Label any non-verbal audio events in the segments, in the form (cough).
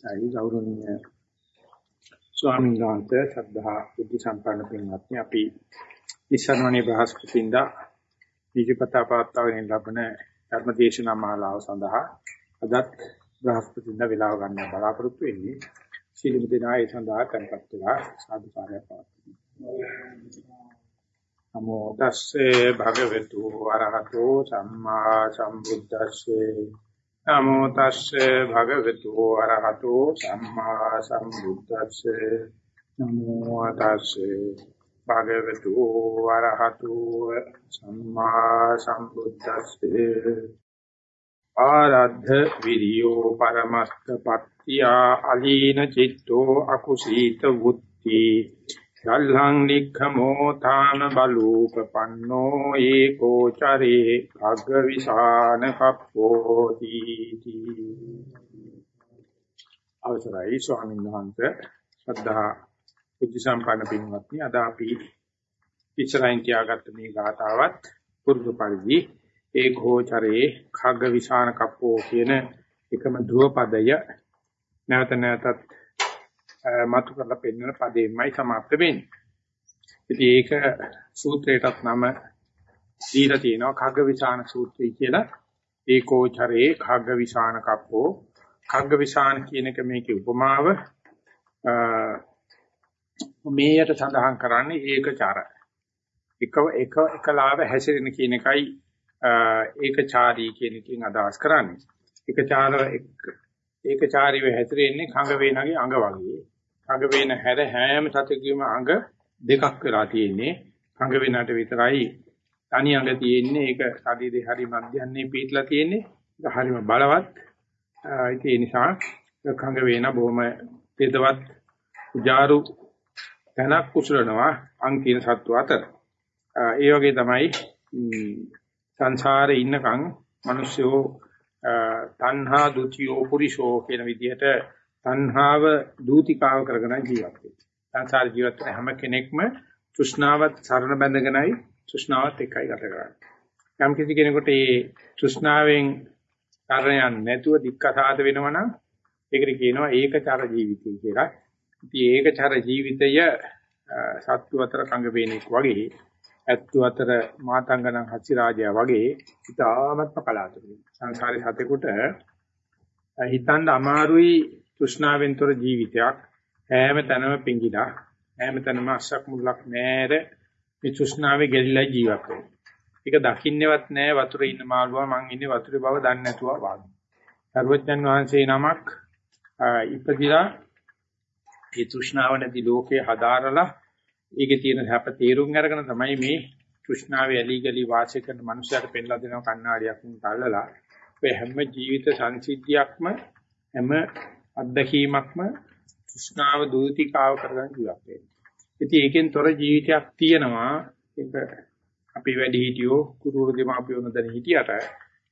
අයි ගෞරවනීය ස්වාමීන් වහන්සේ සද්ධා බුද්ධ සම්පන්න පින්වත්නි. අපි ඉස්සරණේ බ්‍රහස්පතින්දා දීජපතා පාත්තාවෙන් ලබන ධර්මදේශනා මාලාව සඳහා අදත් බ්‍රහස්පතින්දා වේලාව ගන්න බලාපොරොත්තු වෙන්නේ. සීලමු දෙනා ඒ සඳහා tempත් වෙලා සාදුකාරය පවත්වමු. නමෝ තස්සේ භගවතු වරහතෝ සම්මා සම්බුද්දස්සේ. නමෝ තස්සේ භගවතු අරහතෝ සම්මා සම්බුද්දස්සේ නමෝ තස්සේ භගවතු අරහතෝ සම්මා සම්බුද්දස්සේ ආරද්ධ විරියෝ පරමස්ත පත්‍ත්‍යා අලීන චිත්තෝ අකුසීත වුත්ති සල්ලං නික්ඛමෝ තාන බලූපපන්නෝ ඒකෝ චරේ අග්ග විසාන කප්පෝති. අවසරයි ස්වාමීන් වහන්සේ. ශ්‍රද්ධා බුද්ධ සම්පන්න පින්වත්නි අද අපි ඉස්සරහින් තියාගත්ත මේ ගාතාවත් පුරුදු පරිදි ඒකෝ චරේ khagg විසාන කප්පෝ කියන එකම ධ්‍රුව පදය නැවත නැවතත් මතු කරලා පෙන්වන පදෙමයි સમાપ્ત වෙන්නේ. ඉතින් ඒක සූත්‍රයටත් නම දීලා තියෙනවා khaggavisana සූත්‍රය කියලා. ඒකෝචරේ khaggavisana කප්පෝ khaggavisana කියන එක මේකේ උපමාව මේයට සඳහන් කරන්නේ ඒකචාර. එක එක එකලාව හැසිරෙන කියන එකයි ඒකචාරී කියන එකෙන් අදහස් කරන්නේ. ඒකචාර ඒකචාරීව හැසිරෙන්නේ කඟ වේනගේ අඟ වගේ. කඟ වේන හැර හැම සතෙකුගේම අඟ දෙකක් වෙලා තියෙන්නේ. කඟ වේනට විතරයි තනි අඟ තියෙන්නේ. ඒක ශරීරේ හරි මධ්‍යන්නේ පිටලා තියෙන්නේ. ඒක හරිම බලවත්. ඒ නිසා කඟ වේන බොහොම තෙදවත් උජාරු තනක් කුසලනවා අං කියන සත්ව අතර. ඒ වගේ තමයි සංසාරේ ඉන්නකම් මිනිස්සුෝ තණ්හා දුතියෝ පුරිෂෝ කියන විදිහට තණ්හාව දූතිකාව කරගෙන ජීවත් වෙනවා. සංසාර ජීවත් වෙන හැම කෙනෙක්ම තෘෂ්ණාවත් සරණ බැඳගෙනයි තෘෂ්ණාවත් එකයි ගත කරන්නේ. යම් කිසි කෙනෙකුට මේ තෘෂ්ණාවෙන් තරණයක් නැතුව දික්කසාද වෙනවනම් ඒකට කියනවා ඒකචර ජීවිතය කියලා. ඉතින් ඒකචර ජීවිතය සත්තු අතර කඟ වේනෙක් වගේ ඇත්තු අතර මාතංගණන් හසි රාජයා වගේ ඉතාමත්ම කලාතුරකින් සංසාරේ සතෙකුට හිතන්න අමාරුයි තෘෂ්ණාවෙන් තොර ජීවිතයක් හැම තැනම පිංගිලා හැම තැනම අස්සක් මුල්ලක් නැර මේ තෘෂ්ණාවේ ගැලිලා ජීවත් වෙනවා. ඒක දකින්නේවත් නැහැ වතුරේ ඉන්න මාළුවා මං ඉන්නේ වතුරේ බව දන්නේ නැතුව වාගේ. සර්වඥන් වහන්සේ නමක් ඉපදිලා මේ තෘෂ්ණාව නැති ලෝකේ හදාරලා ඒකේ තියෙන හැප තේරුම් අරගෙන තමයි මේ තෘෂ්ණාවේ ඇලි ගලි වාසය කරන මනුස්සයාට පෙන්ලා දෙනවා කණ්ණාඩියක් තල්ලලා. ඔය හැම ජීවිත සංසිද්ධියක්ම හැම අත්දැකීමක්ම තෘෂ්ණාව දූතිකාව කරගෙන ජීවත් වෙනවා. ඉතින් ඒකෙන් තොර ජීවිතයක් තියෙනවා. ඒක අපි වැඩි හිටියෝ කුරුරු දෙමාපියෝ නොදැන හිටියට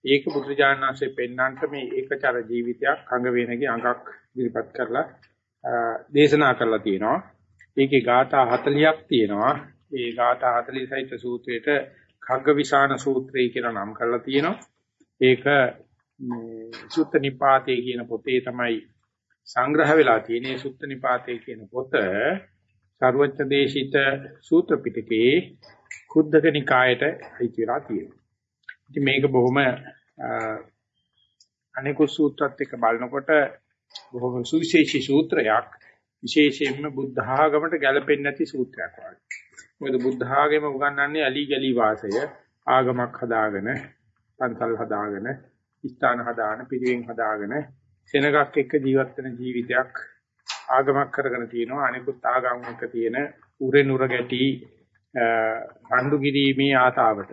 ඒක බුදුජානනාංශයෙන් පෙන්නන්නට මේ ඒකචර ජීවිතයක් අඟ වේනගේ අඟක් ඉදිරිපත් කරලා දේශනා කරලා තියෙනවා. ඒකේ ગાථා 40ක් තියෙනවා. ඒ ગાථා 40 සහිත සූත්‍රයට khaggavisana සූත්‍රය කියලා නම් කරලා තියෙනවා. ඒක මේ සුත්ත නිපාතේ කියන පොතේ තමයි සංග්‍රහ වෙලා තියෙන මේ සුත්ත නිපාතේ කියන පොත ਸਰුවච්ච දේශිත සූත්‍ර පිටකේ කුද්දක නිකායට අයිති වෙලා තියෙනවා. ඉතින් මේක බොහොම අනේකුත් සූත්‍රත් එක්ක බලනකොට බොහොම සුවිශේෂී සූත්‍රයක් විශේෂයෙන්ම බුද්ධ ආගමට ගැලපෙන්නේ නැති සූත්‍රයක් වගේ. මොකද බුද්ධ ආගම උගන්වන්නේ අලි ගලි වාසය ආගමක් හදාගෙන පන්සල් හදාගෙන ස්ථාන හදාගෙන පිළිවෙන් හදාගෙන සෙනගක් එක්ක ජීවත් වෙන ජීවිතයක් ආගමක් කරගෙන තියෙනවා. අනිකුත් ආගම් එක්ක තියෙන උරෙන් උර ගැටි රණ්ඩු කිරීමේ ආතාවට.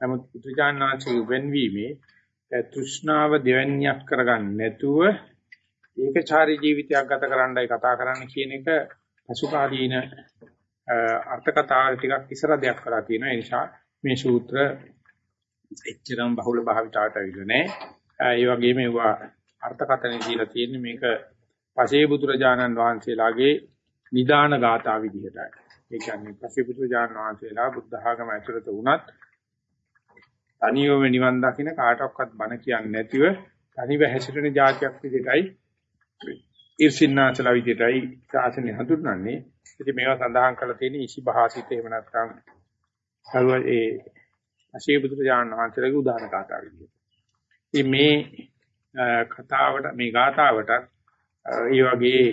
නමුත් පුත්‍රජානනාංශයේ වෙන්වීමේ තෘෂ්ණාව දෙවන්නේක් කරගන්න නැතුව ඒකචාරී ජීවිතයක් ගත කරන්නයි කතා කරන්න කියන එක පසුකාලීන අර්ථ කතා ටිකක් ඉස්සර දෙයක් කරලා තියෙනවා. ඒ නිසා මේ සූත්‍ර එච්චරම බහුල භාවිතයට අවිල නැහැ. ඒ වගේම ඒවා අර්ථකථන දීලා තියෙන්නේ මේක පසේ බුදුරජාණන් වහන්සේලාගේ නිදාන ගාථා විදිහටයි. ඒ කියන්නේ පසේ බුදුරජාණන් වහන්සේලා බුද්ධ ආගම ඇතුළත වුණත් තනියම නිවන් දකින්න කාටවත් බණ කියන්නේ නැතිව තනිව හැසිරෙන જાතියක් විදිහටයි ඉර්සින්නාචලා විදියටයි ශාසනය හඳුන්වන්නේ. ඉතින් මේවා සඳහන් කරලා තියෙන ඉසි භාසිත එහෙම නැත්නම් කරුව ඒ අශේ බුදුරජාණන් වහන්සේගේ උදාහරණ කතා විදියට. ඉතින් මේ කතාවට මේ ගාතාවට ඒ වගේ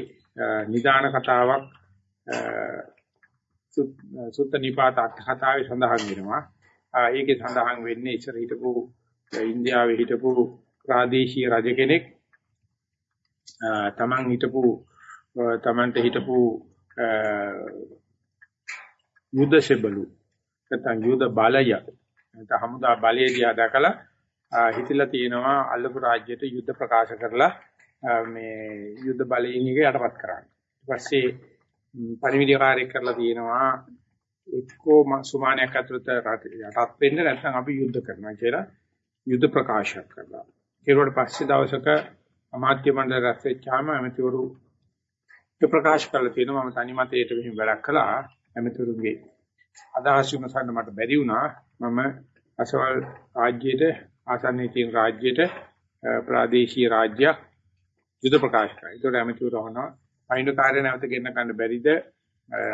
නිදාන කතාවක් සුත්ත නිපාත අට කතාවේ සඳහන් වෙනවා. ඒකේ සඳහන් වෙන්නේ ඉස්සර හිටපු ඉන්දියාවේ හිටපු ප්‍රාදේශීය රජ කෙනෙක් තමන් හිටපු තමන්ට හිටපු යුද්ධ සෙබළු නැත්නම් යුද බලය නැත්නම් හමුදා බලය දිහා දැකලා හිතලා තියෙනවා අල්ලපු රාජ්‍යයට යුද්ධ ප්‍රකාශ කරලා මේ යුද්ධ බලයෙන් එක යටපත් කරන්න. ඊට පස්සේ පරිවිඩකාරයෙක් කරලා තියෙනවා එක්කෝ සුමානයක් ඇතුළත යටත් වෙන්න නැත්නම් අපි යුද්ධ කරනවා කියලා යුද්ධ ප්‍රකාශයක් කරලා. ඊට පස්සේ දවසක අමාත්‍ය මණ්ඩල රැස් වෙච්චාම ඇමතිවරු ප්‍රකාශ කරලා තියෙනවා මම තනි මතයට මෙහිම වැඩක් කළා ඇමතිවරුන්ගේ අදහස් විමසන්න මට බැරි වුණා මම අසවල් රාජ්‍යයට ආසන්නයේ තියෙන රාජ්‍යයට ප්‍රාදේශීය රාජ්‍යයක් යුද ප්‍රකාශ කරා. ඒකට ඇමතිවරු අහනවා පයින්ඩ කාර්ය නැවත ගෙන්න ගන්න බැරිද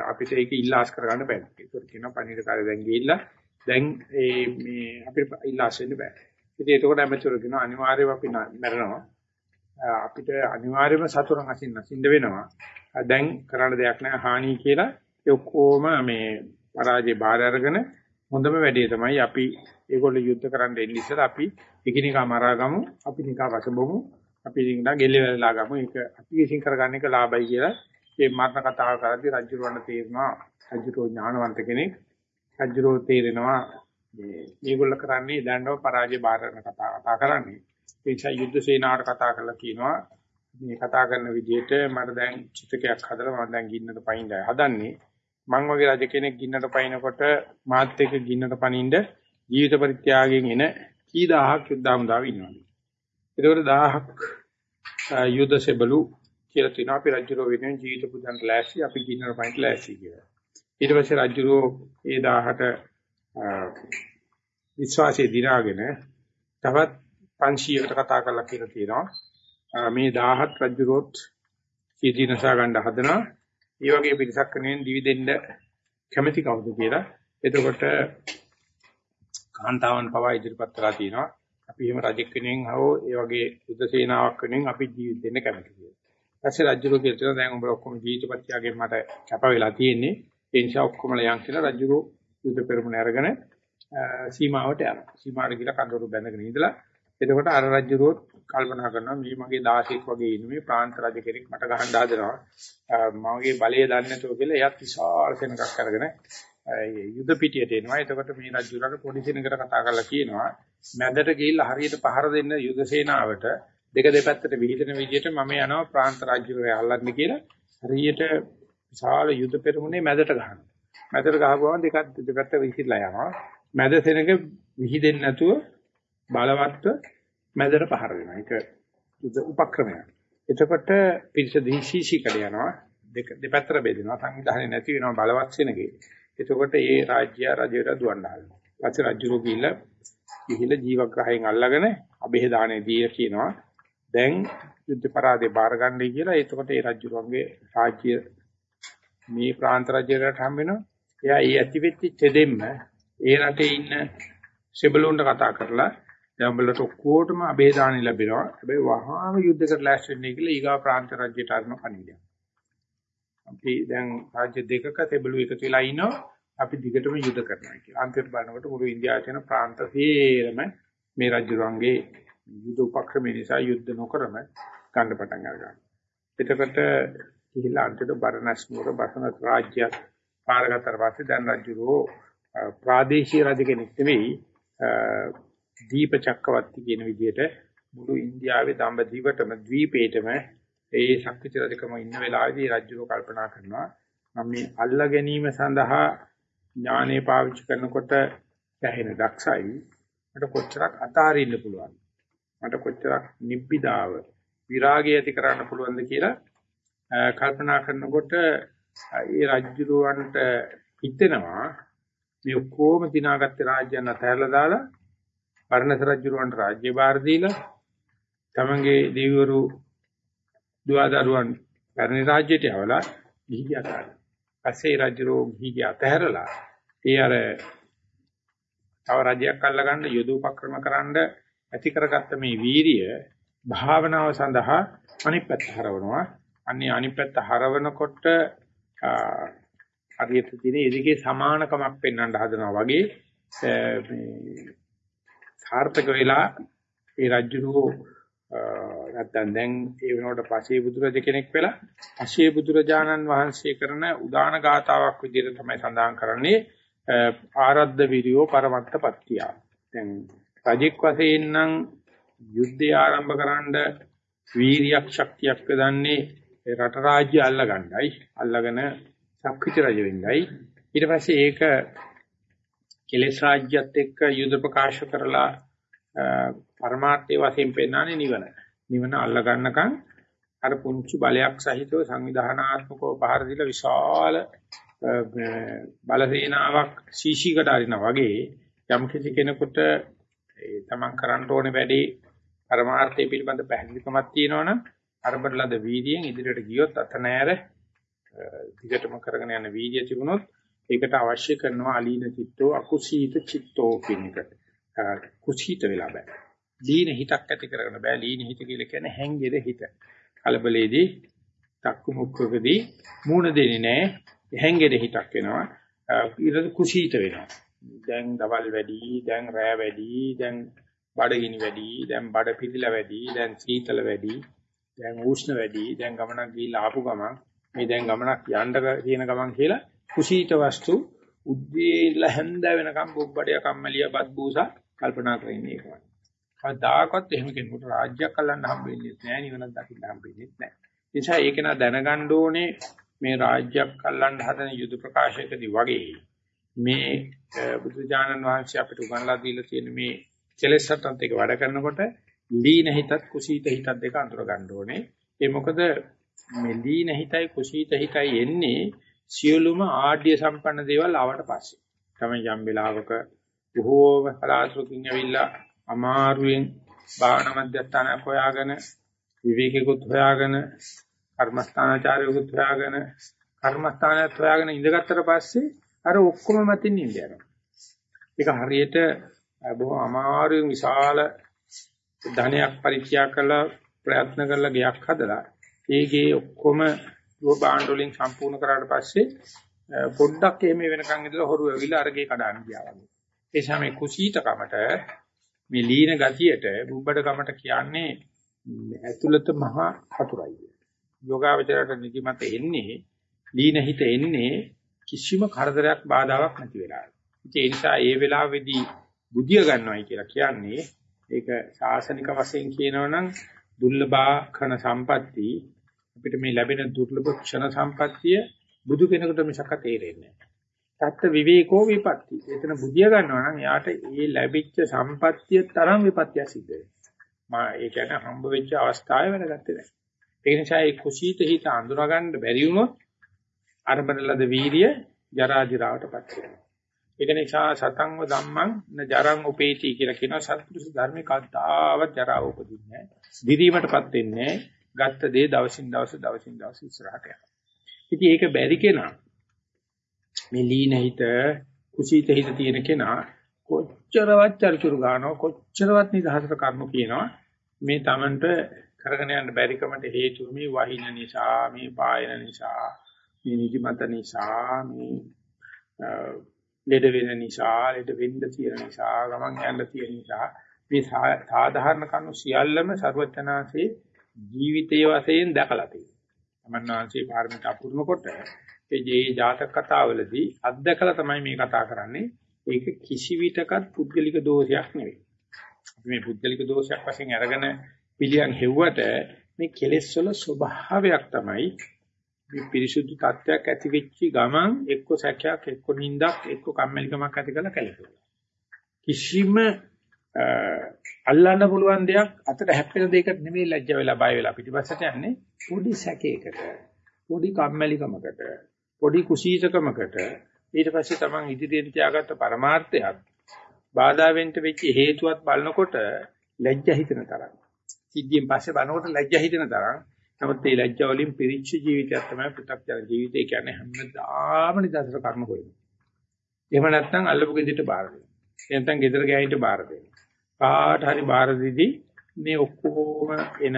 අපිට ඒක ඉල්ලාස් කරගන්න බැහැ. ඒකට කියනවා පණිවිඩ කාර්ය දැන් ගිහිල්ලා දැන් ඒ මේ අපිට ඉල්ලාස් වෙන්න බෑ. ඉතින් ඒකට ඇමතිවරු කියනවා අනිවාර්යයෙන්ම අපි මැරෙනවා. අපිට අනිවාර්යයෙන්ම සතුරන් අසින්න සිඳ වෙනවා. දැන් කරන්න දෙයක් නැහැ හානි කියලා ඒ ඔක්කොම මේ පරාජය බාර අරගෙන හොඳම වැඩේ තමයි අපි ඒගොල්ලෝ යුද්ධ කරන්න එන්න ඉස්සෙල්ලා අපි එකිනෙකා මරා ගමු අපි නිකා වශබමු අපි නිකා ගෙල්ල වෙලා ගමු. ඒක අපි විශ්ින් කරගන්න එක ලාභයි කියලා මේ මරණ කතාව කරද්දී රජුරවන්න තේරෙනවා. රජුරෝ ඥානවන්ත කෙනෙක්. රජුරෝ තේරෙනවා මේ මේගොල්ලෝ කරන්නේ දැනව පරාජය බාර කරන කතා කතා කරන්නේ. ඒ නිසා යුද්ධ සේනාවට කතා කරලා කියනවා මේ කතා කරන විදිහට මට දැන් චිතකයක් හදලා මම දැන් ගින්නට පයින්දයි හදන්නේ. මං වගේ රජ කෙනෙක් ගින්නට පයින්නකොට මාත් එක්ක ගින්නට පනින්න ජීවිත පරිත්‍යාගයෙන් එන කී දහහක් යුද්ධාමුදාව ඉන්නවද? ඒකට දහහක් යුද්ධසෙබළු කියලා තියෙනවා. අපි රජුරෝ වෙනුවෙන් ජීවිත පුදන්ට ලෑස්ති අපි ගින්නට පයින්ට ලෑස්ති කියලා. ඊට පස්සේ රජුරෝ ඒ 1000ට විශ්වාසයේ දිනාගෙන තවත් 500කට කතා කරලා කියලා තියෙනවා. මේ 1000ත් රජුරොත් කීදීනසා ගන්න හදනවා. ඒ වගේ පිරිසක් කෙනෙන් දිවි දෙන්න කැමැති කවුද කියලා. එතකොට කාන්තාවන් පවා ඉදිරිපත් කරලා තියෙනවා. අපි එහෙම රජෙක් කෙනෙන් හෝ ඒ වගේ යුද්ධ සේනාවක් කෙනෙන් අපි ජීවිත දෙන්න කැමති කියලා. ඊපස්සේ රජුරෝ කියනවා දැන් උඹලා ඔක්කොම ජීවිතපත්‍යයෙන් මට කැප වෙලා තියෙන්නේ. ඒ නිසා ඔක්කොම ලයන් කියලා රජුරෝ යුද්ධ පෙරමුණ අරගෙන සීමාවට යනවා. සීමාවට ගිහලා කඳවුරු බැඳගෙන ඉඳලා එතකොට අර රජුරෝ කල්පනා කරනවා මේ මගේ 16ක් වගේ ඉන්න. මේ ප්‍රාන්ත රජ කෙනෙක් මට ගහන්න හදනවා. මගේ බලය දන්නේ නැතුව කියලා එයත් විශාල සෙනඟක් අරගෙන යුද පිටියට එනවා එතකොට මේ රජුරට පොඩි සෙනඟකට කතා කරලා කියනවා මැදට ගිහිල්ලා හරියට පහර දෙන්න යුද සේනාවට දෙක දෙපැත්තට විහිදෙන විදිහට මම යනවා ප්‍රාන්ත රාජ්‍යවය අල්ලන්න කියලා හරියට විශාල යුද පෙරමුණේ මැදට ගහනවා මැදට ගහපුවම දෙකක් දෙපැත්ත විහිදලා යනවා මැද සෙනඟ විහිදෙන්නේ නැතුව බලවත්ව මැදට පහර දෙනවා. ඒක උපක්‍රමයක්. එතකොට පිරිස දිශීෂී කඩ යනවා. දෙක දෙපැත්තට බෙදෙනවා. සංවිධානය නැති වෙනවා බලවත් වෙනගේ. එතකොට ඒ රාජ්‍ය රජයට දුවන්න හදනවා. පස්සේ රජුරෝ ගිහිල්ලා ගිහිල්ලා ජීවග්‍රහයෙන් අල්ලගෙන અભේහ දාණය දී කියනවා. දැන් යුද්ධ පරාදේ බාරගන්නයි කියලා. එතකොට ඒ රජුරුවන්ගේ රාජ්‍ය මේ ප්‍රාන්ත රජයට හම් වෙනවා. එයා ඒ ඇති වෙච්ච දෙදෙන්න ඒ රටේ ඉන්න සෙබළුන්ට කතා කරලා දැන් උඹලට ඔක්කොටම අබේදානි ලැබෙනවා. හැබැයි වහාම යුද්ධ කරලා ලෑස්ති වෙන්නේ කියලා ඊගා ප්‍රාන්ත රාජ්‍යයට අරන කණිඩියක්. අපි දැන් රාජ්‍ය දෙකක තෙබළු එකතු වෙලා ඉනවා. අපි දිගටම යුද්ධ කරනවා කියලා. අන්තිමට බලනකොට මුළු ඉන්දියාවේ තියෙන ප්‍රාන්ත සේරම මේ රජුරන්ගේ යුද්ධ උපක්‍රම නිසා යුද්ධ නොකරම ගන්න පටන් ගන්නවා. එතකොට ගිහිලා අන්තිමට බරණස් නුවර බසනත් රාජ්‍යයක් පාරගතතර පස්සේ දැන් රජුරෝ ප්‍රාදේශීය රජ කෙනෙක් නෙවෙයි දීප චක්කවර්ති කියන විදිහට මුළු ඉන්දියාවේ දඹදිවටම ද්වීපේටම ඒ ශක්තිච රජකම ඉන්න වෙලාවේදී රජුව කල්පනා කරනවා මම මේ අල්ලා ගැනීම සඳහා ඥානෙ පාවිච්චි කරනකොට දැහෙන දක්ෂයි. මට කොච්චරක් අතාරින්න පුළුවන් මට කොච්චරක් නිබ්බිදාව විරාගය ඇති කරන්න පුළුවන්ද කියලා කල්පනා කරනකොට ඒ රජුරවන්ට හිතෙනවා මේ ඔක්කොම දිනාගත්ත රාජ්‍යයන් අතහැරලා දාලා පරණස රජුරවන්ට රාජ්‍ය භාර දීලා තමන්ගේ දෙවිවරු දුවදරුවන් පැරණි රාජ්‍යයට යවලා ගිහි අතහැරලා. පස්සේ රජුරෝ ගිහි අතහැරලා ඒ අර තව රජයක් අල්ලගන්න යුදෝපක්‍රම කරන්න ඇති කරගත්ත මේ වීරිය භාවනාව සඳහා අනිත් පැත්ත හරවනවා. අන්නේ අනිත් පැත්ත හරවනකොට හරියට තියෙන එදිගේ සමානකමක් පෙන්වන්න හදනවා වගේ මේ සාර්ථක වෙලා ඒ රජුරෝ නැත්තම් දැන් ඒ වෙනකොට පසේ බුදුරජ කෙනෙක් වෙලා පසේ බුදුරජාණන් වහන්සේ කරන උදාන ගාතාවක් විදිහට තමයි සඳහන් කරන්නේ. ආරද්ධ විරියෝ පරමත්ත පත්‍තිය. දැන් රජෙක් වශයෙන් නම් යුද්ධය ආරම්භ කරන්න වීරියක් ශක්තියක් දන්නේ රට රාජ්‍ය අල්ලගන්නයි අල්ලගෙන සක්විති රජ වෙන්නයි ඊට පස්සේ ඒක කෙලෙස් රාජ්‍යත් එක්ක යුද ප්‍රකාශ කරලා පරමාර්ථයේ වශයෙන් පෙන්වන්නේ නිවන. නිවන අල්ල ගන්නකම් අර පුංචි බලයක් සහිතව සංවිධානාත්මකව පහර දීලා විශාල බලසේනාවක් සීශීකට අරිනා වගේ යම් කිසි කෙනෙකුට ඒ තමන් කරන්න ඕනේ වැඩේ පරමාර්ථය පිළිබඳ පැහැදිලිකමක් තියෙනවනම් අරබලද වීර්යයෙන් ඉදිරියට ගියොත් අත නෑර දිගටම කරගෙන යන වීර්ය තිබුණොත් ඒකට අවශ්‍ය කරනවා අලීන චිත්තෝ අකුසීත චිත්තෝ කියන එක. කුසීත වෙලා බෑ. දීන හිතක් ඇති කරගෙන බෑ. ලීන හිත කියලා කියන්නේ හැංගෙද හිත. කලබලයේදී තක්කු මුක්කකදී මූණ දෙන්නේ නැහැ. හැංගෙද හිතක් වෙනවා. ඊට කුසීත වෙනවා. දැන් දවල් වැඩි, දැන් රෑ වැඩි, දැන් බඩගිනි වැඩි, දැන් බඩ පිළිලා වැඩි, දැන් සීතල වැඩි, දැන් උෂ්ණ වැඩි, දැන් ගමනක් ගිහිල්ලා ආපු ගමන් මේ දැන් ගමනක් යන්න කියන ගමන් කියලා කුසීත වස්තු උද්දේල හැන්ද වෙනකම් බොබ්බඩිය කම්මැලිය බත් බූසා කල්පනා කරගෙන ඉන්නවා. කවදාකවත් එහෙම කෙනෙකුට රාජ්‍යයක් අල්ලන්න හම්බෙන්නේ නැහැ නිවනක් දකින්න හම්බෙන්නේ නැහැ. ඒ නිසා ඒක නා දැනගන්න ඕනේ මේ රාජ්‍යයක් අල්ලන්න හදන යුද ප්‍රකාශයකදී වගේ මේ බුදුජානන් වහන්සේ අපිට උගන්ලා දීලා තියෙන මේ කෙලෙසටත් එක වැඩ කරනකොට ලීන හිතත් කුසීත හිතත් දෙක අඳුර ගන්න ඕනේ. ඒ මොකද මේ ලීන හිතයි කුසීත හිතයි එන්නේ සියලුම ආඩ්‍ය සම්පන්න දේවල් ආවට පස්සේ. තමයි යම් වෙලාවක බොහෝම කලාතුරකින් ඇවිල්ලා අමාරුවෙන් භාවනා මධ්‍යස්ථානයක් හොයාගෙන විවේකීකුත් හොයාගෙන කර්මස්ථානාචාරයකුත් හොයාගෙන කර්මස්ථානයක් හොයාගෙන ඉඳගත්තට පස්සේ අර ඔක්කොම මතින් නිඳ යනවා. ඒක හරියට බොහොම අමාරුවෙන් විශාල ධනයක් පරිත්‍යාග කරලා ප්‍රයත්න කරලා ගයක් හදලා ඒකේ ඔක්කොම දුව බාණ්ඩ වලින් සම්පූර්ණ කරාට පස්සේ පොඩ්ඩක් එහෙම වෙනකන් ඉඳලා හොරු ඇවිල්ලා අරගේ කඩාන ගියා වගේ. ඒ සමේ කුසීතකමට මේ ලීන ගතියට බුබ්බඩකමට කියන්නේ ඇතුළත මහා හතුරයි. යෝගාවචරයට නිදිමත එන්නේ ලීන හිත එන්නේ කිසිම කරදරයක් බාධාවක් නැති වෙලාවට. ඒ නිසා ඒ වෙලාවේදී බුදිය ගන්නවයි කියලා කියන්නේ ඒක සාසනික වශයෙන් කියනවනම් දුර්ලභා khන සම්පatti අපිට මේ ලැබෙන දුර්ලභ ක්ෂණ සම්පත්තිය බුදු කෙනෙකුට මිසක තේරෙන්නේ නැහැ. තත්ත්ව විවේකෝ විපatti. එතන බුදිය ගන්නවා නම් යාට ඒ ලැබිච්ච සම්පත්තිය තරම් විපත්‍ය සිද්ධ වෙනවා. මා ඒ කියන්නේ හම්බ වෙච්ච අවස්ථාවේ වැඩගත්තේ නැහැ. ඒ නිසා ඒ කුසීත හිත අඳුනා ගන්න බැරි වුණොත් අරබනලද වීරිය ජරා දිරාවටපත් වෙනවා. ඒක නිසා සතංව ධම්මං න ජරං උපේති කියලා කියන සත්පුරුෂ ධර්මේ කද්දාවත් ජරාව උපදින්නේ නැහැ. දිරීමටපත් වෙන්නේ නැහැ. ගත්ත දේ දවසින් දවස දවසින් දවස ඉස්සරහට යනවා. ඉතින් ඒක බැරි කෙනා මේ ලීන හිත කුසීත හිත තියෙන කෙනා කොච්චරවත් චර්චුරු ගන්නවා කොච්චරවත් නිදහසට කර්ම කියනවා මේ Tamanට කරගෙන යන්න බැරි කමට හේතුව මේ වහින නිසා මේ පායන නිසා මේ නිදිමත නිසා මේ ලෙඩ වෙන නිසා ලෙඩ වෙන්න තියෙන නිසා ගමන් යන්න තියෙන නිසා මේ සාධාරණ කණු සියල්ලම ਸਰවඥාන්සේ ජීවිතයේ වශයෙන් දැකලා තියෙනවා. තමන්නාංශේ පාරමිතා පුරනකොට ඒ ජී ජාතක කතාවලදී අත්දකලා තමයි මේ කතා කරන්නේ. ඒක කිසිවිටකත් පුද්ගලික දෝෂයක් නෙවෙයි. මේ පුද්ගලික දෝෂයක් වශයෙන් අරගෙන පිළියම් හෙව්වට මේ කෙලෙස් වල ස්වභාවයක් තමයි මේ පිරිසුදු තත්වයක් ඇති වෙච්ච ගමන් එක්ක සැකයක් එක්ක නිින්දක් එක්ක කම්මැලිකමක් ඇති කරලා කැළපෙනවා. කිසිම අල්ලන්න පුළුවන් දෙයක් අතට හැප්පෙන දෙයකට නෙමෙයි ලැජ්ජ වෙලා බය වෙලා පිටිපස්සට යන්නේ පොඩි සැකයකට පොඩි කම්මැලිකමකට පොඩි කුසීතකමකට ඊට පස්සේ තමන් ඉදිරියට තියාගත්ත පරමාර්ථයක් බාධා වෙන්න වෙච්ච හේතුවත් බලනකොට ලැජ්ජ හිතෙන තරම් සිද්ධියෙන් පස්සේ බලනකොට ලැජ්ජ හිතෙන තරම් නමුත් මේ ලැජ්ජා වලින් පිරිච්ච ජීවිතයක් තමයි පෘථග්ජන ජීවිතය කියන්නේ හැමදාම නිදර්ශන කර්ම හොයනවා. එහෙම නැත්නම් අල්ලපු ගෙදරට බාර දෙනවා. එහෙනම් ගෙදර ගෑනිට බාර දෙනවා. කාට හරි බාර දෙදී මේ ඔක්කොම එන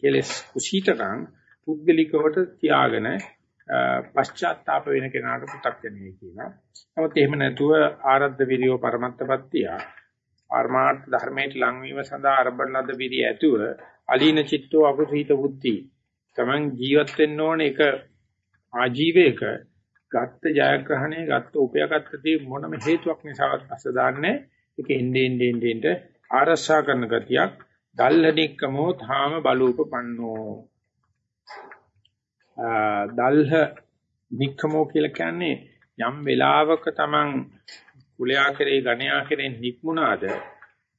කෙලස් කුසීතකම් පුද්ගලිකවට තියාගෙන පශ්චාත්තාප වෙන කෙනාට පු탁ජනයි කියනවා. නමුත් එහෙම නැතුව ආරද්ධ විරියෝ පරමත්තපත්තිය ආර්මාර්ථ ධර්මයට ලංවීම සඳහා අරබන ලද විරිය ඇතුව අලීන චිත්තෝ අකුසීත බුද්ධි. Taman ජීවත් වෙන්න ඕන එක ආජීවයක ගත්ත ජයග්‍රහණය ගත්ත උපයගත්තදී මොනම හේතුවක් නිසාවත් අස දාන්නේ ඒක එන්නේ එන්නේ එන්නේ ආරක්ෂා කරන ගතියක් දල්හනික්කමෝ ධාම බලූපපන්නෝ දල්හ නික්කමෝ කියලා කියන්නේ යම් වෙලාවක Taman කුලයා කරේ ගණයා කරේ නික්මුණාද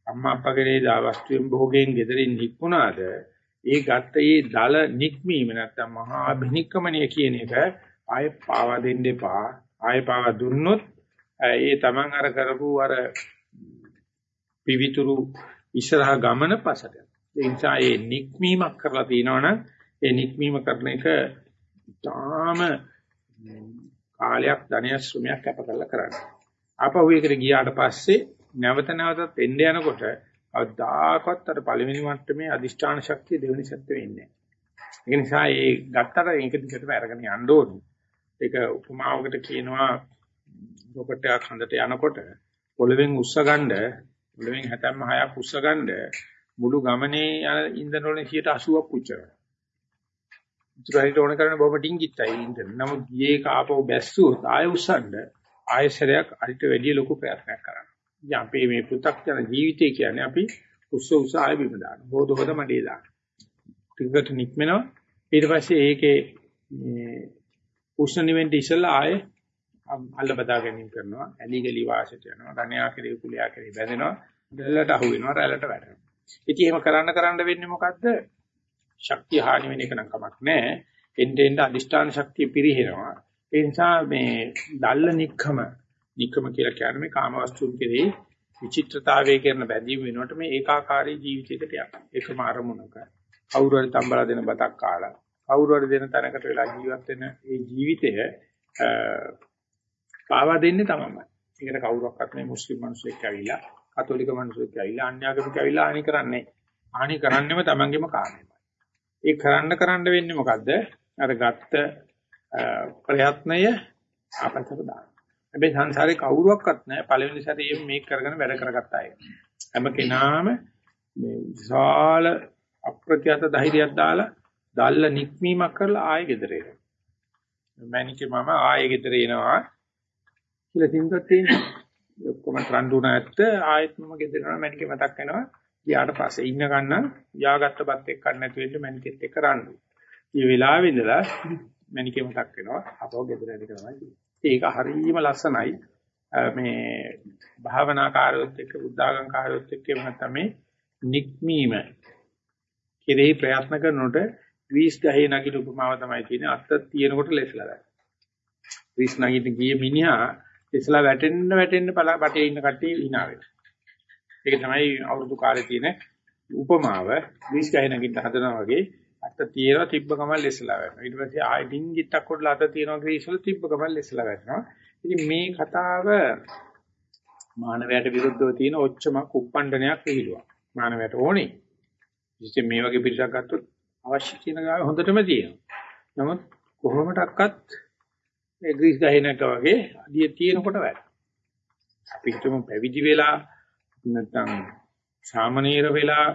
අම්මා අප්පා කරේ දාවස්තුයෙන් භෝගයෙන් gederin නික්මුණාද ඒ ගත්ත ඒ දල නික්මීම නැත්තම් මහා අභිනික්කමණය කියන එක ආයෙ පාවා දෙන්න එපා. ආයෙ පාවා දුන්නොත් ඒ Taman අර කරපු අර පිවිතුරු ඉස්සරහ ගමන පසට. ඒ නිසා ඒ නික්මීමක් කරලා තිනවනම් ඒ නික්මීම කරන එක තාම කාලයක් ධනය ශ්‍රමයක් කැප කරලා කරන්නේ. ආපහු ඒකට ගියාට පස්සේ නැවත නැවතත් එන්න යනකොට අවදාකවත් අර පළවෙනි මට්ටමේ අදිෂ්ඨාන ශක්තිය දෙවෙනි සත්‍යෙ වෙන්නේ නැහැ. ඒ නිසා ඒ ගත්තට ඒක දිගටම අරගෙන යන්න ඕනේ. ඒක උපමාවකට කියනවා රොකට් එකක් හඳට යනකොට පොළවෙන් උස්ස ගන්න පොළවෙන් 76ක් උස්ස ගන්න මුළු ගමනේ යන ඉන්ධන වලින් 80ක් පුච්චනවා. ඉතුරුහිට ඕන කරන බොහොම ඩිංගිත්තයි ඉන්දන. නමුත් ගියේ කාපව බැස්සුවොත් ආය උස්සන්න ආයසරයක් අරිට වැඩිය ලොකු ප්‍රයත්නයක් කරනවා. ඉතින් අපේ මේ පෘථග්ජන ජීවිතය කියන්නේ අපි උස්ස උස්ස ආය බිම දානවා. හොද හොද මඩේ දානවා. ටිකට නික්මෙනවා. ඊට පස්සේ ඒකේ මේ උෂ්ණ නිවෙන්න ඉස්සලා ආයේ අල්ල බදා ගැනීම කරනවා. ඇලි ගලි වාසයට යනවා. ගණයා කෙරේ කුලියා කෙරේ බැඳෙනවා. දැල්ලට අහු වෙනවා. රැළට වැටෙනවා. ඉතින් එහෙම කරන්න කරන්න වෙන්නේ මොකද්ද? ශක්තිය හානි වෙන එක නම් කමක් නැහැ. එන්න එන්න අදිෂ්ඨාන ශක්තිය පිරිහෙනවා. ඒ නිසා මේ දල්ල නික්කම නික්කම කියලා කියන්නේ මේ කාමවස්තුන් කෙරෙහි විචිත්‍රතාවයේ කරන බැඳීම වෙනකොට මේ ඒකාකාරී ජීවිතයකට යනවා. ඒකම අරමුණක. කවුරු හරි තම්බලා දෙන බතක් කාලා කවුරු හරි දෙන තැනකට වෙලා ජීවත් වෙන ඒ ජීවිතය පාවා දෙන්නේ තමයි. ඒකට කවුරක්වත් මේ මුස්ලිම් මිනිස්සෙක් ඇවිල්ලා, කතෝලික මිනිස්සෙක් ඇවිල්ලා, අන්‍යාගමික ඇවිල්ලා ආනි කරන්නේ. ආනි කරන්නේම තමන්ගේම කාර්යයමයි. ඒ කරන්න කරන්න වෙන්නේ මොකද්ද? අර ගත්ත ප්‍රයත්නය අපතට දාන්න. හැබැයි සංසාරේ කවුරුවක්වත් නැහැ පළවෙනි සැරේ මේක කරගෙන වැඩ කරගත්ත අය. හැම කෙනාම මේ විශාල අප්‍රත්‍යත ධෛර්යයක් දාලා දැල්ල නික්මීමක් කරලා ආයෙ ගෙදර එනවා. මැනිකේ මම ආයෙ ගෙදර එනවා කියලා සින්දුවක් තියෙනවා. ඔක්කොම රණ්ඩුන ඇත්ත ආයෙත් මම ගෙදර යනවා මැනිකේ මතක් වෙනවා. ගියාට පස්සේ ඉන්න ගන්න යාගත්ත බත් එක්ක කන්න නැති වෙන්න මැනිකෙත් එක්ක රණ්ඩු. මේ වෙලාවේ ඉඳලා මැනිකේ මතක් වෙනවා අපව ගෙදර ඇවිත් තමයි. ඒක හරීම ලස්සනයි. මේ භාවනා කාර්යොත් එක්ක බුද්ධාගම් කාර්යොත් එක්ක එහෙම නැත්නම් මේ නික්මීම කෙරෙහි ප්‍රයත්න කරනකොට ග්‍රීස් ගහේ නගින උපමාව තමයි තියෙන්නේ අත්ත තියෙනකොට ලෙස්ලා ගන්න. ග්‍රීස් නගින්න ගිය මිනිහා ලෙස්ලා වැටෙන්න වැටෙන්න බටේ ඉන්න කට්ටිය hina වෙනවා. ඒක තමයි අවුරුදු කාලේ තියෙන උපමාව ග්‍රීස් ගහේ නගින්න හදනවා වගේ අත්ත තියෙනවා තිබ්බ ගමන් ලෙස්ලා වැටෙනවා. ඊට පස්සේ ආයෙ ඩිංගිත්තක් කොටලා අත තියෙනවා ග්‍රීස් වල තිබ්බ ගමන් ලෙස්ලා වැටෙනවා. ඉතින් මේ කතාව මානවයට විරුද්ධව තියෙන ඔච්චමක් උප්පණ්ඩනයක් විහිළුවක්. මානවයට ඕනේ. ඉතින් මේ වගේ පිරිසක් ගත්තොත් අවශ්‍ය කියන ගාව හොඳටම තියෙනවා. නමුත් කොහොමඩක්වත් මේ ග්‍රීස් ගහේ නැක වගේ අදිය තියෙනකොට වැඩ. අපි හිතමු පැවිදි වෙලා නැත්නම් සාමනීර වෙලා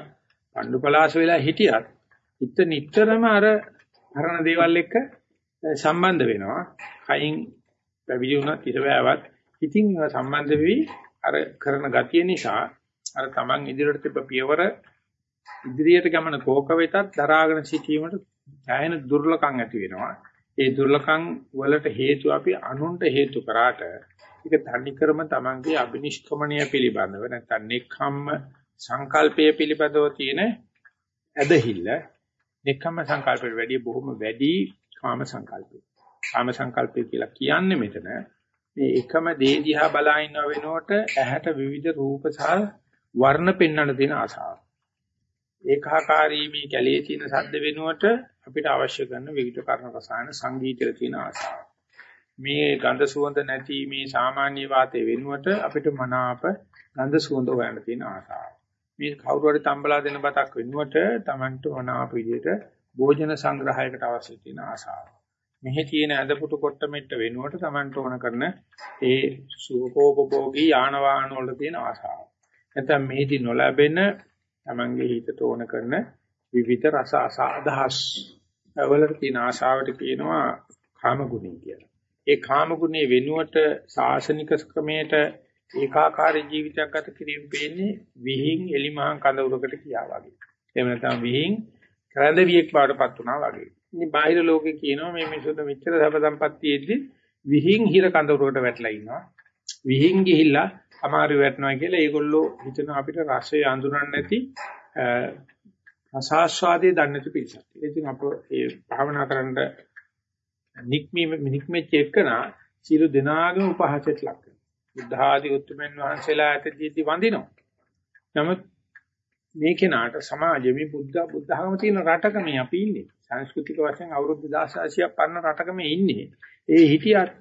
පණ්ඩුපලාස වෙලා හිටියත් හිත නිතරම අර හරන දේවල් එක්ක සම්බන්ධ වෙනවා. කයින් පැවිදි වුණත් ඉරවැවත් ඉතින් සම්බන්ධ වෙවි අර කරන ගතිය නිසා අර Taman ඉදිරියට තිබ්බ පියවර ඉදිරියට ගමන කෝක වෙතත් දරාගෙන සිටීමට ඡායන දුර්ලකම් ඇති වෙනවා. ඒ දුර්ලකම් වලට හේතු අපි අනුන්ට හේතු කරාට ඒක තනි කරම Tamanගේ අබිනිෂ්ක්‍මණය පිළිබඳව නැත්නම් නෙක්ඛම්ම සංකල්පය පිළිබඳව තියෙන ඇදහිල්ල නෙක්ඛම්ම සංකල්පයට වැඩිය බොහොම වැඩි කාම සංකල්පය. කාම සංකල්පය කියලා කියන්නේ මෙතන මේ එකම දේ දිහා බලා ඉන්න වෙනකොට ඇහැට විවිධ රූප සහ වර්ණ පෙන්වන්න තියෙන ආසාව. ඒකාකාරී මේ කැලේ තියෙන සද්ද වෙනුවට අපිට අවශ්‍ය කරන විවිධ කර්ණ රසායන සංගීතයේ තියෙන ආසාව. මේ ගඳ සුවඳ නැති මේ සාමාන්‍ය වාතයේ වෙනුවට අපිට මනාප ගඳ සුවඳ හොයන්න තියෙන ආසාව. මේ කවුරු හරි තම්බලා දෙන බතක් වෙනුවට Tamanට මනාප විදිහට භෝජන සංග්‍රහයකට අවශ්‍ය තියෙන ආසාව. මෙහි තියෙන ඇදපුටු කොට මෙට්ට වෙනුවට Tamanට ඕන කරන ඒ සුඛෝපභෝගී යාන වාහන වල තියෙන ආසාව. නැත්නම් මෙහිදී නොලැබෙන Tamange හිතට ඕන කරන විවිධ රස අදහස් වලට තියෙන ආශාවට කියනවා කාමගුණය කියලා. ඒ කාමගුණයේ වෙනුවට සාසනික ක්‍රමයට ඒකාකාරී ජීවිතයක් ගත කිරීම වෙන්නේ විහිං එලිමහන් කඳවුරකට කියා වගේ. එහෙම නැත්නම් විහිං කරදවියෙක් බවටපත් වුණා වගේ. ඉතින් බාහිර ලෝකේ කියනවා මේ මිනිසුන්ට මෙච්චර සබ සම්පත්තියෙද්දි විහිං හිර කඳවුරකට වැටලා ඉන්නවා. විහිං ගිහිල්ලා අමාරු වැටෙනවා කියලා ඒගොල්ලෝ හිතන අපිට රසය අඳුරන්නේ නැති රසාස්වාදයේ දන්නේ නැති පිරිසක්. ඉතින් අප ඒ භාවනා කරන්න නික්මීම නික්මෙච්ච එකනා සියලු දෙනාගම උපහාසයට ලක් වෙනවා. බුද්ධ ආදී උතුම්යන් වහන්සේලා ඇතදීදී වඳිනවා. නමුත් මේ කෙනාට සමාජයේ මේ බුද්ධ බුද්ධහම තියෙන රටක මේ අපි ඉන්නේ. සංස්කෘතික වශයෙන් අවුරුදු 1600ක් පරණ රටක මේ ඉන්නේ. ඒ හිටියත්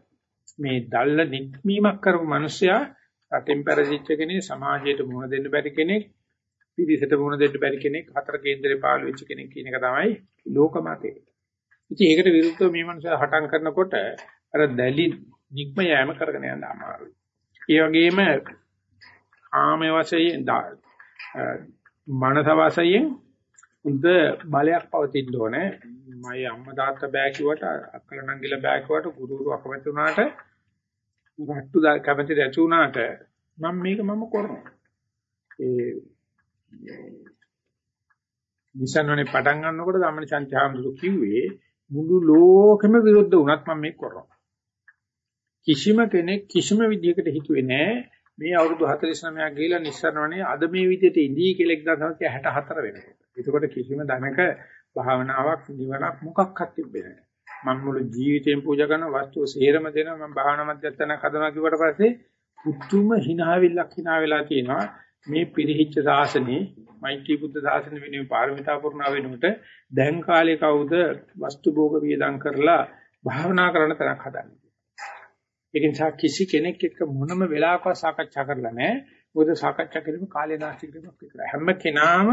මේ දල්ල නික්මීමක් කරපු මිනිසයා රටෙන් පෙරදිච්ච කෙනෙක් සමාජයට මුහුණ දෙන්න බැරි කෙනෙක් පිරිසට මුහුණ දෙන්න බැරි කෙනෙක් හතර කේන්දරේ පාළු වෙච්ච කෙනෙක් කියන එක තමයි ලෝක මතය. ඉතින් ඒකට විරුද්ධව මේ මනුස්සයා හටන් කරනකොට අර දැලි නිග්ම යෑම කරගෙන යන්න අමාරුයි. ඒ වගේම ආමේ වශයෙන් මනස වශයෙන් උන්ද බලයක් පවතින්න ඕනේ. මයි අම්මා තාත්තා බෑ කිව්වට අක්කල නංගිලා බෑ කිව්වට ගුරුවරු අකමැති වුණාට රට්ටු කැමති දැසු වුණාට මම මේක මම කරනවා. ඒ නිසන්වනේ පටන් ගන්නකොට ධම්මනි සංචාම්දුරු කිව්වේ මුළු ලෝකෙම විරුද්ධ වුණත් මම මේක කරනවා. කිසිම කෙනෙක් කිසිම විදියකට හිතුවේ නෑ මේ අවුරුදු 49ක් ගිහිලා නිස්සරණවනේ අද මේ විදිහට ඉඳී කියලා 1964 වෙනකොට. එතකොට කිසිම ධනක භාවනාවක් නිවනක් මොකක්වත් තිබෙන්නේ නෑ. මම මුළු ජීවිතේම පූජා කරන වස්තුව සේරම දෙනවා මම භාවනා මධ්‍යස්ථානක් හදනවා කිව්වට පස්සේ පුතුම hinaවිල්ලක් hina වෙලා තියෙනවා මේ පිරිහිච්ච සාසනේ මෛත්‍රී බුද්ධ සාසන වෙනුවෙන් පාරමිතා පුරනා වෙනුවට දැන් කාලේ කවුද වස්තු භෝග වියදම් කරලා භාවනා කරන තරක් හදන්නේ. ඒක නිසා කිසි කෙනෙක් එක්ක මොනම වෙලාවකවත් සාකච්ඡා කරලා නැහැ. මොකද සාකච්ඡා කිරීම කාලේ නාස්ති කිරීමක් විතරයි. හැම කෙනාම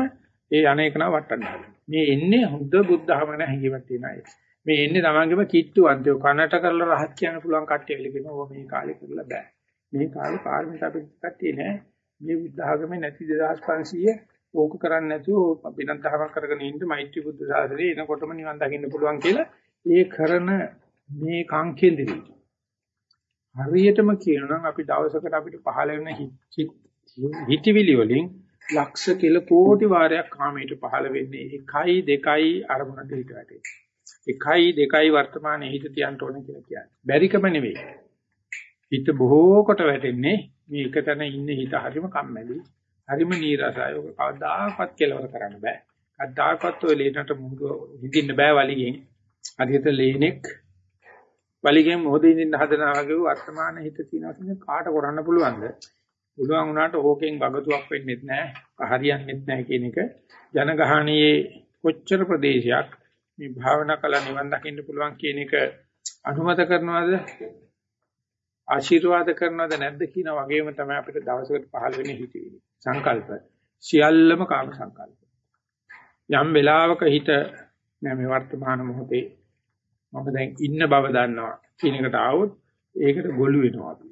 ඒ අනේකන වටන්න මේ එන්නේ හොඳ බුද්ධහම නැ හැංගීමක් තියෙන අය. මේ එන්නේ තමන්ගේම කිට්ටු අන්තිම කනට කරලා රහත් කියන්න පුළුවන් කට්ටිය එළිගෙනවා මේ කාලේ කරලා බෑ. මේ කාලේ පාරමිතා පිට කට්ටිය නෑ. මේ බුද්ධ ආගමේ නැති 2500 ඕක කරන්නේ නැතුව බිනත් දහමක් කරගෙන ඉන්න මෛත්‍රී බුද්ධ සාසනේ එනකොටම නිවන් දකින්න පුළුවන් කියලා ඒ කරන මේ කාංකේන්ද්‍රී හරියටම කියනනම් අපි දවසකට අපිට පහළ වෙන හිතවිලි වලින් ලක්ෂ කිල කෝටි වාරයක් කාමයට පහළ වෙන්නේ 1යි 2යි අරමුණට හිත වැටේ 1යි 2යි වර්තමානයේ හිත තියන්න ඕනේ කියලා කියන්නේ. බැරිකම නෙවෙයි. හිත බොහෝ කොට වැටෙන්නේ මේ එක තැන ඉන්න හිත හරිම කම්මැලි හරිම නීරසයි. ඔක කවදාකවත් කෙලවර කරන්න බෑ. කවදාකවත් ඔය ලේනට මුහුද හිඳින්න බෑ වලිගෙන්. හරියට ලේනෙක් වලිගෙන් මොහොතේ ඉඳින්න හදනවා වගේ වර්තමාන හිත තියෙනවා කාට කරන්න පුළුවන්ද? පුළුවන් වුණාට ඕකෙන් වගතුවක් වෙන්නේ නැහැ. හරියන්නේ නැහැ කියන එක ජනගහණයේ කොච්චර ප්‍රදේශයක් මේ භාවනා කළ නිවන් දකින්න පුළුවන් කියන එක අනුමත කරනවද ආශිර්වාද කරනවද නැද්ද කියන වගේම තමයි අපිට දවසකට පහළ වෙන්නේ හිතවිලි. සංකල්ප සියල්ලම කාම සංකල්ප. යම් වෙලාවක හිත මේ වර්තමාන මොහොතේ මම දැන් ඉන්න බව දන්නවා කියන එකට ආවොත් ඒකට ගොළු වෙනවා අපි.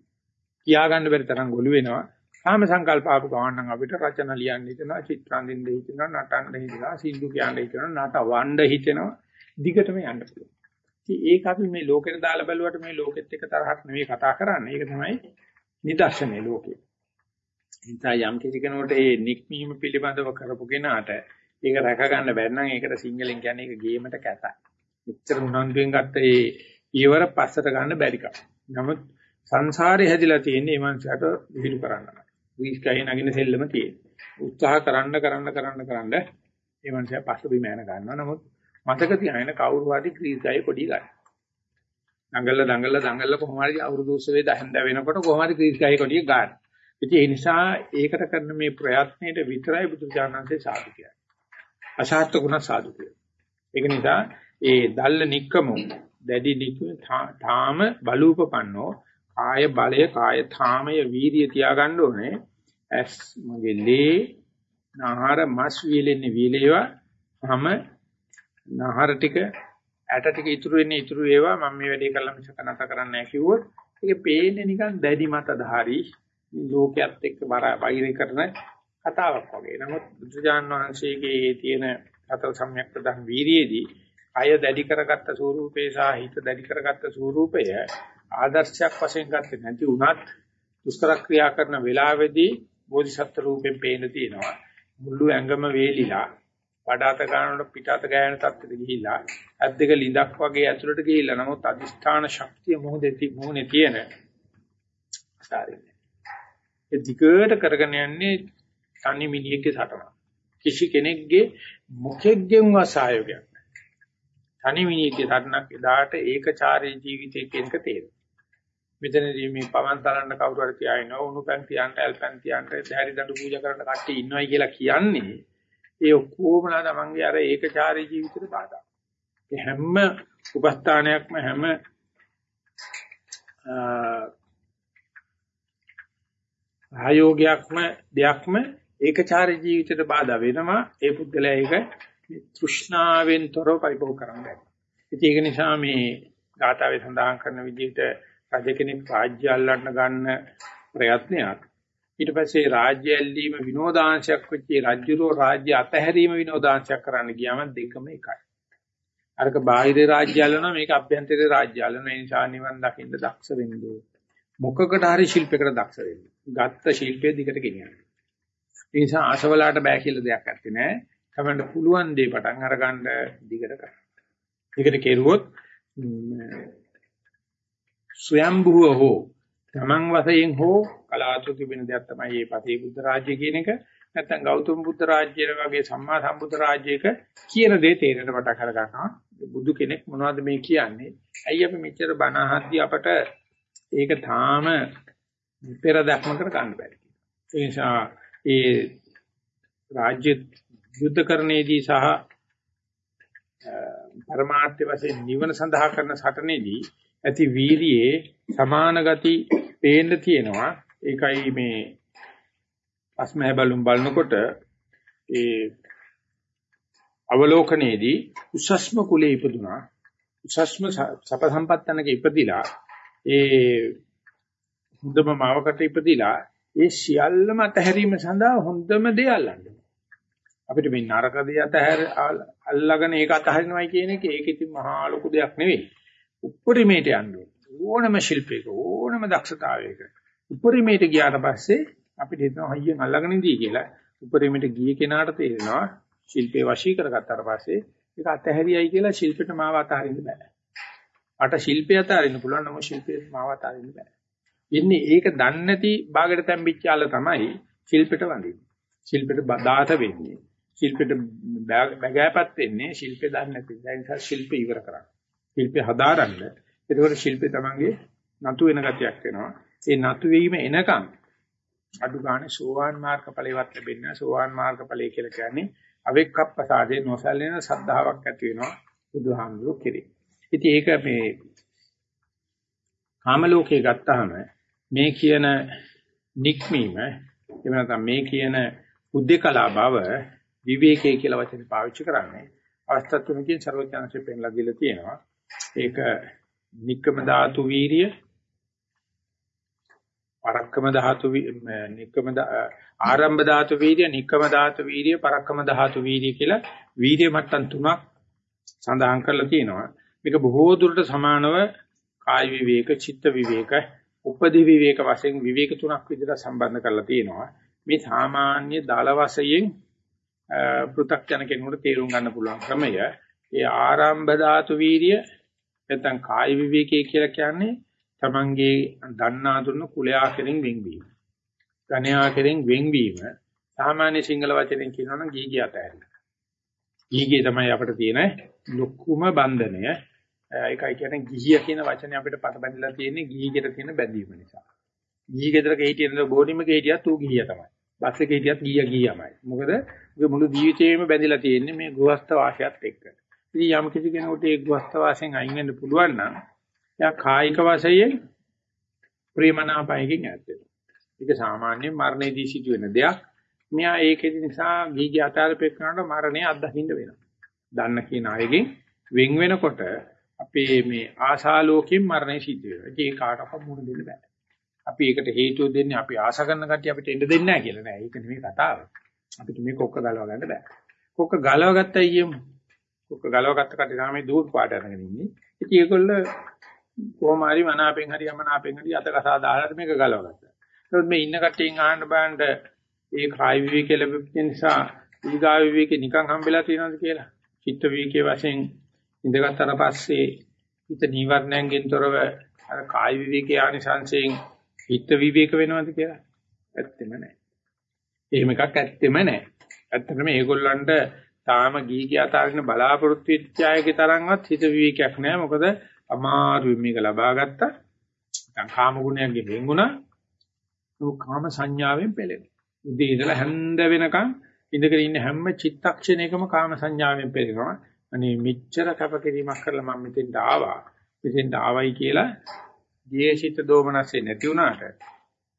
කියා ගන්න බැරි තරම් ගොළු වෙනවා. කාම සංකල්ප ආපු ගමන් නම් අපිට රචන ලියන්න හිතෙනවා, චිත්‍රාන්දින්න හිතෙනවා, නටන්න හිතෙනවා, සින්දු කියන්න හිතෙනවා, නටවන්න හිතෙනවා. දිගටම යන්න පුළුවන්. ඉතින් ඒක අපි මේ ලෝකෙට දාලා බැලුවට මේ ලෝකෙත් එක්ක තරහක් නෙවෙයි කතා කරන්නේ. ඒක තමයි නිදර්ශනේ ලෝකේ. නිසා යම් කිසි කෙනෙකුට මේ නික්මීම පිළිබඳව කරපු කෙනාට ඒක රැක ගන්න බැරි නම් ඒකට සිංහලෙන් කියන්නේ ඒක ගේමට කැතයි. මෙච්චර උනන්දුවෙන් ගත්ත ඒ ඊවර පස්සට ගන්න බැරි කම. නමුත් සංසාරේ හැදිලා තියෙන්නේ මේ මනුස්සයාට විහිළු කරන්න. විස්කයි නගින සෙල්ලම තියෙන. උත්සාහ කරන්න කරන්න කරන්න කරන්න මේ මනුස්සයා පස්ස බිම යන ගන්නවා. නමුත් මතක තියාගෙන කවුරු හරි ක්‍රීස් ගායේ පොඩි ගන්න. දඟල්ල දඟල්ල දඟල්ල කොහොම හරි අවුරුදු උත්සවයේ දහඳ වෙනකොට කොහොම හරි ක්‍රීස් ගායේ කොටිය ගන්න. ඉතින් ඒ නිසා ඒකට කරන මේ ප්‍රයත්නයේ විතරයි බුදුචානන්සේ සාදු කියන්නේ. අසාර්ථකුණ සාදුකය. ඒක නිසා ඒ දල්ල නික්කමු දැඩි නික්ම තාම බලූපපන්නෝ කාය බලය කාය තාමය වීර්ය තියාගන්න ඕනේ. ඇස් මගේ ලේ නහර මස් වීලෙන්නේ වීලේවා මම නහර ටික ඇට ටික ඉතුරු වෙන්නේ ඉතුරු ඒවා මම මේ වැඩේ කළා මිසක නැත කරන්නේ නැහැ කිව්වොත් ඒක පේන්නේ නිකන් දැඩි මතධාරී ලෝකයක් එක්ක බර වෛරය කරන කතාවක් වගේ. නමුත් බුදුජාන් වහන්සේගේ තියෙන අතර සම්‍යක් ප්‍රදාන වීරියේදී අය දැඩි කරගත්ත ස්වරූපේ සහ හිත දැඩි කරගත්ත ස්වරූපය ආදර්ශයක් වශයෙන් ගත්තේ නැති වුණත් දුෂ්කර ක්‍රියා කරන වෙලාවේදී බෝධිසත්ව රූපෙන් පේන තියෙනවා. මුළු ඇඟම වේලිලා වඩාත ගන්නකොට පිටාත ගෑන තත්ත්වෙට ගිහිල්ලා ඇස් දෙක ලිඳක් වගේ ඇතුළට ගිහිල්ලා නමුත් අදිෂ්ඨාන ශක්තිය මොහොතේ මොහොනේ තියෙන ආකාරයෙන් ඒ දිගට කරගෙන යන්නේ තනි මිනිහෙක්ගේ සටන කිසි කෙනෙක්ගේ මුඛෙක්ගෙන් වසායෝගයක් තනි මිනිහෙක්ගේ සටනක් එදාට ඒකචාරී ජීවිතයේ කෙනක තේරෙනවා. මෙතනදී මේ පවන් තරන්න කවුරු හරි තියාගෙන උණු පැන් තියන්න ඇල් පැන් තියන්න දැරි දඬු පූජා කරන්න කට්ටිය ඉන්නවයි කියලා කියන්නේ ඒ ඔක්කොමලා තමන්ගේ අර ඒකචාරී ජීවිතේට බාධා. ඒ හැම උපස්ථානයක්ම හැම ආයෝගයක්ම දෙයක්ම ඒකචාරී ජීවිතයට බාධා වෙනවා. ඒ පුද්ගලයා ඒක තෘෂ්ණාවෙන් තොරව පරිභෝග කරන්න ඉතින් ඒක නිසා මේ ගාථාවේ සඳහන් කරන විදිහට රජ කෙනෙක් රාජ්‍ය අල්ලන්න ගන්න ප්‍රයත්නයක් ඊට පස්සේ රාජ්‍ය ඇල්ලීම විනෝදාංශයක් වෙච්ච රාජ්‍යරෝ රාජ්‍ය අතහැරීම විනෝදාංශයක් කරන්න ගියාම දෙකම එකයි. අරක බාහිර රාජ්‍ය අල්ලනවා මේක අභ්‍යන්තර රාජ්‍ය අල්ලන නිසා නිවන් දකින්න දක්ෂ වෙන්න මොකකට හරි ශිල්පයකට දක්ෂ වෙන්න. ගත්ත ශිල්පයේ දිගට ගෙනියන්න. ඒ නිසා ආශවලාට බෑ කියලා දෙයක් නැත්තේ නෑ. තමන්ට පුළුවන් දේ පටන් අරගන්න දිගට කරන්න. දිගට කෙරුවොත් ස්වයම්භුව හෝ තමන් වශයෙන් හෝ කලාතුරකින් තිබෙන දෙයක් තමයි මේ පතේ බුද්ධ රාජ්‍ය කියන එක. නැත්නම් ගෞතම බුද්ධ රාජ්‍යය වගේ සම්මා සම්බුද්ධ රාජ්‍යයක කියන දේ තේරෙන්න පටන් අර ගන්නවා. බුදු කෙනෙක් මොනවද මේ කියන්නේ? ඇයි අපි මෙච්චර බණ අහද්දී අපට ඒක තාම පෙර දැක්මකට ගන්න බැරි. ඒ නිසා ඒ රාජ්‍ය යුද්ධ කරන්නේදී සහ පරමාර්ථ වශයෙන් නිවන සඳහා කරන සටනේදී ඇති වීරියේ සමාන ගති පේන්න තියෙනවා. ඒකයි මේ අස්මහ බලුම් බලනකොට ඒ අවලෝකනයේදී උසස්ම කුලේ ඉපදුනා. උසස්ම සප සම්පත්තනක ඉපදිලා ඒ හොඳම මාවකට ඉපදිලා ඒ සියල්ලම අතහැරීම සඳහා හොඳම දේ අල්ලන්නේ. අපිට මේ නරක දේ අතහැර අල්ලගෙන ඒක අතහරිනවයි කියන එක ඒක ඉතින් මහා ලොකු දෙයක් නෙවෙයි. උපරිමයට යන්න ඕනම ශිල්පයක ඕනම දක්ෂතාවයක උපරිමයට ගියාට පස්සේ අපිට හිතනවා හයියෙන් අල්ලගෙන ඉඳී කියලා. උපරිමයට ගිය කෙනාට තේරෙනවා ශිල්පේ වශී කරගත්තාට පස්සේ ඒක අතහැරියයි කියලා ශිල්පෙට මාව අතහරින්න බෑ. අට ශිල්පය අතහරින්න පුළුවන් නමුත් ශිල්පේ මාව අතහරින්න බෑ. ඉන්නේ ඒක දන්නේ නැති ਬਾගෙට තැම්පිච්ච ආල තමයි ශිල්පෙට වඳින්නේ. ශිල්පෙට දාත වෙන්නේ. ශිල්පෙට බගෑපත් වෙන්නේ ශිල්පේ දන්නේ නැති. ඒ නිසා ශිල්පේ ඉවර කරන්න. ශිල්පේ හදාරන්න. එතකොට ශිල්පේ තමන්ගේ නතු වෙන ගතියක් වෙනවා. ඒ නතු වීම එනකම් අඩු ගානේ සෝවාන් මාර්ග ඵලෙවත් ලැබෙන්නේ නැහැ. සෝවාන් මාර්ග ඵලය කියලා කියන්නේ අවෙක්කප්පසාදේ නොසැලෙන සද්ධාාවක් ඇති වෙනවා බුදුහාමුදුරුවෝ කෙරේ. ඉතින් ඒක මේ කාම ලෝකේ ගත්තාම මේ කියන නික්මීම එහෙම නැත්නම් මේ කියන උද්දේකලා බව විවේකයේ කියලා වචනේ පාවිච්චි කරන්නේ අවස්ථා තුනකින් ਸਰවඥාන්සේ පෙන්ලා දීලා තියෙනවා. ඒක නික්කම ධාතු වීරිය පරක්කම ධාතු නික්කම ආරම්භ ධාතු වීර්ය නික්කම ධාතු වීර්ය පරක්කම ධාතු වීර්ය කියලා වීර්ය මට්ටම් තුනක් සඳහන් කරලා තියෙනවා. මේක බොහෝ දුරට සමානව කාය විවේක චිත්ත විවේක උපදි විවේක වශයෙන් විවේක තුනක් විදිහට සම්බන්ධ කරලා තියෙනවා. මේ සාමාන්‍ය දාල වශයෙන් පෘථග්ජන කෙනෙකුට තේරුම් ගන්න පුළුවන් ක්‍රමය. ඒ ආරම්භ ධාතු වීර්ය නැත්නම් කාය විවේකයේ කියලා කියන්නේ තමන්ගේ දන්නා දුන්න කුලයා කෙරෙන් වෙන්වීම. ගණයා කෙරෙන් වෙන්වීම සාමාන්‍ය සිංහල වචනෙන් කියනවා නම් ගීගිය අතහැරීම. ගීගිය තමයි අපිට තියෙන ලොකුම බන්ධනය. ඒකයි කියන්නේ ගිහිය කියන වචනේ අපිට පට බැඳලා තියෙන්නේ ගිහිගෙට තියෙන බැඳීම නිසා. ගිහි ගෙදරක හිටියන බෝඩිමක හිටියත් ඌ ගිහිය තමයි. බස් එකේ හිටියත් ගියා ගියාමයි. මොකද උගේ මුළු ජීවිතේම බැඳිලා තියෙන්නේ මේ ගෘහස්ත වාසයත් එක්ක. ඉතින් යම් කිසි කෙනෙකුට ඒ ගෘහස්ත වාසයෙන් අයින් වෙන්න පුළුවන් නම් එයා කායික වශයෙන් ප්‍රේමනාපයකින් ඈත් වෙනවා. ඒක සාමාන්‍යයෙන් මරණයේදී සිදුවෙන දෙයක්. මෙයා ඒකෙදි නිසා ගීගේ අතාරපෙක් කරනකොට මරණය අත්දකින්න වෙනවා. දන්න කියන අයගෙන් වෙන් වෙනකොට අපේ මේ ආශාලෝකයෙන් මරණය සිද්ධ වෙනවා. ඒක කාටවත් මුණ දෙන්න බෑ. අපි ඒකට හේතුව දෙන්නේ අපි ආශා කරන කට්ටිය අපිට එන්න දෙන්නේ නැහැ කියලා නෑ. ඒක නෙමෙයි කතාව. අපිට මේ කොක්ක ගලව ගන්න බෑ. කොක්ක ගලව ගත්තා ඊයේම. කොක්ක ගලව ගත්ත කට්ටිය තමයි දූත් පාට අරගෙන ඉන්නේ. ඉතින් ඒගොල්ල කොහොම හරි මනාපෙන් හරි යමනාපෙන් හරි අත කසා දාලා මේක ගලව ගත්තා. ඒත් මේ ඉන්න කට්ටියන් අහන්න බෑන්ඩ ඒ කායි විවේකී ලැබෙච්ච නිසා ඊගා විවේකේ නිකන් හම්බෙලා තියෙනවද කියලා. චිත්ත විවේකයේ වශයෙන් ඉඳගත්තට පස්සේ හිත නීවරණයෙන් තොරව අර කායි විවේකයේ ආනිසංසයෙන් හිත විවේක වෙනවද කියලා? ඇත්තෙම නැහැ. එහෙම එකක් ඇත්තෙම නැහැ. ඇත්තටම මේගොල්ලන්ට තාම ගීගී අතාරින බලාපොරොත්තු වෙච්ච අයගේ තරම්වත් හිත විවේකයක් නැහැ. මොකද අමාරුවෙන් මේක ලබා ගත්තා. නැත්නම් කාම ගුණයන්ගෙන් වෙන්ුණා. ඒක කාම සංඥාවෙන් පෙළෙනවා. උදේ ඉඳලා හැන්ද වෙනකන් ඉඳගෙන ඉන්න හැම චිත්තක්ෂණයකම කාම සංඥාවෙන් පෙළෙනවා. අනේ මෙච්චර කැපකිරීමක් කරලා මම මෙතෙන්ට ආවා. මෙතෙන්ට ආවයි කියලා දේශිත දෝමනස්සේ නැති වුණාට,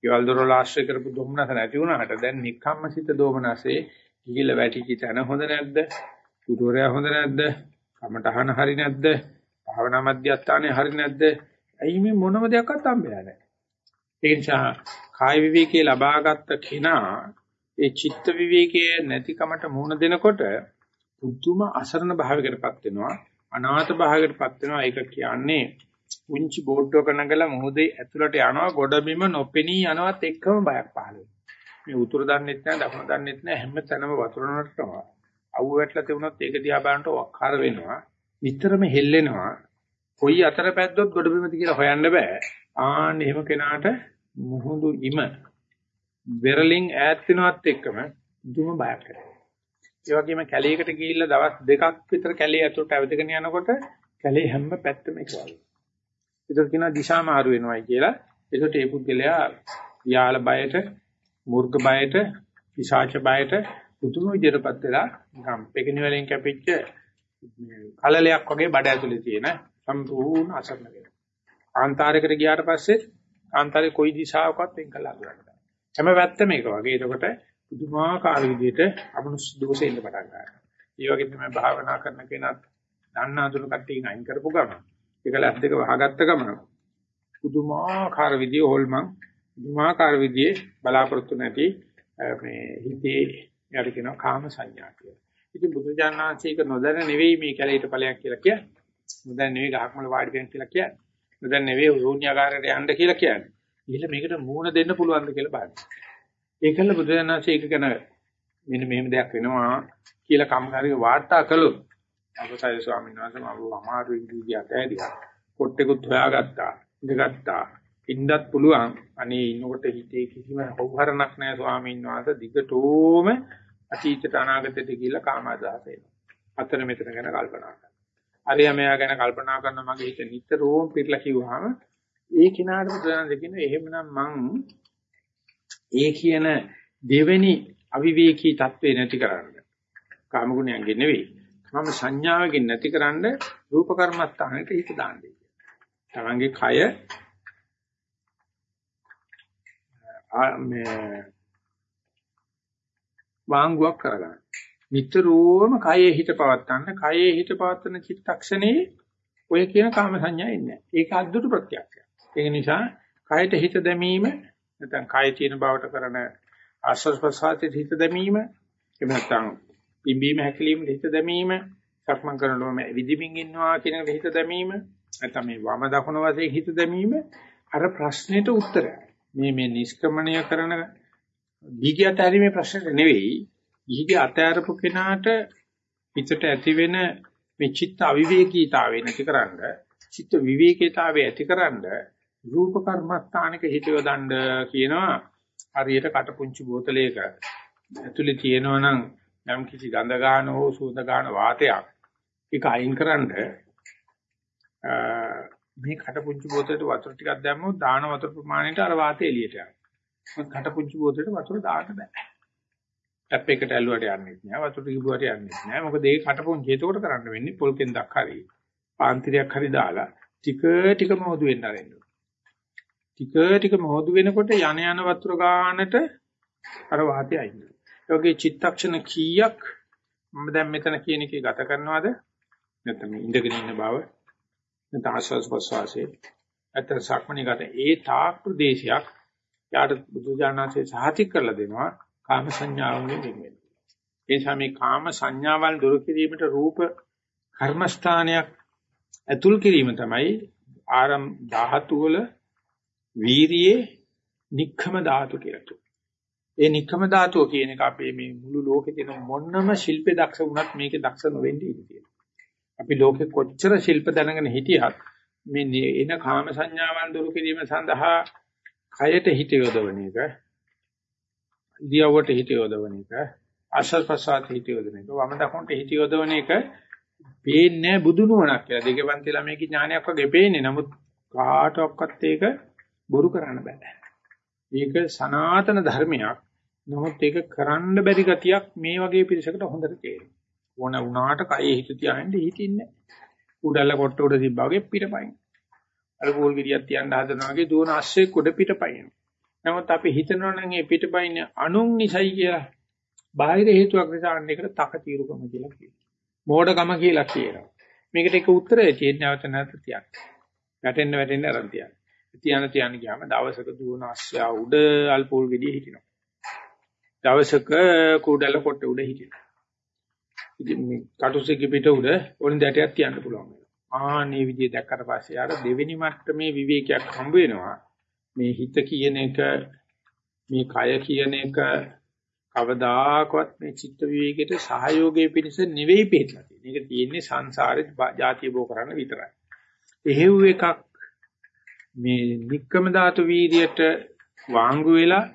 කෙවල් දොරල ආශ්‍රය කරපු දොම්නස නැති වුණාට දැන් නික්කම්මසිත දෝමනස්සේ ගිහිල්ලා වැටිච්ච තැන හොඳ නැද්ද? ගුරුවරයා හොඳ නැද්ද? කමටහන හරි නැද්ද? භාවනා මධ්‍යස්ථානේ හරි නැද්ද? ඇයි මේ මොනම දෙයක්වත් හම්බෙලා නැහැ. ඒ නිසා කාය විවේකයේ ලබාගත් කෙනා ඒ චිත්ත විවේකයේ නැතිකමට මුහුණ දෙනකොට පුදුම අසරණ භාවයකටපත් වෙනවා අනාථ භාවයකටපත් වෙනවා ඒක කියන්නේ උන්චි බෝඩ්ඩක නගලා මොහොතේ ඇතුළට යනවා ගොඩබිම නොපෙනී යනවත් එක්කම බයක් පහළ මේ උතුර දන්නෙත් නැහැ දකුණ දන්නෙත් නැහැ හැම තැනම වතුර නටනවා අවුව වැටලා තිබුණොත් ඒක දිහා බලනකොට වක්කාර වෙනවා නිතරම හෙල්ලෙනවා කොයි අතර පැද්දොත් ගොඩබිමද කියලා හොයන්න බෑ ආන්න එහෙම කෙනාට මුහුදු ඉම වෙරලින් ඈත් වෙනවත් එක්කම දුම බයක් කරනවා. ඒ වගේම කැලේකට ගිහිල්ලා දවස් දෙකක් විතර කැලේ ඇතුළට ඇවිදගෙන යනකොට කැලේ හැම පැත්තම එක වගේ. ඒක කියනවා දිශා මාරු වෙනවයි කියලා. ඒකට ඒ පුද්ගලයා යාල බයට, මුර්ග බයට, පිශාච බයට පුදුම විදිහටපත් වෙලා නිකම් පෙකිනි වලින් කැපිච්ච කලලයක් වගේ බඩ ඇතුලේ තියෙන සම්පූර්ණ අසරණ වෙනවා. ආන්තාරයකට ගියාට පස්සේ ආන්තරේ කොයි දිශාවකවත් වෙන් කළා ගන්න බෑ. හැම පැත්තම මේක වගේ. එතකොට පුදුමාකාර විදිහට අමනුෂ්‍ය දෝෂෙ ඉන්න පටන් ගන්නවා. ඒ වගේ තමයි භාවනා කරන කෙනත් දන්න අඳුර කට්ටියන් අයින් කරපු ගමන් ඒක ලැබ් දෙක වහගත්ත ගමන් පුදුමාකාර විදිහේ හොල්මන් පුදුමාකාර විදිහේ බලාපොරොත්තු නැති මේ හිතේ යට කියනවා කාම සංඥා කියලා. ඉතින් බුදුජානනාංශයක නොදැන නෙවෙයි මේ කැලේට ඵලයක් කියලා කියන්නේ. නොදැන නෙවෙයි ගහක්මල වාඩි වෙන කියලා කියන්නේ. දැන් නෙවෙයි ශූන්‍යාකාරයට යන්න කියලා කියන්නේ. ගිහිල්ලා මේකට මූණ දෙන්න පුළුවන්ද කියලා බලන්න. ඒකල බුදුරජාණන්සේ ඒක ගැන මෙන්න මෙහෙම දෙයක් වෙනවා කියලා කම්කාරී වාර්තා කළොත් අපසාරි ස්වාමීන් වහන්සේ මම අමාරු ඉංග්‍රීසි අතහැරියා. කොට්ටෙකුත් හොයාගත්තා. ඉඳගත්තා. ඉන්නත් පුළුවන්. අනේ ඉන්නකොට හිතේ කිසිම හොවහරණක් නැහැ ස්වාමීන් වහන්සේ දිගටෝම අතීතට අනාගතයට ගිහිල්ලා කාමාදාස එනවා. අතන මෙතන ගැන කල්පනා කරනවා. අරයා මෙයා ගැන කල්පනා කරන මගේ හිත නිතරම පිරලා කිව්වහම ඒ කෙනාට බුදුන් දෙකින එහෙමනම් මං ඒ කියන දෙවෙනි අවිවේකී தત્ත්වේ නැති කරන්න කාම ගුණයන්ගෙන් නෙවෙයි මම සංඥාවකින් නැති කරන්න රූප කර්මස්ථානෙට හිත දාන්නේ තමන්ගේ කය මේ වාංගුවක් කරගන්න. නිතරම කයේ හිත පවත්තන්න. කයේ හිත පවත්තන චිත්තක්ෂණේ ඔය කියන කාම සංඥා ඉන්නේ ඒක අද්දුට ප්‍රත්‍යක්ෂය ඒක නිසා කයට හිත දැමීම නැත්නම් කය තියෙන බවට කරන ආස්වාද ප්‍රසආතේ හිත දැමීම එහෙම නැත්නම් පිම්බීම හැකලීම හිත දැමීම සක්මන් කරනකොට විදිමින් ඉන්නවා කියන හිත දැමීම නැත්නම් මේ වම දකුණ වශයෙන් හිත දැමීම අර ප්‍රශ්නෙට උත්තරය මේ මේ නිෂ්ක්‍රමණය කරන දීගයට ඇරීමේ ප්‍රශ්නේ නෙවෙයි. ඊගේ අතෑරපු කෙනාට පිටට ඇති වෙන මේ චිත්ත අවිවේකීතාවය නැතිකරන්න චිත්ත විවේකීතාවය ඇතිකරන්න රූප කර්මස්ථානික හිත යොදන්න කියනවා. හරියට කටපුංචි බෝතලයක ඇතුලේ තියෙනවා නම් යම් කිසි ගඳ ගන්න හෝ සුවඳ ගන්න වාතයක් ඒක අයින්කරනද මේ කටපුංචි බෝතලෙට වතුර ටිකක් දැම්මොත් දාන වතුර ප්‍රමාණයට අර වාතය එළියට යනවා. මොකද කටපුංචි බෝතලෙට වතුර දාන්න බෑ. ටැප් එකට ඇල්ලුවට යන්නේ නැහැ. වතුර කිව්වට යන්නේ නැහැ. මොකද ඒක කටපොන් ජේතකොට කරන්න වෙන්නේ පොල් කෙන්දක් හරි පාන්තිරයක් හරි දාලා ටික ටික මොහොදු වෙන්න ආරෙන්න. ටික ටික මොහොදු වෙනකොට යන යන වතුර ගානට අර වාතය අයින් වෙනවා. ඒ වගේ චිත්තක්ෂණ කීයක් මම දැන් මෙතන කියන එකේ ගත කරනවද? නැත්නම් ඉඳගෙන ඉන්න බව නැත්නම් ආස්වාස් ප්‍රසවාසයේ අතර සක්මණේ ගත ඒ තාක් ප්‍රදේශයක් යාට බුදුජානනාංශය සහතික කරලා දෙනවා කාම සංඥාවෙන් වෙන්නේ. ඒ නිසා මේ කාම සංඥාවල් දුරු කිරීමට රූප කර්මස්ථානයක් ඇතුල් කිරීම තමයි ආරම් ධාතු වල වීරියේ නික්ඛම ධාතු කියලා කියනවා. ඒ නික්කම ධාතුව කියන එක අපේ මේ මුළු ලෝකේ තියෙන මොනම ශිල්පේ දක්ෂ වුණත් මේකේ දක්ෂ නොවෙන්න ඉඩ තියෙනවා. අපි ලෝකේ කොච්චර ශිල්ප දැනගෙන හිටියත් මේ එන කාම සංඥාවන් දුරු කිරීම සඳහා කයට හිත යොදවන එක, ඉදියවට හිත යොදවන එක, ආශ්‍රව ප්‍රසාද හිත යොදවන එක, වම දකුණට හිත යොදවන එක පේන්නේ බුදු නුවණක් කියලා. දෙකපන්ති ළමයිගේ ඥානයක් වගේ පේන්නේ. නමුත් කාටවත් ඒක බොරු කරන්න බෑ. ඒක සනාතන ධර්මයක්. නමුත් ඒක කරන්න බැරි ගතියක් මේ වගේ පිරිසකට හොඳට තේරෙනවා. ඕන වුණාට කයෙ හිත තියාගෙන හිටින්නේ. උඩල්ල කොට උඩ තිබ්බා වගේ පිටපයින්. අර පෝල් ගෙඩියක් තියන්න හදනවා වගේ දුවන අස්සේ කුඩ පිටපයින්. නමුත් අපි හිතනවා නම් මේ පිටපයින් අනුන් නිසයි කියලා. බාහිර හේතුවක් නිසා අන්න එකට තක తీරුකම කියලා කියනවා. මෝඩකම කියලා කියනවා. මේකට එක උත්තරය තියෙන්නේ නැවත නැවත තියන්න. වැටෙන්න වැටෙන්න අරන් තියන්න. තියන තියන ගියාම දවසක දුවන අස්සයා උඩ අල්පෝල් ගෙඩිය හිටිනවා. දවසක කුඩල කොට උඩ හිටිනවා. ඉතින් මේ කටුසෙක පිට උඩ ඕනි දැටයක් තියන්න පුළුවන්. ආනේ විදිය දැක්කට පස්සේ ආර දෙවෙනි මට්ටමේ විවේකයක් හම්බ වෙනවා. මේ හිත කියන එක මේ කය කියන එක කවදාකවත් මේ චිත්ත විවේකයට සහයෝගයේ පිණිස නෙවෙයි පිටලා තියෙන්නේ. ඒක තියෙන්නේ සංසාරේ ಜಾතිය බෝ කරන්න විතරයි. එහෙව් එකක් මේ නික්කම ධාතු වීර්යයට වාංගු වෙලා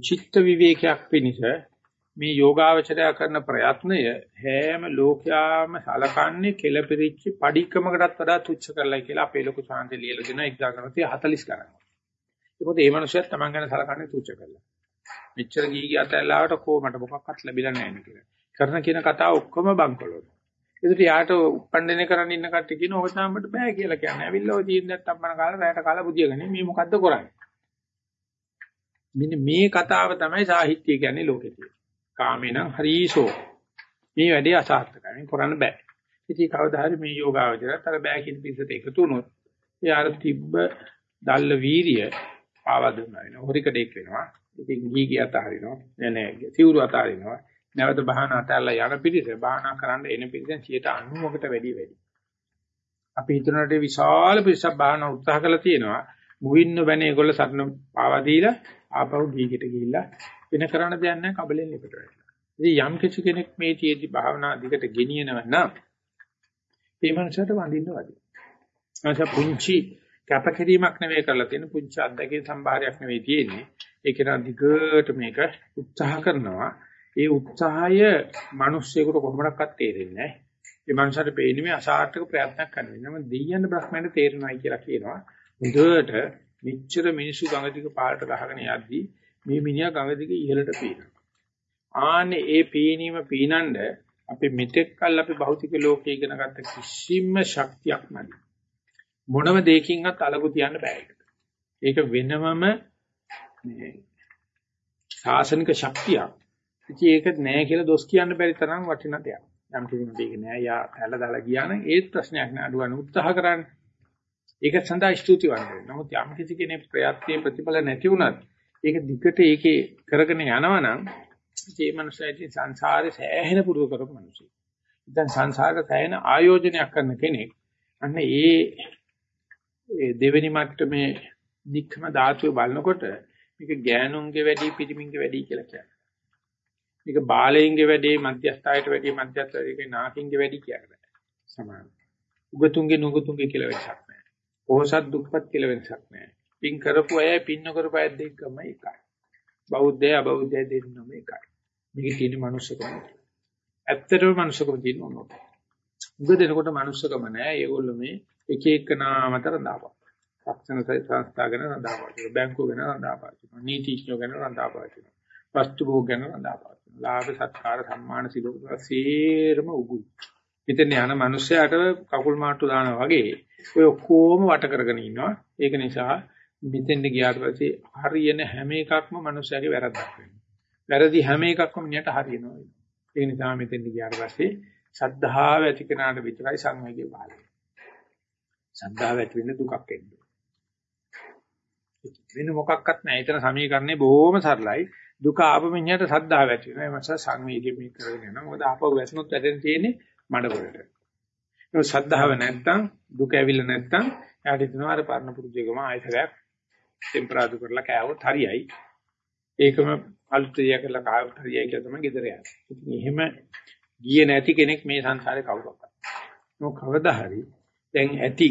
චිත්ත විවේකයක් පිණිස මේ යෝගාවචරය කරන ප්‍රයත්නය හැම ලෝකයාම සලකන්නේ කෙලපිරිච්ච padikkamakටත් වඩා තුච්ච කරලා කියලා අපේ ලොකු සාන්තේ ලියලා දෙනවා 1940 ගණන්. ඒකෝද මේ මිනිස්සුත් Taman ගැන සලකන්නේ තුච්ච කරලා. මෙච්චර ගිහි ගිය අතල්ලාවට කොහමද මොකක්වත් ලැබිලා නැහැ නේ කියලා. කරන කියන කතාව ඔක්කොම බංකොලොත්. ඒකට යාට උප්පණ්ඩනේ කරන් ඉන්න කට්ටිය කියන ඕක තමයි බෑ කියලා කියන්නේ. ඇවිල්ලා ඔය තියෙන නැත්තම් මන කාලා රැයට කාලා බුදියගන්නේ මේ මොකද්ද කරන්නේ? මෙන්න මේ කතාව තමයි සාහිත්‍ය කියන්නේ ලෝකේ තියෙන. කාමේනම් හරීසෝ. මේ වැඩේ අසාර්ථකයි. මේ කරන්න බෑ. ඉතින් කවදා හරි මේ යෝගාවචරයට අර බෑ කියන පිටසට එකතු වුණොත් එයාර තිබ්බ දල්ල වීරිය ආවදුනා වෙනවා. හොරිකඩේක් වෙනවා. ඉතින් ගී ගිය අතහරිනවා. නෑ නෑ සිවුරු අතහරිනවා. නැවත බහනා අතල්ලා යන පිළිස බහනා කරන්න එන පිළිසෙන් 90කට වැඩි වැඩි. අපි හිතනට විශාල පිරිසක් බහනා උත්සාහ කළා තියෙනවා. මුවින්න බැනේ ඒගොල්ල සරණ පාවා දීලා ආපහු ගීකට ගිහිල්ලා වෙන කරන්න දෙයක් නැහැ කබලෙන් ලිපට වැටලා. ඉතින් යම් කිසි කෙනෙක් මේ තියේදී භාවනා දිගට ගෙනියනව නම් ඒ මනසට වඳින්න වදී. අනස පුංචි කැපකිරීමක් නෙවෙයි කරලා තියෙන පුංචි අත්දැකීම් සම්භාරයක් නෙවෙයි තියෙන්නේ. ඒක නම් දිගට මේක උත්සාහ කරනවා. ඒ උත්සාහය මිනිස්සුෙකුට කොහොමඩක්වත් තේරෙන්නේ නැහැ. ඒ මනුස්සයාට පේන්නේ මේ අසාර්ථක ප්‍රයත්නයක් කරන වෙනම දෙයියන් බ්‍රහ්මයන්ට තේරෙනවයි කියලා කියනවා. හොඳට මෙච්චර මිනිස්සු ගඟ දිග පාරට ගහගෙන යද්දී මේ මිනිහා ගඟ දිග ඉහළට පීනවා. ආනේ ඒ පීනීම පීනනද අපි මෙතෙක් කල් අපි භෞතික ලෝකයේ ඉගෙන ගත්ත කිසිම ශක්තියක් නැති. මොනම දෙයකින්වත් අලගු තියන්න බෑ ඒක වෙනමම මේ ශාසනික ශක්තියක්. ඉතින් ඒක නෑ කියලා දොස් කියන්න බැරි තරම් වටිනා දෙයක්. යම් කෙනෙකුට ඒක නෑ යා ඇල දාලා ගියා නම් ඒත් ප්‍රශ්නයක් නෑ අඩුවන උත්සාහ කරන්නේ. ඒක සඳහා ස්තුති වන්දේ. නමුත් යම් කිසි කෙනෙක් ප්‍රයත්නයේ ප්‍රතිඵල නැති වුණත් ඒක දිගට ඒකේ කරගෙන යනවා නම් මේ මනුස්සයයි සංසාරේ සෑහෙන පුරුදු කරපු මිනිස්සු. දැන් සංසාරේ සෑහෙන ආයෝජනයක් කරන කෙනෙක්. අන්න ඒ ඒ දෙවෙනි මට්ටමේ නික්කම ධාතුව බලනකොට මේක ගෑනුන්ගේ වැඩි පිටිමින්ගේ වැඩි කියලා කියනවා. මේක බාලයින්ගේ වැඩි මධ්‍යස්ථායට වැඩි මධ්‍යස්ථායේ නාකින්ගේ වැඩි කියන්නේ. සමාන. උගතුන්ගේ නුගතුන්ගේ කියලා වෙනසක් නැහැ. පොහසත් දුක්පත් කියලා වෙනසක් නැහැ. පින් කරපු අය පින් නොකරපු අය දෙකම එකයි. බෞද්ධය අබෞද්ධය දෙන්නම එකයි. මේක තියෙන මනුස්සකම. ඇත්තටම මනුස්සකම තියෙන ඕනොත්. උග දෙනකොට මනුස්සකම නෑ. ඒගොල්ලෝ මේ එක එක නාම අතර දාපන්. රක්ෂණ සංස්ථා ගැන රඳාපවතිනවා. බැංකුව ගැන රඳාපවතිනවා. නීතිඥයෝ ගැන රඳාපවතිනවා. වස්තු භෝග ගැන රඳාපවතිනවා. ලාභ සත්කාර සම්මාන සිලෝක සේරම උගුල්. මෙතන යන මිනිස්සයාට කකුල් මාට්ටු දානවා වගේ ඔය ඔක්කොම වට කරගෙන ඉන්නවා. ඒක නිසා මෙතෙන්ට ගියාට පස්සේ හරියන හැම එකක්ම මිනිස්සයාගේ වැරද්දක් වෙනවා. වැරදි හැම එකක්ම මිනිහට හරියනවා. ඒ නිසා මෙතෙන්ට ගියාට පස්සේ සද්ධාව ඇති කෙනාට විතරයි සංවේගය පහළ වෙන්නේ. සද්ධාව ඇති වෙන්න දුකක් එන්නේ. වෙන මොකක්වත් නැහැ. එතන සමීකරණේ බොහොම සරලයි. දුක ආපමිනියට සද්ධාව ඇති වෙනවා. ඒ මාස සංවේගය මේ කරගෙන යනවා. මොකද ආපහු වැටුනොත් වැටෙන තියෙන්නේ මඩවලට. ඒ සද්ධාව නැත්තම් දුක ඇවිල්ලා නැත්තම් යාට හිතනවා අර පරණ පුරුද්දේකම ආයතරයක් ටෙම්පරාදු කරලා කෑවොත් හරියයි. ඒකම අලුත්ය කරලා කායොත් හරියයි කියලා තමයි ගෙදර යන්නේ. ඉතින් එහෙම ගියේ නැති කෙනෙක් මේ සංසාරේ කවුරක්වත්. මොක කවදා හරි දැන් ඇති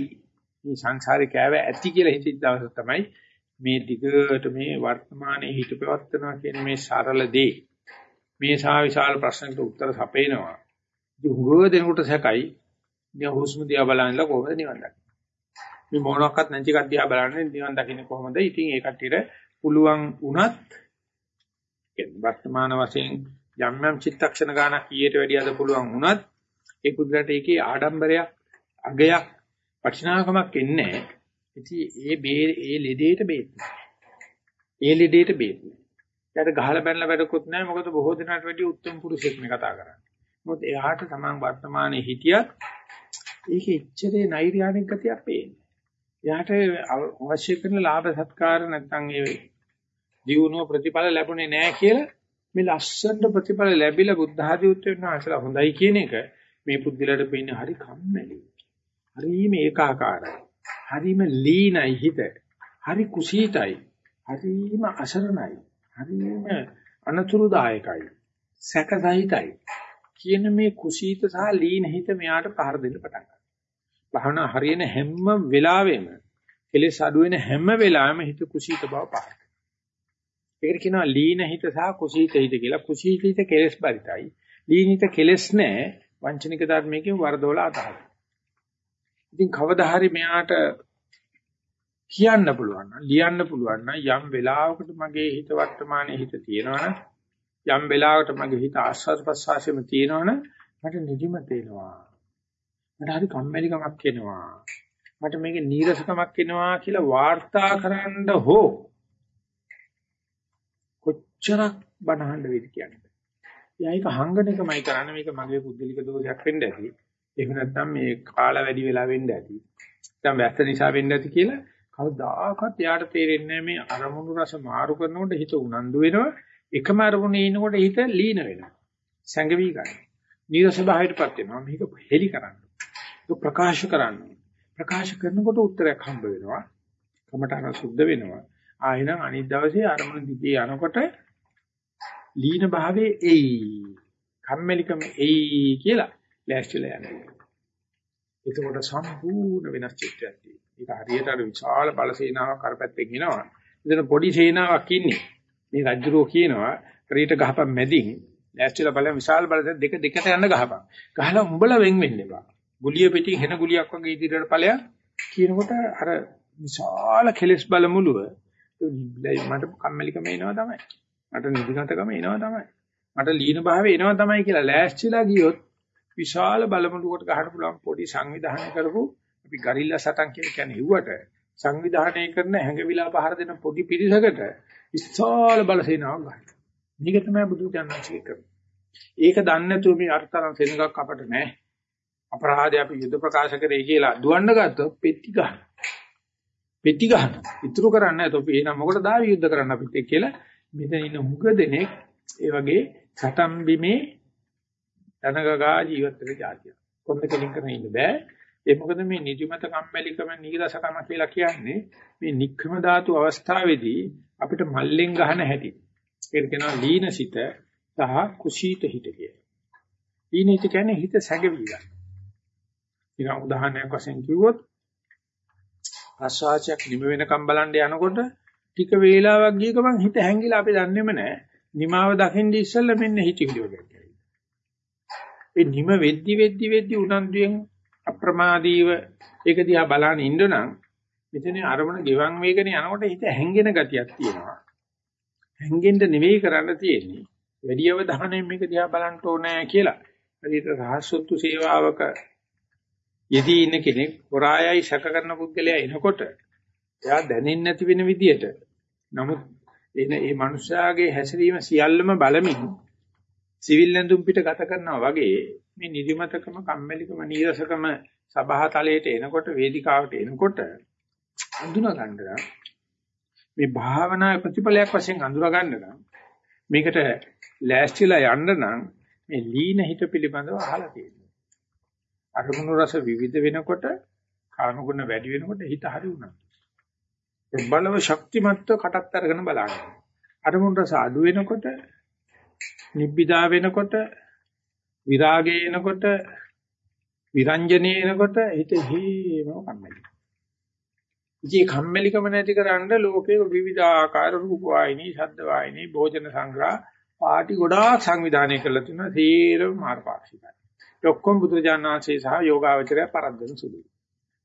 මේ සංසාරේ කෑව ඇති කියලා හිතිච්ච දවස තමයි මේ දිගට මේ වර්තමානයේ හිත පවත්නවා කියන මේ සරල දේ මේ සා විශාල ප්‍රශ්නකට උත්තර සපේනවා. ඉතින් හුඟ දෙනකොට සැකයි මේ හුස්ම දිහා බලනලා කොහොමද නිවන් දකින්නේ? මේ මොනක්වත් නැති එකක් දිහා බලන්නේ නිවන් දකින්නේ කොහොමද? ඉතින් ඒ කට්ටියට පුළුවන් වුණත් වර්තමාන වශයෙන් යම් යම් චිත්තක්ෂණ ගානක් ඊට වැඩි අද පුළුවන් වුණත් ඒ පුදුරට ඒකේ ආඩම්බරයක් අගයක් වටිනාකමක් එන්නේ නැහැ. ඉතින් ඒ බේ ඒ ලෙඩේට බේත් ඒ ලෙඩේට බේත් යාට ගහලා බැනලා වැඩකුත් නැහැ මොකද බොහෝ දිනකට වැඩි උත්තම පුරුෂයෙක් මේ කතා කරන්නේ. මොකද එයාට තමන් වර්තමානයේ හිටියත් ඒක එච්චරේ නෛර්යානික ගතියක් පේන්නේ. එයාට අවශ්‍ය කරන ලාභ සත්කාර නැත්නම් ඒ දියුණුව ප්‍රතිඵල ලැබුණේ නැහැ කියලා මේ ලස්සන ප්‍රතිඵල ලැබිලා බුද්ධ ආදී උත්තරන අසල හොඳයි කියන එක මේ පුද්ගලයාට පේන්නේ හරි කම්මැලි. හරිම ඒකාකාරයි. හරිම ලීනයි හිත. හරි කුසීතයි. හරිම අසරණයි. හරිම අනතුරුදායකයි. සැකසහිතයි. කියන මේ කුසීත සහ ලීන හිත මෙයාට පහර දෙන්න පටන් ගන්නවා. භාවනා හරියන හැම වෙලාවෙම කෙලෙස් අඩු වෙන හැම වෙලාවෙම හිත කුසීත බව පහර. ඒකට කියනවා ලීන හිත සහ කුසීත හිත කියලා. කුසීත හිත කෙලෙස් බරිතයි. ලීන හිත කෙලෙස් නැහැ. වංචනික ධර්මයකින් වරදෝල අදහස්. ඉතින් කවදා හරි මෙයාට කියන්න පුළුවන් නම් ලියන්න පුළුවන් නම් යම් වෙලාවකට මගේ හිත වර්තමානයේ හිත තියෙනවනම් යම් වෙලාවකට මගේ හිත ආස්වාද ප්‍රසආසෙම තියෙනවනම් මට නිදිමත එනවා මට හරි කම්මැලිකමක් එනවා මට මේකේ නීරසකමක් එනවා කියලා වාර්තා කරන්න හෝ කොච්චරක් බනහන්න වේද කියන්නේ. එයා ඒක හංගන එකමයි කරන්නේ මේක මගේ පුද්ගලික දෝෂයක් වෙන්න ඇති. එහෙම නැත්නම් මේ කාල වැඩි වෙලා වෙන්න ඇති. නැත්නම් වැස්ස නිසා වෙන්න ඇති කියලා කවදාකවත් යාට තේරෙන්නේ මේ අරමුණු රස මාරු කරනකොට හිත උනන්දු වෙනවා. එකම අරමුණේ ඉනකොට හිත ලීන වෙනවා. සංගවි ගන්න. නීරස භාවයටපත් වෙනවා. මේක හෙලි කරන්න. ඒක ප්‍රකාශ කරන්න. ප්‍රකාශ කරනකොට උත්තරයක් හම්බ වෙනවා. කමටහන සුද්ධ වෙනවා. ආයෙනම් අනිත් දවසේ අරමුණ දිගේ යනකොට ලීන භාවයේ එයි. කම්මැලිකම එයි කියලා ලෑස්තිලා යනවා. එතකොට සම්පූර්ණ වෙනස් චිත්‍රයක් තියෙනවා. ඒක හරියට අර විශාල බල සේනාවක් කරපැත්තෙන් එනවා. එතන පොඩි සේනාවක් ඉන්නේ. මේ රජුරෝ කියනවා ක්‍රීට ගහපන් මැදින් ලෑස්තිලා බලන විශාල බල දෙක දෙකට යන්න ගහපන්. ගහලා උඹලා වෙන් වෙන්න එපා. ගුලිය පිටින් හෙන ගුලියක් වගේ ඉදිරියට ඵලයක් කියනකොට අර විශාල කෙලස් බල මුලුව මට කම්මැලිකම එනවා තමයි. මට නිදිගතකම එනවා තමයි. මට ලීන භාවය එනවා තමයි කියලා ලෑස්තිලා ගියොත් විශාල බලමුළුකට ගහන්න පුළුවන් පොඩි සංවිධානය කරපු අපි ගරිල්ලා සටන් කියලා කියන්නේ ඉුවට සංවිධානය කරන හැඟවිලා පහර දෙන පොඩි පිරිසකට විශාල බලසේනාවක් ගන්න. මේක තමයි බුදු දන්වාසික කරන්නේ. ඒක දන්නේ නැතුව මේ අර්ථතරන් සෙනඟක් අපට නැහැ. අපරාධය අපි යුද ප්‍රකාශ කරේ කියලා දුවන්න ගත්තොත් පෙට්ටි ගන්න. පෙට්ටි ගන්න. ඉතුරු කරන්නේ නැතො අපි එහෙනම් මොකටද ආවි යුද්ධ කරන්න අපිත් කියලා මෙතන ඉන්න මුග දෙනෙක් ඒ වගේ සටන් බිමේ ධනගගා ජීවත් වෙන જાතිය. කොන්ද කෙලින් කරන ඉන්න බෑ. ඒ මොකද මේ නිදිමත කම්මැලිකම නීරසකම කියලා කියන්නේ මේ නික්කම ධාතු අවස්ථාවේදී අපිට මල්ලෙන් ගහන හැටි. ඒක කියනවා ලීනසිත සහ කුසීත හිත කියලා. ලීනසිත කියන්නේ හිත සැඟවි ගන්න. ඊගා උදාහරණයක් වශයෙන් කිව්වොත් ආස්වාචයක් නිම වෙනකම් බලන්න යනකොට ටික වේලාවක් ගිය ගමන් හිත හැංගිලා අපි දන්නේම නැහැ. නිමාව දකින්න ඉස්සෙල්ලා මෙන්න හිතවිලි වගේ. ඒ නිම වෙද්දි වෙද්දි වෙද්දි උනන්දුයෙන් අප්‍රමාදීව ඒක දිහා බලන ඉන්න නම් මෙතන අරමුණ ගෙවන් වේගන යනකොට හිත හැංගෙන ගතියක් තියෙනවා. හැංගෙන්න නෙවෙයි කරන්න තියෙන්නේ. වැඩි අවධානයෙන් මේක දිහා බලන්න ඕනේ කියලා. හරියට රහස්සොත්තු සේවාවක යෙදී ඉන්න කෙනෙක් හොරායයි සැක කරන පුද්ගලයා එනකොට එයා දැනෙන්නේ නැති වෙන විදියට නමුත් එන මේ මනුෂ්‍යයාගේ හැසිරීම සියල්ලම බලමින් සිවිල් නැඳුම් පිට ගත කරනවා වගේ මේ නිදිමතකම කම්මැලිකම නීරසකම සභාතලයට එනකොට වේදිකාවට එනකොට අඳුනා ගන්න මේ භාවනා ප්‍රතිඵලයක් වශයෙන් අඳුරා ගන්න නම් මේකට ලෑස්තිලා යන්න නම් මේ ලීන හිත පිළිබඳව අහලා තියෙනවා. අරමුණු රස විවිධ වෙනකොට කාමගුණ වැඩි වෙනකොට හිත හරි උනනවා. බලව ශක්තිමත්ව කටත් අරගෙන බලන්න. අරමුණු රස අඩු වෙනකොට නිබ්බිදා වෙනකොට විරාගය එනකොට විරංජනේ එනකොට හිත හේම කම්මැලි. ඉතින් කම්මැලිකම නැති කරන්න ලෝකේ විවිධාකාර රූප වාහිනී, ශබ්ද වාහිනී, භෝජන සංග්‍රහ පාටි ගොඩාක් සංවිධානය කරලා තියෙනවා. සීරම මාර්ගපාක්ෂිකයි. ඔක්කොම බුදුජානනාංශේ සහ යෝගාවචරය පරද්දන සුළුයි.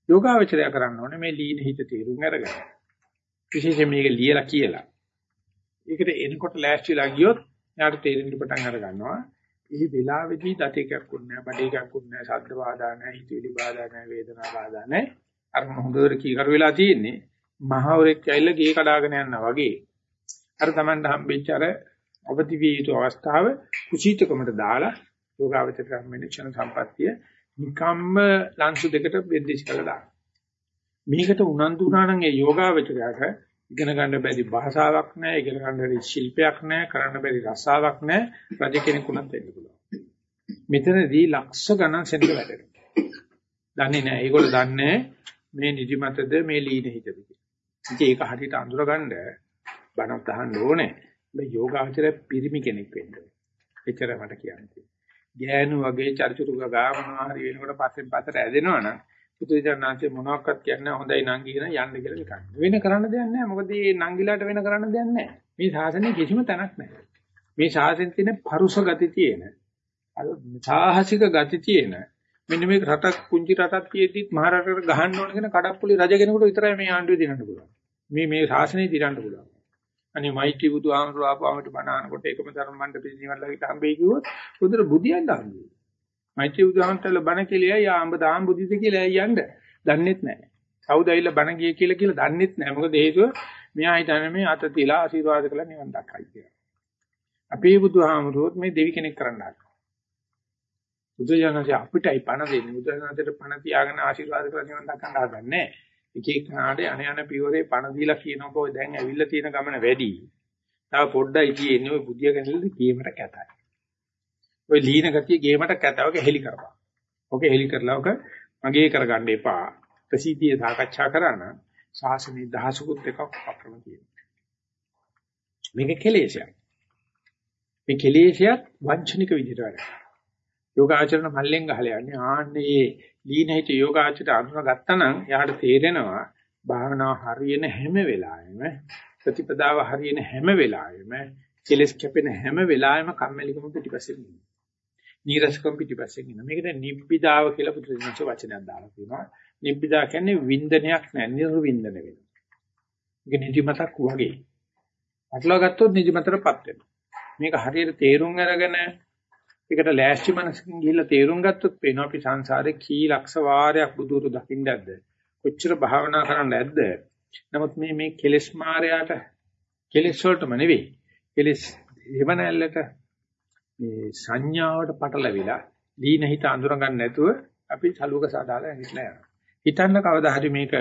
යෝගාවචරය කරන්න ඕනේ මේ ලීන හිත තේරුම් අරගන්න. විශේෂයෙන් මේක ලියලා කියලා. ඒකට එනකොට ලෑස්තිලා ගියොත් යාට තේරෙන්න පටන් අර ගන්නවා. මේ වෙලාවේදී දත එකක් උන්නේ නැහැ, බඩ එකක් උන්නේ නැහැ, ශබ්ද බාධා නැහැ, හිතවිලි බාධා නැහැ, වේදනා බාධා නැහැ. අර හොඳට කීකර වෙලා තියෙන්නේ මහවරෙක් ඇවිල්ලා ගේ කඩාගෙන යනවා වගේ. අර Tamanට හම්බෙච්ච අර අවදි විය යුතු අවස්ථාව කුසීතකමට දාලා යෝගාවචර කම්මෙන් ක්ෂණ සම්පත්තිය නිකම්ම ලංසු දෙකට බෙදෙස් කළා දාන්න. මේකට උනන්දු වුණා නම් ඒ යෝගාවචරයට ඉගෙන ගන්න බැරි භාෂාවක් නැහැ, ඉගෙන ගන්න බැරි ශිල්පයක් නැහැ, කරන්න බැරි රසාවක් නැහැ, රජ කෙනෙකුට වෙන්න පුළුවන්. මෙතනදී ලක්ෂ ගණන් සෙනඟ වැඩෙනවා. දන්නේ නැහැ. ඒගොල්ලෝ දන්නේ මේ නිදිමතද මේ ලීන හිතද කියලා. ඉතින් ඒක හරියට අඳුරගන්න බණක් අහන්න ඕනේ. මේ යෝගාචරය පිරිමි කෙනෙක් වෙන්න. එච්චර මට කියන්නේ. ගෑනු වගේ චරිචුරු ගා මොනවා හරි වෙනකොට පස්සෙන් පස්සට ඇදෙනවනම් පුදුජානනාංශේ මොනවාක්වත් කියන්නේ හොඳයි නංගි කියන යන්න කියලා විකන්න. වෙන කරන්න දෙයක් නැහැ. මොකද මේ නංගිලාට වෙන කරන්න දෙයක් නැහැ. මේ ශාසනයේ කිසිම තැනක් නැහැ. මේ ශාසනයේ තියෙන පරුස ගති තියෙන අර සාහසික ගති තියෙන මෙන්න මේ රටක් කුංචි රටක් තියෙද්දිත් මහ රටකට ගහන්න ඕන කියන කඩප්පුලි රජ කෙනෙකුට විතරයි මේ ආණ්ඩුවේ දිනන්න පුළුවන්. මේ මේ ශාසනය දිනන්න පුළුවන්. අනේ මෛත්‍රී බුදු ආමරු ආපුවමට බණානකොට එකම ධර්ම මණ්ඩපේ නිවල්ලාගේ හම්බෙයි කිව්වොත් උදේට බුදියන්න හම්බෙයි. මෛත්‍රී බුදුහාමතල බණ කියලා යාඹ දාම් බුදිද කියලා යන්න දන්නෙත් නැහැ. කවුද ඇවිල්ලා බණ ගියේ කියලා කියලා දන්නෙත් නැහැ. මොකද හේතුව මෙයා හිතන්නේ මේ අත තියලා ආශිර්වාද කළා නිවන් දක්කයි කියලා. අපේ බුදුහාමරුවොත් මේ දෙවි කෙනෙක් කරන්න හදනවා. බුදුජානක අපිටයි පණ දෙන්නේ. බුදුජානකට පණ තියාගෙන ආශිර්වාද කරලා නිවන් දක්කන්න හදන්නේ එක එක නාඩේ අන යන පියවරේ පණ දීලා කියනකො දැන් ඇවිල්ලා තියෙන ගමන වැඩි. තව පොඩ්ඩයි තියෙන්නේ ඔය බුදිය ගැනීමද කීමට කැතයි. ওই ලීන ගතිය ගේමට කැතවක හෙලි කරපන්. ඔක හෙලි කරලා ඔක මගේ කරගන්න එපා. ප්‍රසිද්ධිය සාකච්ඡා කරන ශාසනයේ දහසකුත් එකක් අප්‍රම තියෙනවා. මේක කෙලෙසයක්. මේ කෙලෙසයක් වංචනික විදිහට වැඩ. යෝගාචරණ මල්ලෙන් ගහලා යන්නේ ආන්නේ ලීන හිත යෝගාචරයට අඳුන ගත්තනම් එයාට තේරෙනවා භාවනාව හරියන හැම වෙලාවෙම ප්‍රතිපදාව හරියන හැම වෙලාවෙම කෙලස් කැපෙන හැම වෙලාවෙම කම්මැලිකම පිටිපස්සෙන් ඉන්නවා. නීරසකම් පිටිපස්සෙන් ඉන්න. මේකට නිබ්බිදාව කියලා පුදුජනස වචනයක් දාලා තියෙනවා. නිබ්බිදා කියන්නේ වින්දනයක් නෑ නිර්වින්දන වෙනවා. ඒක නිදිමතක් වගේ. අట్లా ගත්තොත් නිදිමතටපත් වෙනවා. මේක හරියට තේරුම් අරගෙන ඒකට ලෑස්ති මනසකින් ගිහිල්ලා තේරුම් ගත්තොත් පේනවා අපි සංසාරේ කී ලක්ෂ වාරයක් බුදුරු දකින්න ඇද්ද? කොච්චර භාවනා කරන්න ඇද්ද? නමුත් මේ මේ කෙලෙස් මායයට කෙලෙස් වලටම නෙවෙයි. කෙලෙස් එවනැල්ලට මේ සංඥාවට පටලවිලා දීන හිත අඳුර ගන්න නැතුව අපි සලුවක සාදාලා ඇවිල්ලා යනවා. හිතන්න කවදා හරි මේක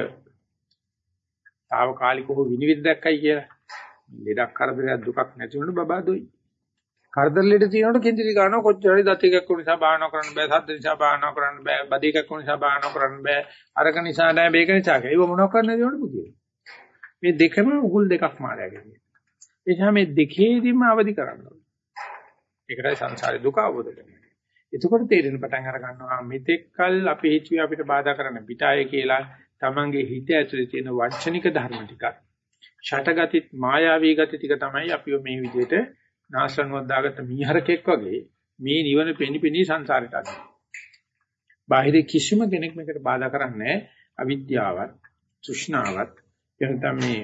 తాවකාලිකව විනිවිද දැක්කයි කියලා. ලෙඩක් කරදරයක් දුකක් නැති වුණොත් බබා දොයි. කරදර ලෙඩ තියෙනකොට කෙන්දිරි ගන්නවා කොච්චර හරි දත් එකක් නිසා බාහනා කරන්න බෑ සද්ද නිසා බාහනා කරන්න බෑ බඩ එකක් නිසා බාහනා කරන්න බෑ අරක නිසා නෑ මේක නිසා ඒක මොනව කරන්නද ඒකට පුතියි. මේ දෙකම උගුල් දෙකක් මාරයාගෙන. ඒ නිසා මේ දෙකේදීම අවදි කරන්න ඕනේ. ඒකටයි සංසාරේ දුක අවබෝධ කරගන්නේ. එතකොට තේරෙන පටන් අර ගන්නවා මෙතෙක්කල් අපි හිතුවේ අපිට බාධා කරන්න පිටාය කියලා තමන්ගේ හිත ඇතුලේ තියෙන වංචනික ධර්ම ටික ෂටගතිත් මායාවී ගති ටික තමයි අපි මේ විදිහට නාශනුවක් දාගත්ත මීහරකෙක් වගේ මේ නිවන පෙනිපෙනී සංසාරයට අදිනවා. බාහිර කිසිම කෙනෙක් මේකට බාධා කරන්නේ අවිද්‍යාවත්, තෘෂ්ණාවත්, එහෙනම් මේ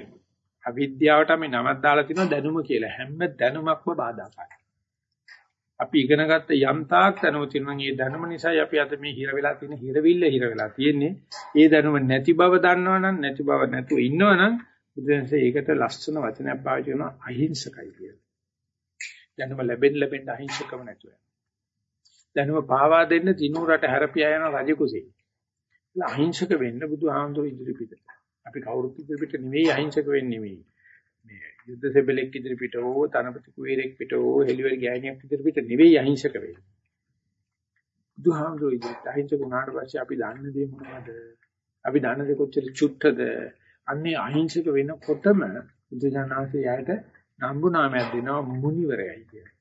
අවිද්‍යාවට අපි නමක් දාලා තිනවා දැනුම කියලා. හැම දැනුමක්ම බාධාකාරයි. අපි ඉගෙනගත්ත යම් තාක් දැනුම තියෙනවා නම් ඒ දැනුම නිසායි අපි අද මේ හිර වෙලා තියෙන හිරවිල්ල හිර වෙලා තියෙන්නේ. ඒ දැනුම නැති බව දන්නවනම් නැති බව නැතුව ඉන්නවනම් බුදුන්සේ ඒකට ලස්සන වචනයක් පාවිච්චි කරනවා අහිංසකයි කියලා. දැනුම ලැබෙන්න ලැබෙන්න අහිංසකම නැතුව. දැනුම පාවා දෙන්න දිනුරට හැරපියා යන රජ කුසේ. අහිංසක වෙන්න බුදුහාමුදුරු ඉදිරි පිටට. අපි කවුරුත් ඉදිරි පිට නෙවෙයි අහිංසක වෙන්නේ නෙවෙයි. මේ යුද්ධ සෙබලෙක් ඉදිරි පිට හෝ තනපති කුවේරෙක් පිට හෝ හෙලිවල ගෑණියක් ඉදිරි පිට නෙවෙයි අහිංසක වෙන්නේ. බුදුහාමුදුරු ඉදිරි අහිංසක වුණාට පස්සේ අපි දන්න දේ මොනවද? අපි දන්න දේ කොච්චර චුට්ටද? අන්නේ අහිංසක වෙනකොටම බුදුජානනාංශය යායට නම්බු නාමයක් දෙනවා මුනිවරයයි කියලා.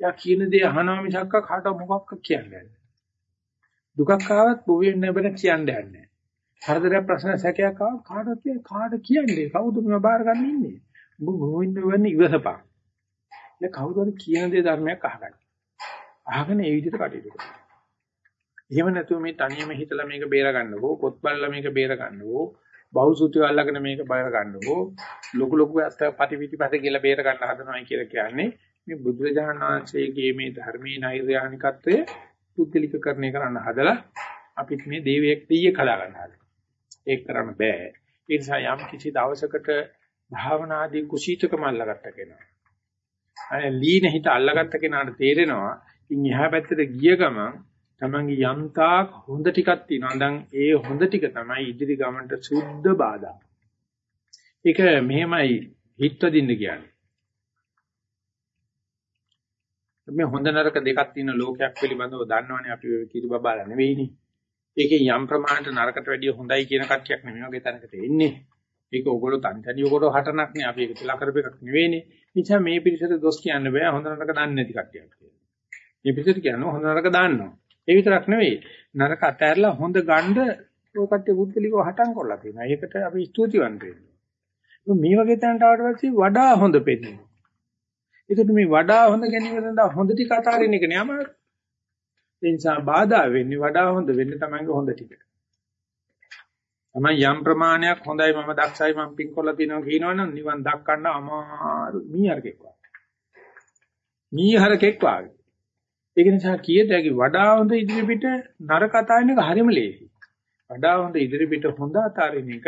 යා කියන දේ අහනවා මිසක්ක කාට මොකක්ද කියන්නේ? දුකක් ආවත් බොවෙන්නේ නැබන කියන්නේ නැහැ. හතරදරයක් ප්‍රශ්න සැකයක් ආව කාටද කාට කියන්නේ? කවුද මේ බාර ගන්න ඉන්නේ? උඹ මොවින්ද වෙන්නේ ඉවසපන්. නේ කවුරු හරි කියන දේ ධර්මයක් අහගන්න. අහගෙන ඒ විදිහට කටයුතු කරනවා. එහෙම නැතුව මේ තනියම හිතලා මේක බේර ගන්නකෝ පොත් බලලා මේක බේර ගන්නකෝ බහුසුත්‍ය අල්ලගෙන මේක බේර ගන්නකෝ ලොකු ලොකු අත්ත පටිවිතිපත කියලා බේර ගන්න හදනවා කියලා කියන්නේ මේ බුදුරජාණන් වහන්සේගේ මේ ධර්මී නෛර්යානිකත්වය පුද්ගලිකකරණය කරන්න හදලා අපිත් මේ දේවයක් දෙයිය කඩා ගන්න හදලා ඒක කරන්න බෑ. ඒ නිසා යම් කිසි දවසකට භාවනාදී කුසීතකම අල්ලගත්ත කෙනා. අනේ ලීන හිත අල්ලගත්ත කෙනාට තේරෙනවා ඉන් එහා පැත්තට ගිය ගමන් තමන්ගේ යම්තාක් හොඳ ටිකක් තියෙනවා. දැන් ඒ හොඳ ටික තමයි ඉදිරි ගමනට සුද්ධ බාධා. ඒක මෙහෙමයි හිතව දින්න කියන්නේ. මේ හොඳ නරක දෙකක් තියෙන ලෝකයක් පිළිබඳව දන්නවනේ අපි ඔය කිරි බබාලා නෙවෙයිනේ. ඒකේ යම් ප්‍රමාණයට නරකට වැඩිය හොඳයි කියන කට්ටියක් නෙමෙයි වගේ තැනකට එන්නේ. ඒක ඕගොල්ලෝ තනි තනි ඕගොල්ලෝ හටනක් නේ අපි ඒක තුලා කරපු එකක් නෙවෙයිනේ. නිසා මේ පිරිසට දොස් කියන්න බෑ හොඳ නරක දන්නේ නැති කට්ටියක් කියලා. මේ පිරිසට කියනවා හොඳ නරක දාන්නවා. ඒ විතරක් නෙවෙයි නරක අතහැරලා හොඳ ගන්න ඔය කට්ටිය බුද්ධලිකව හටන් කරලා තියෙනවා. ඒකට අපි ස්තුතිවන්ත වෙනවා. මේ වගේ තැනට ආවට පස්සේ වඩා හොඳ පෙන්නනවා. ඒකට මේ වඩා හොඳ ගැනීම සඳහා හොඳ ටික අතාරින්න එක නේ අමාරු. ඒ නිසා බාධා වෙන්නේ වඩා හොඳ වෙන්න තමයිගේ හොඳ ටික. තමයි යම් ප්‍රමාණයක් හොඳයි මම දක්ෂයි මම පින් කරලා තියෙනවා කියනවනම් නිවන් දක්කන්න අමාරු මීහරකෙක් වගේ. මීහරකෙක් වගේ. ඒක නිසා කීයටගේ වඩා හොඳ ඉදිරිපිට නරක අතාරින එක හරිම ලේසි. වඩා හොඳ ඉදිරිපිට හොඳ අතාරින එක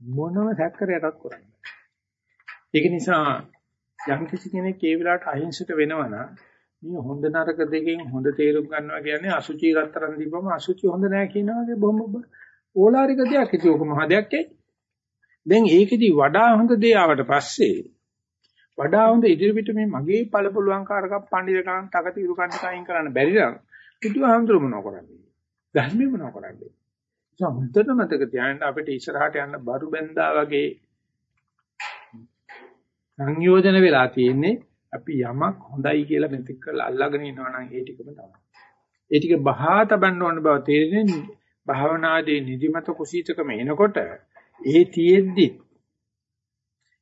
මොනම සැකරයටත් කරන්නේ. ඒක නිසා යම් කිසි කෙනෙක් ඒ වෙලාවට අහිංසක වෙනවනම් මේ හොඳ නරක දෙකෙන් හොඳ තේරුම් ගන්නවා කියන්නේ අසුචි රත්තරන් දීපම අසුචි හොඳ නැහැ කියනවා වගේ බොහොම ඕලාරික දෙයක් ඉතින් ඔක මහ දෙයක් ඇයි දැන් ඒකෙදි වඩා හොඳ දේ ආවට පස්සේ වඩා හොඳ ඉදිරිපිට මේ මගේ පළපොළුවන්කාරකම් පඬිරකම් තකතිරු කණ්ඩායම් කරන්න බැරි නම් බුදුහාමුදුරු මොනව කරන්නේ ධර්මය මොනව කරන්නේ සම්මුතන මතක තියාගන්න අපිට ඉස්සරහට යන්න බරු බැඳා වගේ සංයෝජන වෙලා තියෙන්නේ අපි යමක් හොඳයි කියලා මෙතෙක් කරලා අල්ලාගෙන ඉනවා නම් ඒ ටිකම තමයි. ඒ ටික බහා තබන්න ඕන බව තේරෙන්නේ භාවනාදී නිදිමත කුසීතකම එනකොට ඒ තියෙද්දි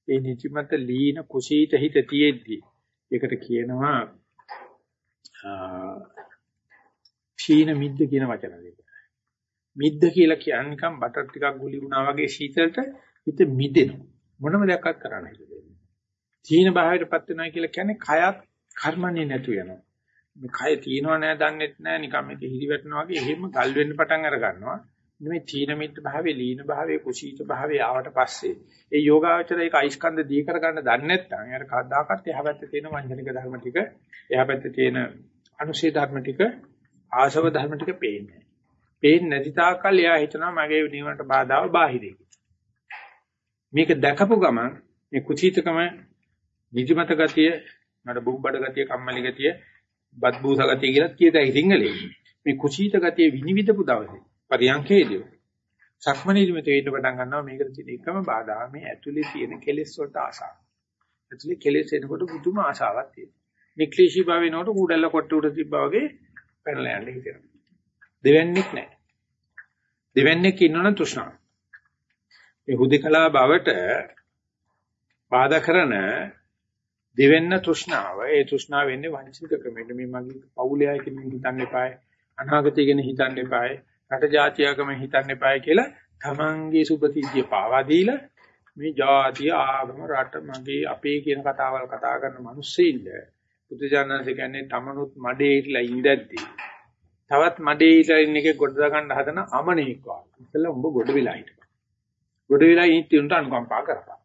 ඒ නිදිමත ලීන කුසීත හිත තියෙද්දි ඒකට කියනවා ක්ෂීණ මිද්ද කියන වචන දෙක. මිද්ද කියලා කියන්නේ නිකන් බටර් ටිකක් ගුලි වුණා වගේ සීතලට හිත මිදෙනවා. මොනම දෙයක්වත් කරන්න හිතෙන්නේ තීන භාවයටපත් වෙනවා කියලා කියන්නේ කයත් කර්මන්නේ නැතු වෙනවා. මේ කය තියෙනව නෑ දන්නෙත් නෑ නිකන් මේක හිරිවැටෙනවා වගේ එහෙම ගල් වෙන්න පටන් අර ගන්නවා. මේ තීන මිත් භාවයේ ලීන භාවයේ කුසීත භාවයේ ආවට පස්සේ ඒ යෝගාචර ඒක අයිස්කන්ධ දී කර ගන්න දන්නේ නැත්නම් එයාට කවදාකවත් එහා පැත්තේ තියෙන වංජනික ධර්ම ටික එහා පැත්තේ තියෙන අනුශේ ධර්ම ටික ආශව ධර්ම ටික පේන්නේ නැහැ. පේන්නේ නැති තාක්කල් එයා හිතනවා මගේ නිවනට බාධාව බාහිරයි. මේක දැකපු ගමන් මේ කුසීතකම නිදිමත ගතිය, මට බුබ්බඩ ගතිය, කම්මැලි ගතිය, බත්බූස ගතිය කියලා කියතයි සිංහලේ. මේ කුසීත ගතිය විනිවිදපු දවසේ පරියන්කේදී සක්මනීලිමේ තේින්න පටන් ගන්නවා මේකට තියෙන එකම බාධා මේ ඇතුලේ තියෙන කෙලෙස් වලට ආසාව. ඇතුලේ කෙලෙස් එනකොට පුදුම ආසාවක් තියෙනවා. නික්ලිෂී භාව වෙනකොට කුඩල්ල කොට උඩ තිබ්බා වගේ පැනලා යන්න හිතෙනවා. දෙවන්නේක් නැහැ. දෙවන්නේක් ඉන්නවනම් තෘෂ්ණාව. මේ හුදකලා බවට බාධා කරන දෙවෙන්න තෘෂ්ණාව. ඒ තෘෂ්ණාව වෙන්නේ වංචනික ක්‍රමයට. මේ මගේ පවුලේ අය කෙනෙක් හිතන්න එපායි. අනාගතය ගැන හිතන්න එපායි. රට ජාතියකම හිතන්න එපායි කියලා තමන්ගේ සුභතිද්ධිය පාවා දීලා මේ ජාතිය ආගම රට මගේ අපේ කියන කතාවල් කතා කරන මිනිස්සු ඉන්න. බුදුජානක කියන්නේ තමනුත් මඩේ ඉట్లా ඉඳද්දී. තවත් මඩේ ඉట్లా ඉන්න එක ගොඩ දාගන්න හදන අමනෙක් වාගේ. ඉතල උඹ ගොඩ වෙලා හිටපන්. ගොඩ වෙලා ඉන්නට අනුකම්පා කරපන්.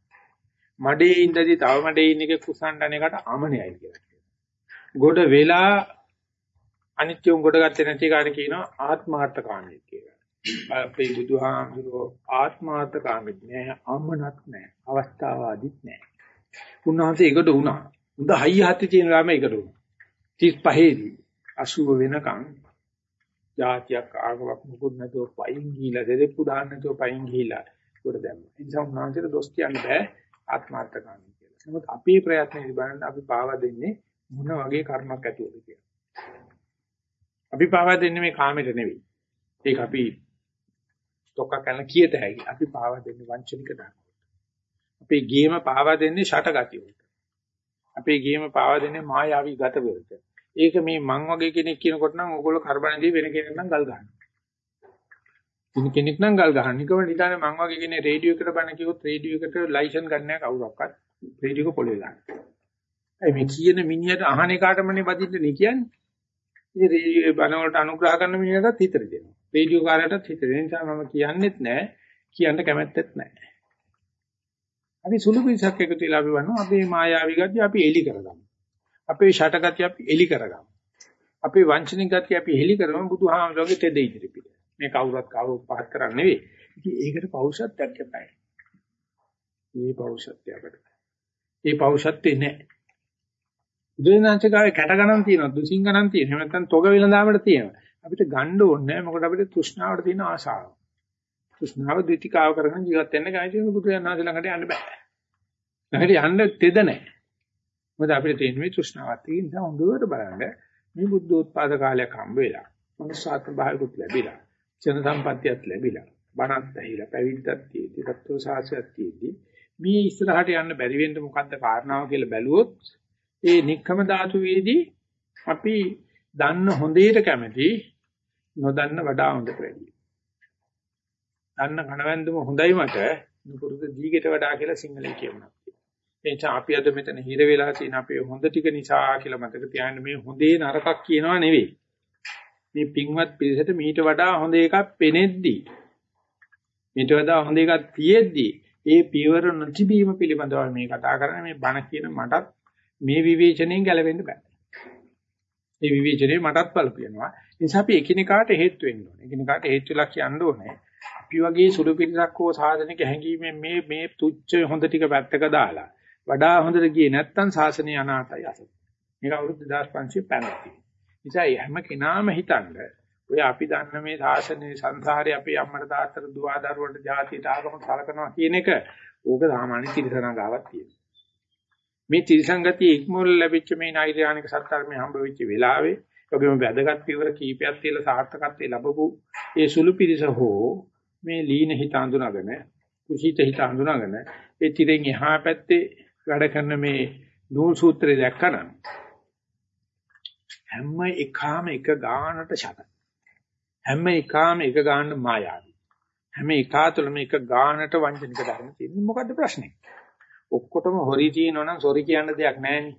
මඩේ ඉඳදී තව මඩේ ඉන්න එක කුසණ්ඩන එකට අමනයයි කියලා. ගොඩ වෙලා අනිත්‍යුන් ගොඩ ගත්තේ නැති කාණ කියනවා ආත්මාර්ථකාමී කියලා. අපේ බුදුහාමුදුරුවෝ ආත්මාර්ථකාමී නෑ අමනක් නෑ අවස්ථාවාදීත් නෑ. උන්වහන්සේ ඒකට වුණා. උඳ හයිය හත්ති තියෙන ළම ඒකට වුණා. 35 දී 80 වෙනකන් જાතියක් ආගමක් මුකුත් නැතුව පයින් ගිහිලා දෙදෙප්පු දාන්න නැතුව පයින් ගිහිලා කොට දැම්මා. ඒ නිසා උන්වහන්සේට දොස් කියන්න බෑ ආත්මාර්ථකාමී කියලා. නමුත් අපේ ප්‍රයත්නයේදී බලන්න අපි පාවා දෙන්නේ මොන වගේ කර්මයක් ඇතුවද කියලා. අපි පාවා දෙන්නේ මේ කාමයට නෙවෙයි. ඒක අපි තොක්ක කරන කීයට හැකි. අපි පාවා දෙන්නේ වංචනික ධර්ම. අපේ ගේම පාවා දෙන්නේ ෂටගතිය වලට. අපේ ගේම පාවා දෙන්නේ මායාවී ගත වලට. ඒක මේ මං වගේ කෙනෙක් කියනකොට නම් ඕගොල්ලෝ කරබනදී වෙන කෙනෙක් නම් ගල් ගන්නවා. ඉන්න කෙනෙක් නම් ගල් ගහන්න. නිකම නිදානේ මං වගේ කෙනෙක් රේඩියෝ එකට බණ කිව්වොත් රේඩියෝ එකට ලයිසන් ගන්න නැහැ කවුරක්වත්. රේඩියෝ එක පොළවේ දාන්න. ඒ මේ කියන මිනිහට අහන එකටමනේ බදින්න නේ කියන්නේ. ඉතින් රේඩියෝ බණ වලට අනුග්‍රහ කරන මිනිහටත් හිතට දෙනවා. රේඩියෝ කාරයටත් හිතට දෙන නිසා මම කියන්නෙත් නැහැ. කියන්න කැමැත්තෙත් නැහැ. අපි සුළු පිටසක් එකතු වෙලා අපි වන්නවා අපේ මායාවී ගතිය අපි එලි කරගමු. අපේ ෂටගතිය අපි එලි කරගමු. අපේ වංචනික ගතිය අපි එලි කරගමු බුදුහාමරගේ තෙද ඉදිරි පිට. මේ කවුරුත් කවුරු පහත් කරන්නේ නෙවෙයි. ඉතින් ඒකට පෞරුෂත්වයක් එපායි. මේ පෞරුෂත්වයකට. ඒ පෞරුෂත්වේ නැහැ. බුදුනාචකාවේ කැට ගණන් තියෙනවා, දුසින් ගණන් තියෙනවා. එහෙම නැත්නම් තොග විලඳාමට තියෙනවා. අපිට ගන්න ඕනේ නැහැ. මොකද අපිට තෘෂ්ණාවට තියෙන ආශාව. තෘෂ්ණාව ද්විතිකාව කරගෙන ජීවත් වෙන්න කැමති බුදුරජාණන් ළඟට යන්න බෑ. ළඟට යන්න තෙද නැහැ. මොකද අපිට තියෙන මේ තෘෂ්ණාවත් ඒ නිසා හොඳට බලන්න මේ බුද්ධෝත්පාද කාලයක් හම්බ වෙලා මනුස්සාත්ම භාවයකුත් ලැබිලා ජන සම්පත්තියත් ලැබිලා බණත් ඇහිලා පැවිද්දක් තියෙද්දි සත්ව සාසයක් තියෙද්දි මේ ඉස්සරහට යන්න බැරි වෙන්න මොකද්ද කාරණාව කියලා බැලුවොත් ඒ නික්කම ධාතු වේදී අපි දන්න හොඳේට කැමති නොදන්න වඩා හොඳට වැඩි. දන්න කණවැන්දුම හොඳයි මට නුපුරුදු දීගෙට වඩා කියලා සිංහලෙන් කියනවා. ඒ නිසා අපි අද මෙතන හිර වෙලා තියෙන අපේ හොඳ ටික නිසා කියලා මතක තියාගන්න මේ හොඳේ නරකක් කියනවා නෙවෙයි. මේ පින්වත් පිරිසට මීට වඩා හොඳ එකක් පෙනෙද්දී මීට වඩා හොඳ එකක් තියෙද්දී ඒ පියවර නොතිබීම පිළිබඳව මේ කතා කරන්නේ මේ බණ කියන මටත් මේ විවේචනයෙන් ගැලවෙන්න බෑ. මේ විවේචනේ මටත් බලපියනවා. ඒ නිසා අපි එකිනෙකාට හේතු වෙන්න ඕනේ. එකිනෙකාට හේතු වෙලා කියන්න ඕනේ. අපි වගේ සුළු පිටසක් හෝ සාධනික හැඟීමෙන් මේ මේ තුච්ච හොඳ ටික පැත්තක දාලා වඩා හොඳට ගියේ නැත්තම් ශාසනය අනාතයි අසත්. මේක අවුරුදු 2500 පැනති. නිසා හැම කෙනාම හිතන්න ඔය අපි දන්න මේ ශාසනයේ සංසාරේ අපේ අම්මට තාත්තට දුව දරුවන්ට ජාතියට ආගම සලකනවා කියන එක ඕක සාමාන්‍ය තිරසනා ගාවක් තියෙනවා. මේ තිරසංගතිය ඉක්මොල් ලැබිච්ච මේ නෛර්යානික සත්‍ධර්මයේ හම්බ වෙච්ච වෙලාවේ ඔගෙම වැදගත් පියවර කීපයක් තියලා සාර්ථකත්වයේ ලැබපු ඒ සුළු පිරිස හෝ මේ ලීන හිත අඳුනගෙන කුසීත හිත අඳුනගෙන ඒ තිරෙන් එහා පැත්තේ වැඩ කරන මේ නූල් සූත්‍රය දැක්කනම් හැම එකම එක ගානට ශත හැම එකම එක ගානට මායාවි. හැම එකතුළම එක ගානට වංචනික ධර්ම තියෙනවා මොකද්ද ප්‍රශ්නේ? ඔක්කොටම හොරි තියෙනවනම් සොරි කියන්න දෙයක් නැහැ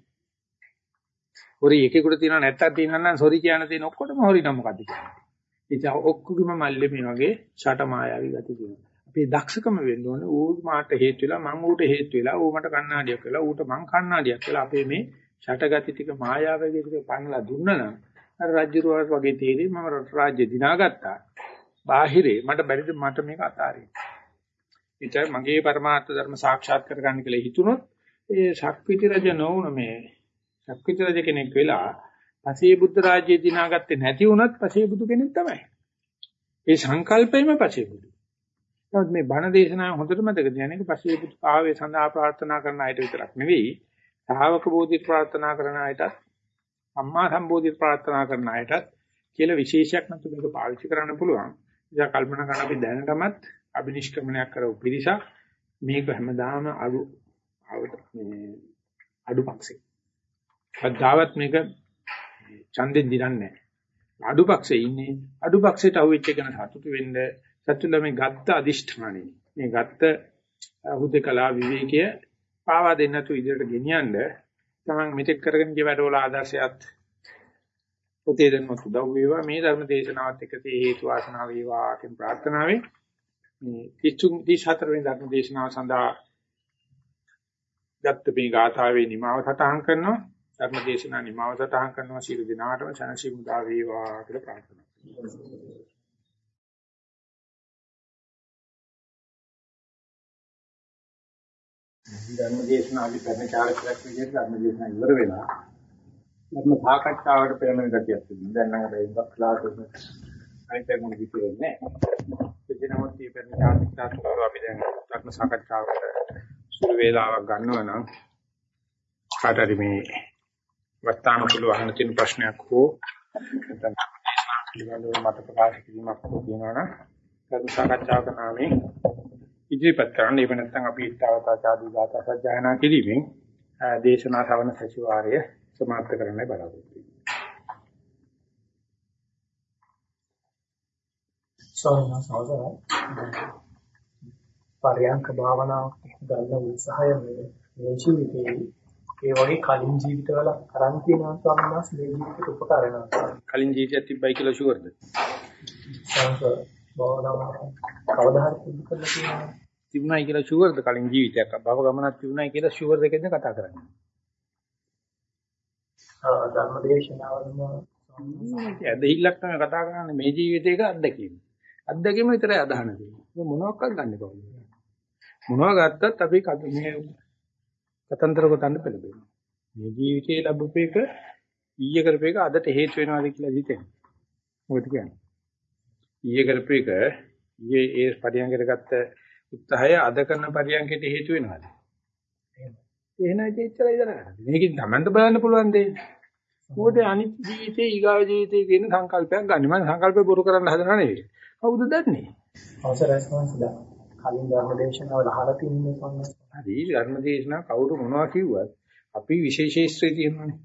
හොරි එකෙකුට තියෙනව නැත්තක් තියෙනවා නම් සොරි කියන්න තියෙන ඔක්කොටම හොරි නම් මොකද්ද කියන්නේ ඉතින් ඔක්කොගෙම මල්ලේ මේ වගේ ෂට මායාවි ගති තියෙනවා අපේ දක්ෂකම වෙන්න ඕනේ ඌ මාට හේතු වෙලා මම ඌට හේතු වෙලා ඌ මට කණ්ණාඩියක් වෙලා ඌට මං කණ්ණාඩියක් වෙලා අපේ මේ ෂටගති ටික මායාවගේ ටික පන්නලා දුන්නා නම් අර රාජ්‍යරුවාට වගේ තේරෙයි මම රාජ්‍ය දිනාගත්තා. බාහිරේ මට බැරිද මට මේක අතාරින්න. ඊට මගේ පරමාර්ථ ධර්ම සාක්ෂාත් කරගන්න කියලා හිතුනොත් ඒ ශක්විති රජ නොවුන මේ ශක්විති රජ කෙනෙක් වෙලා පසේ බුද්ධ රාජ්‍ය දිනාගත්තේ නැති වුණත් පසේ බුදු කෙනෙක් තමයි. ඒ සංකල්පෙම පසේ බුදු. නමුත් මේ බණ දේශනාව හොඳට මතක තියාගන්න පසේ බුදු ආවේ සඳහා ප්‍රාර්ථනා කරන අයට විතරක් නෙවෙයි ශ්‍රාවක බෝධි ප්‍රාර්ථනා කරන අයටත් අම්මා සම්බෝධි ප්‍රාර්ථනා කරන අයටත් කියලා විශේෂයක් නැතු මේක පාවිච්චි කරන්න පුළුවන්. ඉතින් කල්පනා කරන අපි දැනටමත් අබිනිෂ්ක්‍මණයක් කරව පිරිසක් මේක හැමදාම අඩු මේ අඩුපක්ෂේ. අදාවත් මේක ඡන්දෙන් දිනන්නේ නැහැ. අඩුපක්ෂේ ඉන්නේ අඩුපක්ෂයට අහුවෙච්ච කෙනා සතුටු වෙන්න සතුටුල මේ ගත්ත අදිෂ්ඨානෙ මේ ගත්ත හුදකලා විවේකයේ පාවා දෙන්න තු ඉදිරියට ගෙනියන්න තමන් මෙතෙක් කරගෙන ගිය වැඩවල ආදර්ශයත් පොතේ දෙන්නත් උදව් වේවා මේ ධර්ම දේශනාවත් එක්ක හේතු වාසනා වේවා කියන ප්‍රාර්ථනාවෙන් මේ 34 වෙනි ධර්ම දේශනාව සඳහා ගත්ත මේ ගාථාවේ නිමාව සටහන් කරනවා. ධර්ම දේශනා නිමාව සටහන් කරනවා. සියලු දිනාටම සනසි මුදා වේවා කියලා ප්‍රාර්ථනා කරනවා. ධර්ම දේශනාවි කරන කාලයක් විදිහට ධර්ම දේශනා ඉවර වෙලා ධර්ම සාකච්ඡාවට පෙරමෙන ගතියක් තිබුණා. දැන් නම් අපි ඉස්සක් ක්ලාස් එක අනිත් එක මොන විදිහේ නැහැ. එදිනමත් මේ පෙරණ සාකච්ඡාවට අපි දැන් ධර්ම සාකච්ඡාවට සුළු වේලාවක් ගන්නවා නම් කාට හරි මේ වස්තාන කුළු අහන්න තියෙන ප්‍රශ්නයක් හෝ නැත්නම් පිළිබඳව මත ප්‍රකාශ කිරීමක් හෝ තියෙනවා නම් ධර්ම සාකච්ඡාවක නාමයෙන් ඉදිරිපත් කරන්න. ඒක නැත්නම් අපි ඊතාවතාචාදී ගාථා සජ්ජායනා කිරීමෙන් දේශනා ශ්‍රවණ සතිವಾರය සමාප්ත කරන්නයි බලාපොරොත්තු වෙන්නේ. ස්වාමීන් වහන්සේ පරියන්ක භාවනාවක් ගන්න උත්සාහය මේ ජීවිතේ ඒ වගේ කලින් ජීවිතවල අරන් තියෙනවා ස්වාමීන් වහන්සේ මේ ජීවිතේට උපකාර වෙනවා. කලින් ජීවිතයක් තිබ්බයි කියලා ෂුවර්ද? තිබුණයි කියලා ෂුවර්ද කලින් ජීවිතයක් භව ගමනක් තිබුණයි කියලා ෂුවර් එකෙන්ද කතා කරන්නේ. ධර්මදේශනාවලම ඇදහිල්ලක් තමයි කතා කරන්නේ මේ ජීවිතේක අත්දැකීම. අත්දැකීම විතරයි අදහන දෙන්නේ. මොනවාක්වත් ගන්න බෑ. මොනවා ගත්තත් අපි මේ කතන්දර ගොතන්න පෙළඹෙනවා. මේ ජීවිතේ ලැබුපේක ඊයේ කරපේක අදට හේතු වෙනවාද කියලා හිතෙනවා. මොකද කියන්නේ? ඊයේ කරපේක ඊයේ ඒ පරියන්කට ගත්ත උත්සාහය අද කරන පරියන්කට හේතු වෙනවද? එහෙනම් ඒක ඉච්චරයි දැනගන්න. මේකෙන් Tamanට බලන්න පුළුවන් දෙයක්. මොකද අනිත් ජීවිතේ ඊගාව ජීවිතේ කියන සංකල්පයක් ගන්න. මම සංකල්පේ බොරු කරන්න හදනව නෙවෙයි. කවුද දන්නේ? අවසරයි සංසදා. කලින් ධර්මදේශනාවල අහලා තින්නේ සංසදා. හරි ධර්මදේශනා කවුරු මොනවා කිව්වත් අපි විශේෂේස්ත්‍රය තියෙනවානේ.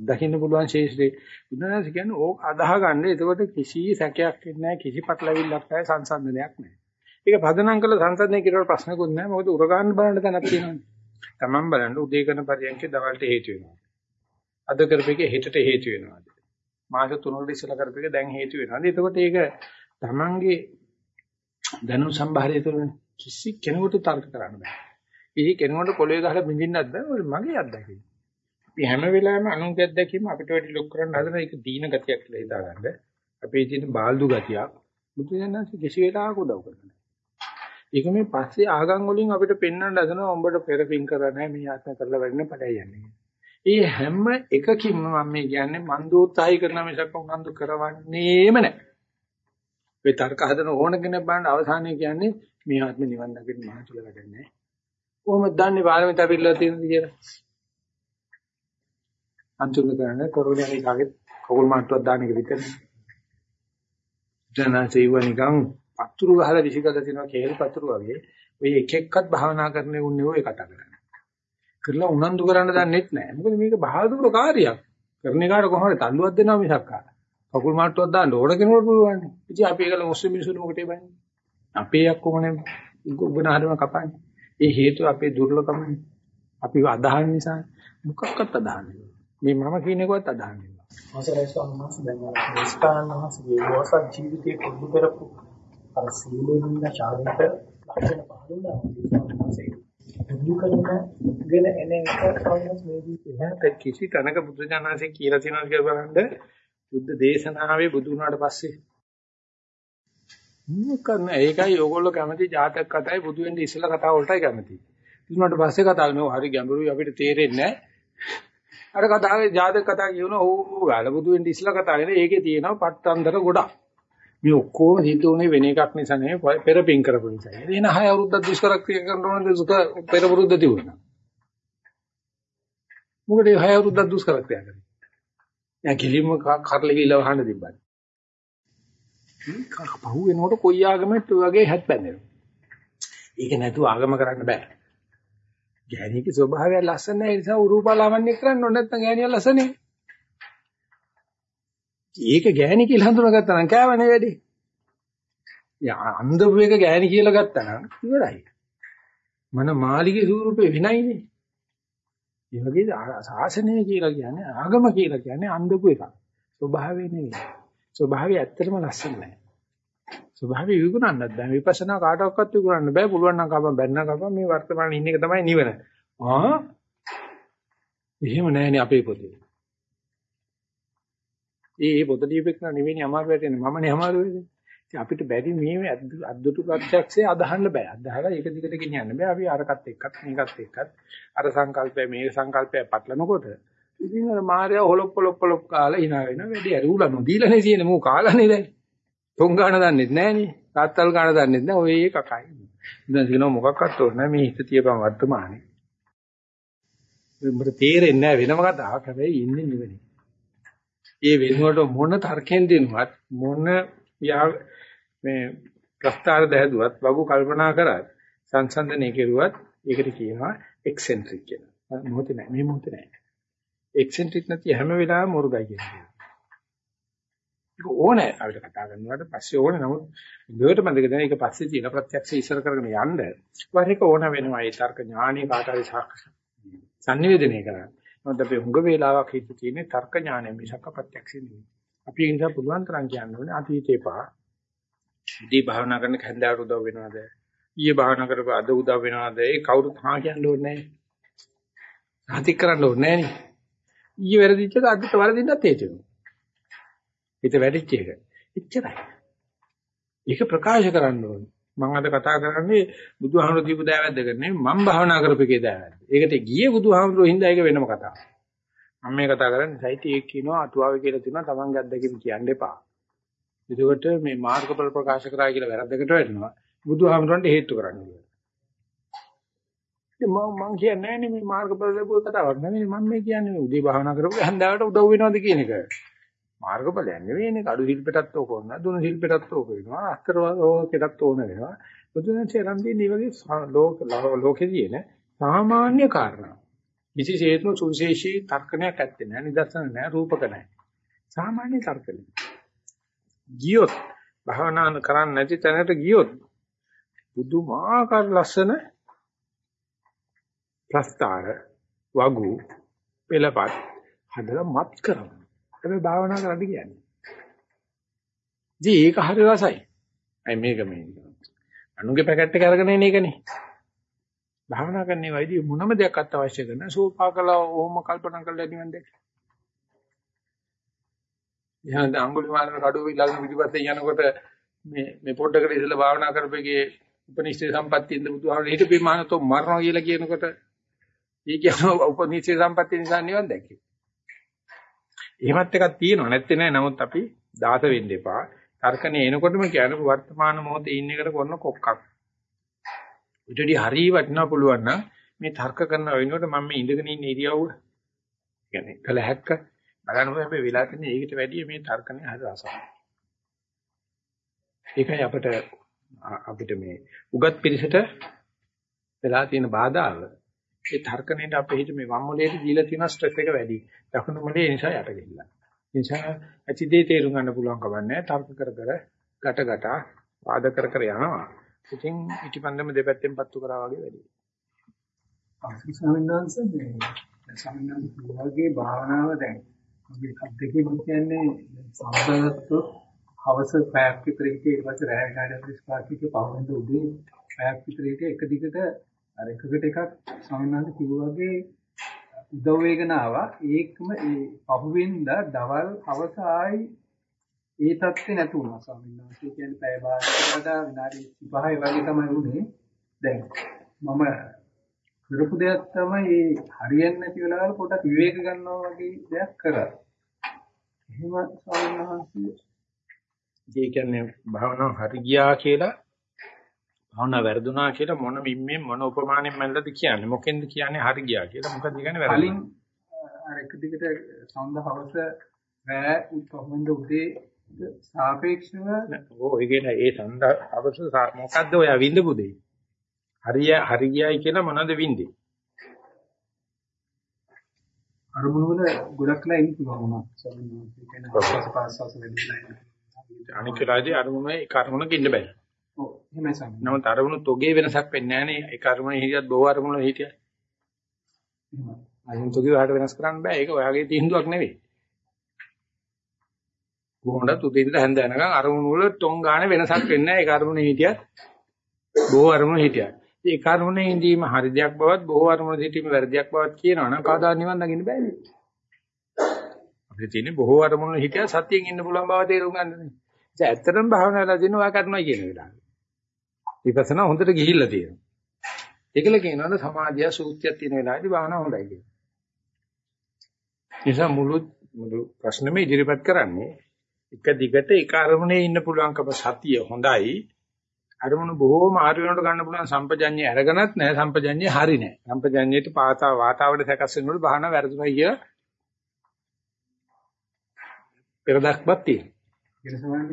දකින්න පුළුවන් ශේෂ්ත්‍රේ. බුදුනාස කියන්නේ ඕක අදාහ ගන්න. එතකොට කිසි සැකයක් නැහැ, කිසි පටලවිල්ලක් නැහැ, සංසන්දනයක් නැහැ. ඒක පදනම් කළ සංසන්දනය කියලා ප්‍රශ්නකුත් නැහැ. මොකද උරගාන්න බලන්න තැනක් තියෙනවානේ. Taman බලන්න උදේ කරන පරියන්කේ දවල්ට හේතු වෙනවා. අද කරපේකේ හෙටට හේතු වෙනවා. මාස තුනකට ඉස්සලා කරපේක දැන් හේතු වෙනවා. එතකොට ඒක Tamanගේ දැනුම් සම්භාරය තුළ කිසි කෙනෙකුට තර්ක කරන්න බෑ. ඉහි කෙනෙකුට පොළවේ ගහලා බින්දින්නත් බෑ. මගේ අත්දැකීම. අපි හැම වෙලාවෙම අනුන්ගේ අත්දැකීම අපිට වැඩි ලොක් කරන්න හදන එක දීන ගතියක් කියලා හිතාගන්න. අපේ තියෙන බාල්දු ගතියක්. බුදු දනන්ස කිසි වෙලාවක උදව් කරන්නේ ඒක මේ පස්සේ ආගම් වලින් අපිට පෙන්වන්න හදනවා උඹට පෙර පින් කරලා නැහැ මේ ආත්ම කරලා වැඩින පඩය යන්නේ. ඒ හැම එකකින්ම මම මේ කියන්නේ මන් දෝත්සාහය කරන මිසක් උනන්දු කරවන්නේම නැහැ. ඒ තර්ක හදන ඕන කෙනෙක් බලන්න අවසානයේ කියන්නේ මේ ආත්ම නිවන් දකින්න මහන්සිල වැඩන්නේ නැහැ. කොහොමද දන්නේ පාරමිතා පිළිලා තියෙනද කියලා? අන්තිමට කරන්නේ කොරෝනා නිකාගේ කකුල් මාට්ටුවක් දාන එක විතරයි. දැන් ආසෙව නිකන් පතුරු ගහලා විසිකලා තිනවා කේල් පතුරු වගේ ඔය එක එක්කත් භාවනා කරන්නේ උන්නේ ඔය කතා කරන්නේ. කරලා උනන්දු කරන්න දන්නෙත් නැහැ. මොකද මේක බහදුර කාර්යයක්. කරන එකට කොහොමද තල්ලුවක් දෙනවා මිසක් ආ. කකුල් මාට්ටුවක් දාන්න ඕන කෙනෙකුට පුළුවන්. ඉතින් අපි ඒකල මුස්ලිම් මිනිස්සුන්ට මොකටද බන්නේ? අපේ යක්කොමනේ උගනහරම කපන්නේ. ඒ හේතුව අපේ දුර්ලභකමනේ. අපි අදහන නිසා මොකක්වත් අදහන්නේ. මේ මම කියන එකවත් අදහන්නේ නෑ. අවසරයි ස්වාමීන් වහන්සේ දැන් මම ස්ථාන වහන්සේගේ වාසක් ජීවිතේ කුඩු කරපු අර සීලෙන්න ශාරීරික ලක්ෂණ පහළුණා දුරු කරනගෙන එන එක කවුරුත් මේ ජීවිතේ කිසි තැනක බුදු දනන්සේ කියලා තියෙනවා කියලා බලන්න බුද්ධ දේශනාවේ බුදු වුණාට පස්සේ මොකක්ද ඒකයි ඕගොල්ලෝ කැමති ජාතක කතායි බුදු වෙන්නේ ඉස්සලා කතාව වලටයි කැමති. ඊුණාට පස්සේ කතාව නෝ හරි ගැඹුරුයි අපිට තේරෙන්නේ නැහැ. අර කතාවේ ජාතක කතා කියනවා ඕ ගාල බුදු වෙන්නේ ඉස්සලා කතා කරන ඒකේ තියෙනවා පට්ටන්දර ගොඩක්. මේ ඔක්කොම සිද්ධ වුණේ වෙන එකක් නිසා නෙවෙයි පෙර පින් කරපු නිසා. එදින හය අවුරුද්දක් දුෂ්කර ක්‍රියා කරන ඕනද සුඛ පෙර වරුද්ද තිබුණා. මොකද හය අවුරුද්දක් දුෂ්කර ක්‍රියා කරේ. දැන් කිලිම කරලි ගිල වහන්න තිබ්බා. පහු වෙනකොට කොයි ආගමෙත් ඔය වගේ හැත් බැඳෙනවා. ඒක නැතුව ආගම කරන්න බෑ. ගෑණියගේ ස්වභාවය ලස්සන නැහැ ඒ නිසා උරූපලාවන්‍ය කරන්න ඕනේ නැත්නම් ගෑණිය ලස්සනේ. ඒක ගෑණි කියලා හඳුනාගත්තා නම් කෑවනේ වැඩි. යා අන්ධව එක ගෑණි කියලා ගත්තා නම් ඉවරයි. මන මාලිගේ ස්වරූපේ විනයිනේ. ඒ වගේ ශාසනය කියලා කියන්නේ ආගම කියලා කියන්නේ අන්දපු එකක්. ස්වභාවය නෙවෙයි. ස්වභාවය ඇත්තටම ලස්සන නෑ. ස්වභාවය විගුණන්නත් බෑ. විපස්සනා කාටවත් විගුණන්න බෑ. පුළුවන් නම් කපන් බැන්න කපන් මේ වර්තමානයේ ඉන්න එක තමයි නිවන. ආ එහෙම නෑනේ අපේ පොතේ. ඒ ඒ පොත දීපෙක් නෙවෙයි අමාරු වැටෙන්නේ. මමනේ අමාරු වෙන්නේ. ඉතින් අපිට බැරි මේ අද්දුටු ප්‍රත්‍යක්ෂේ අදහන්න බෑ. අදහලා ඒක දිගට ගෙනියන්න බෑ. අපි අරකට එක්කත් මේකත් එක්කත් අර සංකල්පය මේ සංකල්පය පටලනකොට ඉතින් අර මාර්යා හොලොප් පොලොප් පොලොප් කාලා hina වෙනවා. වැඩි අර උලනෝ දීලානේ තියෙන්නේ මෝ කාලානේ දැන්. තොන් ගන්න දන්නෙත් නෑනේ. තාත්තල් ගන්න දන්නෙත් නෑ. ඔය එකකයි. දැන් කියනවා මොකක්වත් ඕනේ නෑ. මේ හිත තියපන් වර්තමානේ. උඹට තේරෙන්නේ නෑ වෙනම කතාවක්. හැබැයි ඉන්නේ නිවනේ. ඒ වෙනුවට මොන තර්කෙන් දෙනවත් මොන මේ ප්‍රස්තාර දැහැදුවත් වගු කල්පනා කරත් සංසන්දනය කෙරුවත් ඒකට කියනවා එක්සෙන්ට්‍රික් කියලා. මොහොතේ නෑ මේ මොහොතේ නෑ. එක්සෙන්ට්‍රික් නැති හැම වෙලාවෙම මුරුගයි කියනවා. ඒක ඕනේ අපිට කතා කරනවාට පස්සේ ඕනේ නමුත් දෙවට මතක දැන ඒක පස්සේ තියෙන ප්‍රත්‍යක්ෂ ඉස්සර කරගෙන යන්න වර එක ඕන වෙනවා ඒ තර්ක ඥානෙ කාට හරි සාක්ෂි සංනිවේදනය කරන්න. මොකද අපි හුඟ වේලාවක් හිතේ තියෙන තර්ක ඥානය මිසක ප්‍රත්‍යක්ෂ නෙවෙයි. අපි ඒ නිසා පුළුවන් තරම් කියන්න ඕනේ අතීතේ පා. ඉදී භාවනා කරන කන්දාවට උදව් වෙනවද? ඊයේ භාවනා කරපු අද උදව් වෙනවද? ඒ කවුරුත් හා කියන්න ඕනේ නැහැ. සාතික් කරන්න ඕනේ නැහැ නේ. ඊයේ වැරදිච්ච එක අදට වරදින්නත් හේතුවෙනවා. හිත වැඩිච්ච එක. එච්චරයි. ඒක ප්‍රකාශ කරන්න ඕනේ. මම අද කතා කරන්නේ බුදුහාමුදුරු දීපු දෑවැද්ද කරන්නේ මම භාවනා කරපේකේ දෑවැද්ද. ඒකට ගියේ බුදුහාමුදුරු හින්දා ඒක වෙනම කතාවක්. මම මේ කතා කරන්නේ සයිටි එක කියනවා අටුවාවේ කියලා තියෙනවා තමන්ගේ අත්දැකීම් කියන්න එපා. එතකොට මේ මාර්ගඵල ප්‍රකාශ කරා කියලා වැරද්දකට වැටෙනවා. බුදුහාමුදුරන්ට හේතු කරන්නේ කියලා. ඉතින් මම මං කියන්නේ නෑනේ මේ මාර්ගඵල ලැබුව කතාවක් නෙමෙයි මම මේ කියන්නේ උදේ භාවනා කරපු හන්දාවට උදව් වෙනවද කියන එක. මාර්ගඵලයක් නෙවෙයිනේ කඩු ශිල්පයටත් ඕක ඕන දුන ශිල්පයටත් ඕක වෙනවා අස්තර රෝගයටත් ඕන වෙනවා. බුදුන්සේ රන්දී මේ වගේ ලෝක ලෝකෙදී නේ සාමාන්‍ය කාරණා. විශේෂයෙන්ම සුවිශේෂී තර්කණයක් ඇත්තේ නැහැ නිදර්ශන නැහැ රූපක නැහැ. සාමාන්‍ය තර්කණය. ගියොත් භවනා කරන්නේ නැති තැනකට ගියොත් බුදුමාකාර ලස්සන ප්‍රස්තාර වගු පෙළපත් හදලා මත් කරනවා. හැබැයි භාවනා කරන්න කියන්නේ. ඉතින් ඒක හරි රසයි. අයි මේක මේ අනුගේ පැකට් එක අරගෙන එන එකනේ. භාවනා කරන්නේ වයිදී මොනම දෙයක් අත් අවශ්‍ය කරන සෝපාකලා ඕම කල්පනා කරලා නිවන් දැක. එහෙනම් අඟුලිමාලන කඩුව විලල්න පිටිපස්සේ යනකොට මේ මේ පොඩ්ඩකට ඉස්සලා භාවනා කරපෙගේ උපනිෂ්ඨ සම්පත්තියෙන්ද බුදුහාමර හිටපේ මානතෝ මරනවා කියලා කියනකොට ඒ කියන උපනිෂ්ඨ සම්පත්තිය නිසා නිවන් දැක්කේ. එහෙමත් එකක් තියෙනවා නැත්තේ නෑ නමුත් අපි දාස වෙන්න එපා. තර්කනේ එනකොටම කියන්නේ වර්තමාන මොහොතේ ඉන්න එකට කරන කොක්කක්. ඊටදී හරිය වටිනා පුළුවන් නම් මේ තර්ක කරන වෙනකොට මම මේ ඉඳගෙන ඉන්න ඉරියව්ව කියන්නේ කලහක්ක බලන්න හැබැයි වෙලා තියෙන ඒකට වැඩිය මේ තර්කනේ හරි රසයි. ඒකයි අපිට අපිට මේ උගත් පිරිසට වෙලා තියෙන බාධාව ඒ තර්කණයට අපේ හිත මේ වම් මොලේට දීලා තියෙන ස්ට්‍රෙස් එක වැඩි. දකුණු මොලේ ඒ නිසා යට ගිහිල්ලා. ඒ නිසා ඇතිදේ තේරුම් ගන්න පුළුවන් කවන්නේ තර්ක කර කර ගැට ගැට වාද කර කර යනවා. ඉතින් ඉටිපන්දම දෙපැත්තෙන් පත්තු කරා වගේ වැඩි. අසි ස්වාමීන් වහන්සේ මේ ස්වාමීන් වහන්සේ භාවනාව දැන් අපි අද්දකේ කියන්නේ සම්බන්ධත්ව හවස පැයක් විතර ඉතින් ඊට පස්සේ රැය කාඩ 35 කික පහවෙනිද උදේ පැයක් විතර ඉතින් එක දිගට අර එකකට එකක් ස්වාමීන් කිව්වා වගේ උදව් වේගන ආවා ඒකම ඒ පහුවෙන්ද දවල් හවස ආයි ඒ තත්ත්වේ නැතු වුණා ස්වාමීන් වහන්සේ. කියන්නේ පැය භාගයකට වඩා විනාඩි 35 වගේ තමයි වුනේ දැන්. මම කරපු දෙයක් තමයි හරියන්නේ නැති වෙලාවල පොඩක් විවේක ගන්නවා වගේ දෙයක් කරා. එහෙම ස්වාමීන් වහන්සේ. ඒ කියන්නේ භාවනාව හරි ගියා කියලා භාවනා වැරදුනා කියලා මොන මිම්මෙන් මොන උපමානෙන් මැල්ලද කියන්නේ? මොකෙන්ද කියන්නේ හරි ගියා කියලා මොකද කියන්නේ වැරදුනා? කලින් අර එක දිගට සඳ හවස රෑ කොහොමද උදේ සාපේක්ෂව? ඕ ඒ කියන්නේ ඒ සඳ හවස මොකද්ද ඔය විඳපු දෙය හරිය හරි ගියයි කියලා මොනවද විඳේ අරමුණ වල ගොඩක් ලා ඉන්න පුළුවන් වුණා. සමහරවිට ඒ කියන්නේ ආස්වාද පාස්වාස වෙන්නේ අනික වෙලාවේදී අරමුණ කර්මණක ඉන්න බෑ එහෙමයි සම්. නමුත් අරමුණු තොගේ වෙනසක් වෙන්නේ නැහැ නේ. ඒ කර්මණේ හිටියත් බොහෝ අරමුණු හිටියත්. අනුන්තුගේ වලට වෙනස් කරන්න බෑ. ඒක ඔයාගේ තීන්දුවක් නෙවෙයි. කොහොමද උදේ ඉඳලා හැන්ද යනකම් අරමුණු වල ටොං ගානේ වෙනසක් වෙන්නේ නැහැ. ඒක අරමුණේ හිටියත් බොහෝ අරමුණු හිටියත්. ඒ කර්මනේ ඉඳීම හරි දෙයක් බවත් බොහෝ අරමුණු හිටීම වැරදියක් බවත් කියනවනම් කවදා නිවන් දකින්න බෑනේ. අපිට තියෙන්නේ බොහෝ අරමුණු හිටියා සතියෙන් ඉන්න පුළුවන් බව තේරුම් ගන්නනේ. ඒ ඇත්තටම භාවනාවලා දින ඔයා කරනවා කියන වෙලාව. විපස්සනා හොඳට ගිහිල්ලා තියෙනවා. ඒකල කියනවනේ සමාධිය සූත්‍යයක් තියෙන වෙලාවේදී භාවනාව හොඳයි කියලා. නිසා මුළු මුළු ප්‍රශ්නෙම ඉදිරිපත් කරන්නේ එක දිගට එක අරමුණේ ඉන්න පුළුවන්කම සතිය හොඳයි. අරමුණු බොහෝම ආරි වෙනකොට ගන්න පුළුවන් සම්පජඤ්ඤය අරගෙනත් නැහැ සම්පජඤ්ඤය හරි නැහැ. සම්පජඤ්ඤයට පාතා වාතාවරණ සැකස් වෙනකොට බහන වැරදුනයි කියලා පෙරදක්වත් තියෙනවා. ඒක සමාන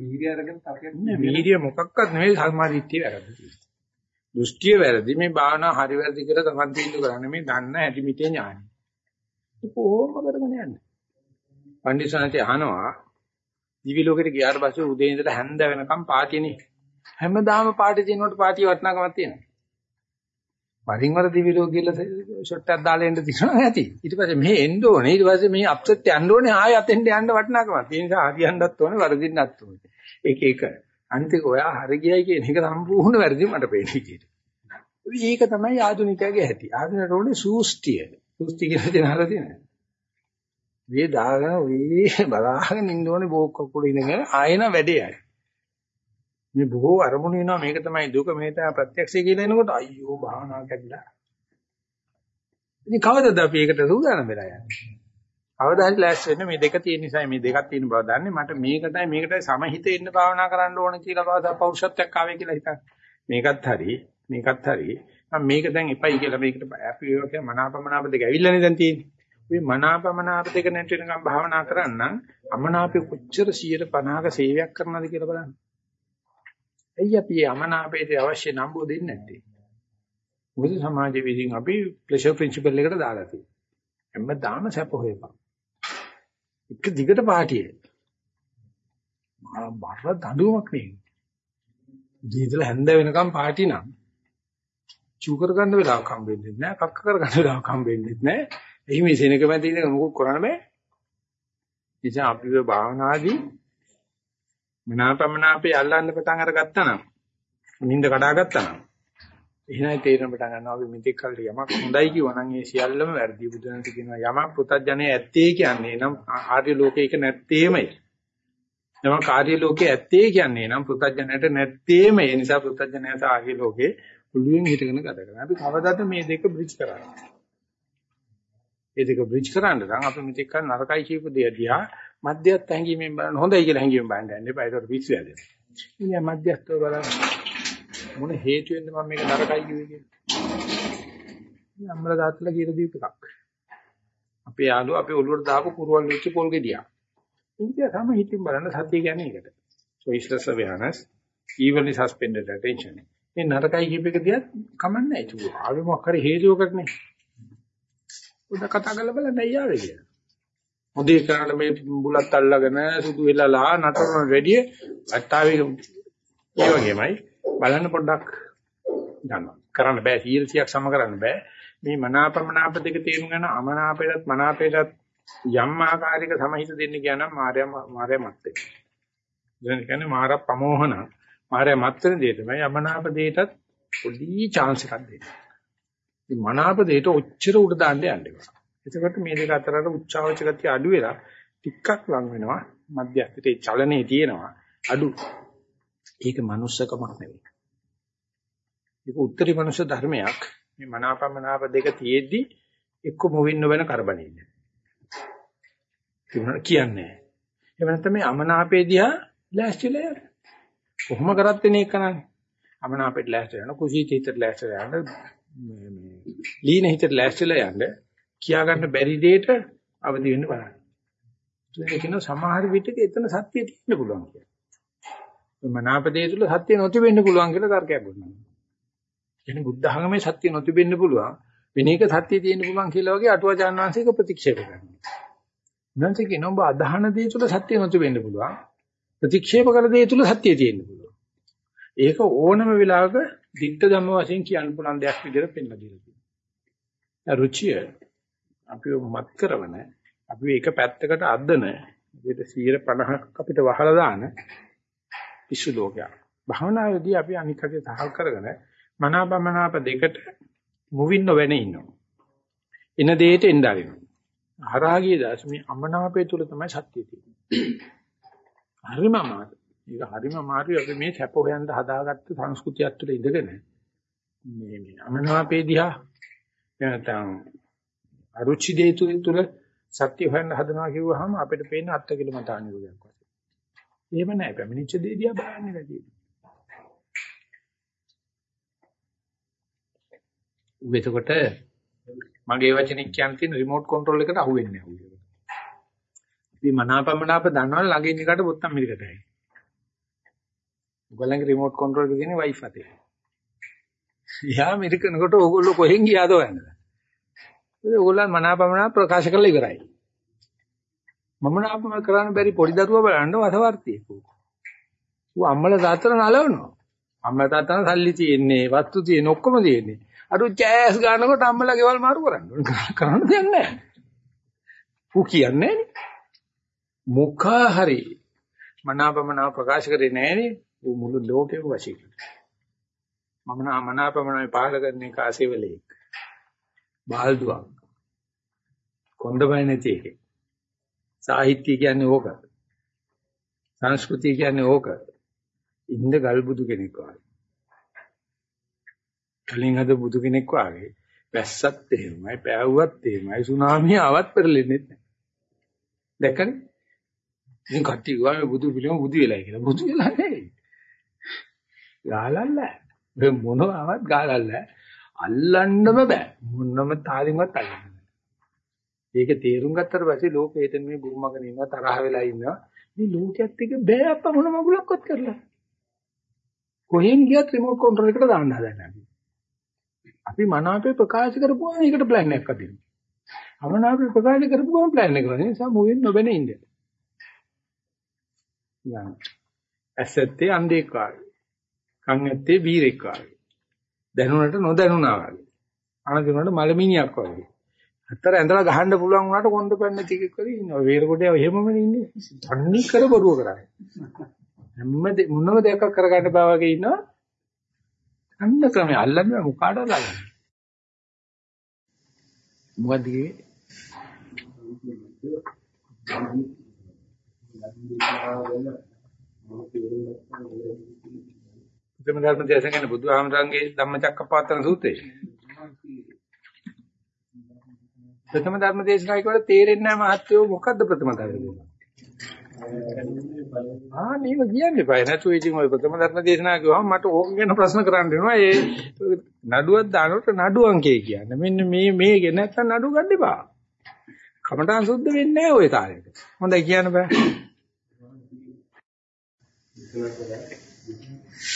වීර්ය අරගෙන තර්කයක් නෑ වීර්ය මොකක්වත් නෙවෙයි සමාධිත්‍ය වැරදි. දෘෂ්ටිය වැරදි මේ භාවනා හරි වැරදි කියලා තමන් තීන්දුව කරන්නේ මේ දන්න ඇති මිටේ ඥානයි. කොහොම කරගෙන යන්නේ? පණ්ඩිතසන්තේ අහනවා දිවි ලෝකෙට ගියාට පස්සේ උදේ ඉඳලා හැන්ද වෙනකම් පාටිනේ. හැමදාම පාටි දිනනකොට පාටිය වටිනාකමක් තියෙනවා. වරින් වර දිවි ලෝක ගිහලා ෂොට් එකක් දාලා එන්න තියෙනවා නැති. ඊට පස්සේ මෙහෙ එන්න ඕනේ. ඊට පස්සේ මේ අප්සෙට් යන්න ඕනේ. ආයෙ අතෙන්ට යන්න වටිනාකමක්. ඒ නිසා හරියන්නත් ඕනේ වරදින්නත් ඕනේ. ඒක ඒක. අන්තික ඔයා හරි ගියයි කියන එක සම්පූර්ණ වැරදි මට පේන්නේ විදියට. ඒක තමයි ආධුනිකයාගේ හැටි. ආධුනිකයට ඕනේ සූස්තිය. සූස්ති කියලා දෙන හරලා තියෙනවා. මේ දාගෙන ඔය බලාගෙන ඉන්න ඕනේ බෝක් කකුල ඉඳගෙන ආයෙන වැඩේ යයි. මේ බොහෝ අරමුණු වෙනවා මේක තමයි දුක මේ තමයි ප්‍රත්‍යක්ෂය කියලා එනකොට අයියෝ භාවනාව කැඩිලා. ඉතින් කවදද අපි ඒකට සූදානම් වෙලා යන්නේ? කවදා හරි ලෑස්ති වෙන්න මේ දෙක තියෙන නිසා මේ දෙකක් තියෙන බව දන්නේ මට මේකටයි මේකටයි සමහිත ඉන්න භාවනා කරන්න ඕන කියලා කවදා පෞරුෂත්වයක් ආවේ කියලා හිතන්න. මේකත් හරි මේකත් හරි මම මේක දැන් එපයි කියලා මේකට අපි ඒවා කියන මනාපමනාප දෙක ඇවිල්ලානේ දැන් තියෙන්නේ. මේ මනාපමනාප දෙක නැති වෙනකම් භාවනා කරන්න අමනාපේ කොච්චර 150ක සේවයක් කරනවද කියලා බලන්න. ඇයි අපි යමනාපේට අවශ්‍ය නම්බුව දෙන්නේ නැත්තේ? මොකද සමාජයේ විසින් අපි ප්ලෙෂර් ප්‍රින්සිපල් එකට දාලා තියෙනවා. හැමදාම සැප හොයපන්. එක දිගට පාටිය. මහා බර දඬුවමක් නේ. ජීවිතල හැන්ද වෙනකම් පාටි නම් චූ කර ගන්න වෙලාවක් හම්බෙන්නේ නැහැ. කක්ක කර ගන්න වෙලාවක් හම්බෙන්නේ නැහැ. එහි මේ සෙනක මැද ඉන්න මොකක් කරන්න බෑ. ඉතින් අපි භාවනාදී මනාපමනාපේ අල්ලන්න පටන් අරගත්තා නම් නිින්ද කඩාගත්තා නම් එහෙනම් තේරෙන පටන් ගන්නවා අපි මෙතෙක් කල් යමක් හොඳයි කිව්වනම් ඒ සියල්ලම වැරදි බුදුන්සේ කියනවා යමක් පුතඥය ඇත්තේ කියන්නේ නම් ආර්ය ලෝකේක නැත්තේමයි. යමක් ආර්ය ලෝකේ ඇත්තේ කියන්නේ නම් පුතඥයට නැත්තේම ඒ නිසා පුතඥයට ආර්ය ලෝකේ පුළුවන් හිටගෙන ගත කරනවා. අපි කවදාද මේ දෙක බ්‍රිජ් කරන්නේ? ඒ දෙක බ්‍රිජ් කරන්න නම් අපි මෙතෙක් කල් නරකයි කියපු දේ දිහා මධ්‍යස්ථ හැංගීමෙන් බලන්න හොඳයි කියලා හැංගීමෙන් බලන්න යන්න එපා. ඒකට පිස්සු ඇදෙනවා. ඉතින් මධ්‍යස්ථව බලන්න මොන හේතුවෙන්ද මම මේක නරකයි කිව්වේ කියලා. අම්මලා තාත්තලා කියලා දීප එකක්. අපේ යාළුවා අපේ ඔළුවට දාපු කුරුවල් වෙච්ච පොල් ගෙඩියක්. ඉතින් සම හිතින් බලන්න සත්‍ය කියන්නේ ඒකට. choiceless awareness evenly suspended attention. මේ නරකයි කියප එක දිහා කමන්නේ නැහැ. ඒක ආවේ මොකක් හරි හේතුවකට නේ. උඩ කතා කරලා බලන්න අයියාවේ කියලා. මුදේ කරන මේ බුලත් අල්ලගෙන සුදු වෙලලා නටන වැඩිය අට්ටාවේ ඒ වගේමයි. බලන්න පොඩ්ඩක් ගන්නවා කරන්න බෑ. 100ක් සම කරන්න බෑ. මේ මනාපමනාප දෙක තේරුම් ගන්න අමනාපයටත් මනාපයටත් යම් ආකාරයක සමහිත දෙන්න කියන මාර්යා මාර්යා මත්තේ දැන් කියන්නේ මාර ප්‍රමෝහන. මාර්යා මත්තන දේ තමයි අමනාප දෙයටත් පොඩි chance එකක් දෙන්නේ. මේ මනාප දෙයට ඔච්චර උඩ දාන්න යන්න එපා. එතකොට මේ දෙක අතරට උච්චාවච ගතිය අඩු වෙලා ටිකක් ලඟ වෙනවා. මධ්‍යස්ථිතේ චලනේ තියෙනවා. අඩු. ඒක manussකමක් නෙවෙයි. ඒක උත්තරී මනුෂ්‍ය ධර්මයක්. මේ මනාපමනාප දෙක තියෙද්දි එක්ක මොවින්න වෙන කරබනින්නේ. කියන්නේ. එහෙම නැත්නම් මේ අමනාපේ දිහා ලෑස්තිලා යන්න. කොහොම කරත් වෙන එක නන්නේ. අමනාපෙට ලෑස්ති වෙන කුසීත හිතට ලෑස්ති වෙන මේ මේ ලීන හිතට ලෑස්තිලා යන්න කියා ගන්න බැරි දෙයට අවදි වෙන්න බලන්න. ඒක කියන සමහර විටක එතන සත්‍ය තියෙන්න පුළුවන් කියලා. මනාපදේ තුල සත්‍ය නොතිබෙන්න පුළුවන් කියලා තර්කයක් ගන්නවා. කියන්නේ බුද්ධ ධර්මයේ සත්‍ය නොතිබෙන්න පුළුවන් වෙන එක සත්‍ය තියෙන්න පුළුවන් කියලා වගේ අටුවාචාන් වහන්සේක ප්‍රතික්ෂේප කරනවා. උන්වහන්සේ කියනවා ඔබ අදහන දේ තුල සත්‍ය නොතිබෙන්න පුළුවන්. ප්‍රතික්ෂේප කළ දේ තුල සත්‍ය තියෙන්න පුළුවන්. ඒක ඕනම වෙලාවක ditta ධම්ම වශයෙන් කියන්න පුළුවන් දෙයක් විදිහට පෙන්ලා දීලා තියෙනවා. රුචිය අපිව මත් කරවන අපි එක පැත්තකට අද්දන ඒකට 150ක් අපිට වහලා දාන පිස්සු ලෝකයක්. භවනාවේදී අපි අනිකගේ සහල් කරගෙන මනාපමනාප දෙකට මුවින් නොවැන ඉන්නවා. එන දෙයට එnderිනවා. හරහාගිය දාස්මී අමනාපය තුල තමයි සත්‍යය තියෙන්නේ. හරිම අමාරු. ඒක හරිම අමාරුයි අපි මේ සැප හොයන්න හදාගත්ත සංස්කෘතියක් තුළ ඉඳගෙන මේ මේ අමනාපේ දිහා නැත්නම් අරුචි දේ තුළ සත්‍ය හොයන්න හදනවා කිව්වහම අපිට පේන අත්ති කිලමතාන යෝගයක් වශයෙන්. එහෙම නැහැ. පැමිණිච්ච දේ දිහා බලන්නේ නැති. එතකොට මගේ වචනේ කියන්න තියෙන රිමෝට් කන්ට්‍රෝල් එකට අහු වෙන්නේ නැහැ. අපි මනාපමනාප දන්නවා ළඟින් එකට බොත්තම් මිරිකටයි. ඔයගොල්ලන්ගේ රිමෝට් කන්ට්‍රෝල් එක තියෙන්නේ වයිෆ් අතේ. යා මිරිකනකොට ඕගොල්ලෝ කොහෙන් ගියාද හොයන්නද? ඒක ඕගොල්ලන් මනාපමනාප ප්‍රකාශ කරලා ඉවරයි. මම නාපම කරන්න බැරි පොඩි දරුවා බලන්න වසවර්තියෙක්. ඌ අම්මලා තාත්තලා නලවනවා. අම්මලා තාත්තලා සල්ලි තියෙන්නේ, වස්තු තියෙන්නේ, ඔක්කොම තියෙන්නේ. අර චෑස් ගන්නකොට අම්මලා ගෙවල් මාරු කරන්න ඕන. කරන්න දෙයක් නැහැ. ඌ කියන්නේ මුඛ හරි මනාපමනාව ප්‍රකාශ කරේ නැහනේ. ඌ මුළු ලෝකෙම වශී කරනවා. මම නා මනාපමනාවේ පහල කරන්නේ කාසෙවලෙක්. බාල්දුවක්. කොන්දබයි නැති එකේ. සාහිත්‍ය කියන්නේ ඕක. සංස්කෘතිය කියන්නේ ඕක. ඉන්ද ගල් බුදු කෙනෙක් වගේ. කලින් හද බුදු කෙනෙක් වගේ. වැස්සත් එහෙමයි, පෑවුවත් එහෙමයි, සුනාමිය ආවත් පෙරලෙන්නේ නැහැ. දැක්කනේ? ඉතින් කට්ටිය ගාවේ බුදු පිළිම බුදු වෙලා කියලා. බුදු වෙලා නෙවෙයි. ගාලල්ල. මේ මොනවාවත් ගාලල්ල. අල්ලන්නම බෑ. මොනම තාලින්වත් අල්ලන්න ඒක තේරුම් ගත්තට පස්සේ ලෝකෙට මේ බුරුමගෙන ඉන්නවා තරහ වෙලා ඉන්නවා. මේ ලෝකයේත් එක බෑ අප්පා මොන මගුලක්වත් කරලා. කොහෙන් ගියත් රිමෝට් කන්ට්‍රෝල් එකට දාන්න හදන්නේ අපි. අපි මනාපේ ප්‍රකාශ කරපුවාම ඒකට ප්ලෑන් එකක් අදිනවා. අමනාපේ ප්‍රකාශ කරපුවාම ප්ලෑන් එක ගන්න නිසා මොවෙන් නොබෙන ඉන්න. යන්න. ඇසත්තේ අන්ධෙක් වාගේ. කන් ඇත්තේ බීරෙක් වාගේ. දැනුණට නොදැනුණා වගේ. අනදිනකොට මලමිණියක් වගේ. අතර ඇඳලා ගහන්න පුළුවන් වුණාට කොන්ද පැන්න ටිකක් කරේ ඉන්නවා. වේරකොටේ එහෙමම ඉන්නේ. තන්නේ කර බරුව කරන්නේ. හැම මොනම දෙයක් කරගන්න බෑ වගේ ඉන්නවා. අන්න ක්‍රමය අල්ලන්නේ මොකාට ලාගන්නේ. මොකද කියේ? උත්තම ධර්ම දේශකයන් බුදුහාමරංගේ ධම්මචක්කපවත්තන සූත්‍රය. ප්‍රථම ධර්ම දේශනායි කියලා තේරෙන්නේ නැහැ මහත්වෝ මොකද්ද ප්‍රථම ධර්ම දේශනාව? ආ නේම කියන්නේ බය නැතු ඉතින් ඔය ප්‍රථම ධර්ම දේශනාව කිව්වම මට ඕක ගැන ප්‍රශ්න කරන්න වෙනවා. ඒ නඩුවක් දානකොට නඩු අංකේ කියන්නේ. මෙන්න මේ මේක නැත්තම් නඩු ගන්න එපා. කමටහන් සුද්ධ වෙන්නේ නැහැ ඔය තාලෙට. හොඳයි කියන්න බෑ. අප්‍රමාදී මාර්ගයෙන් යහුදුන වචනේ ධර්ම අපමාදී සංකල්ප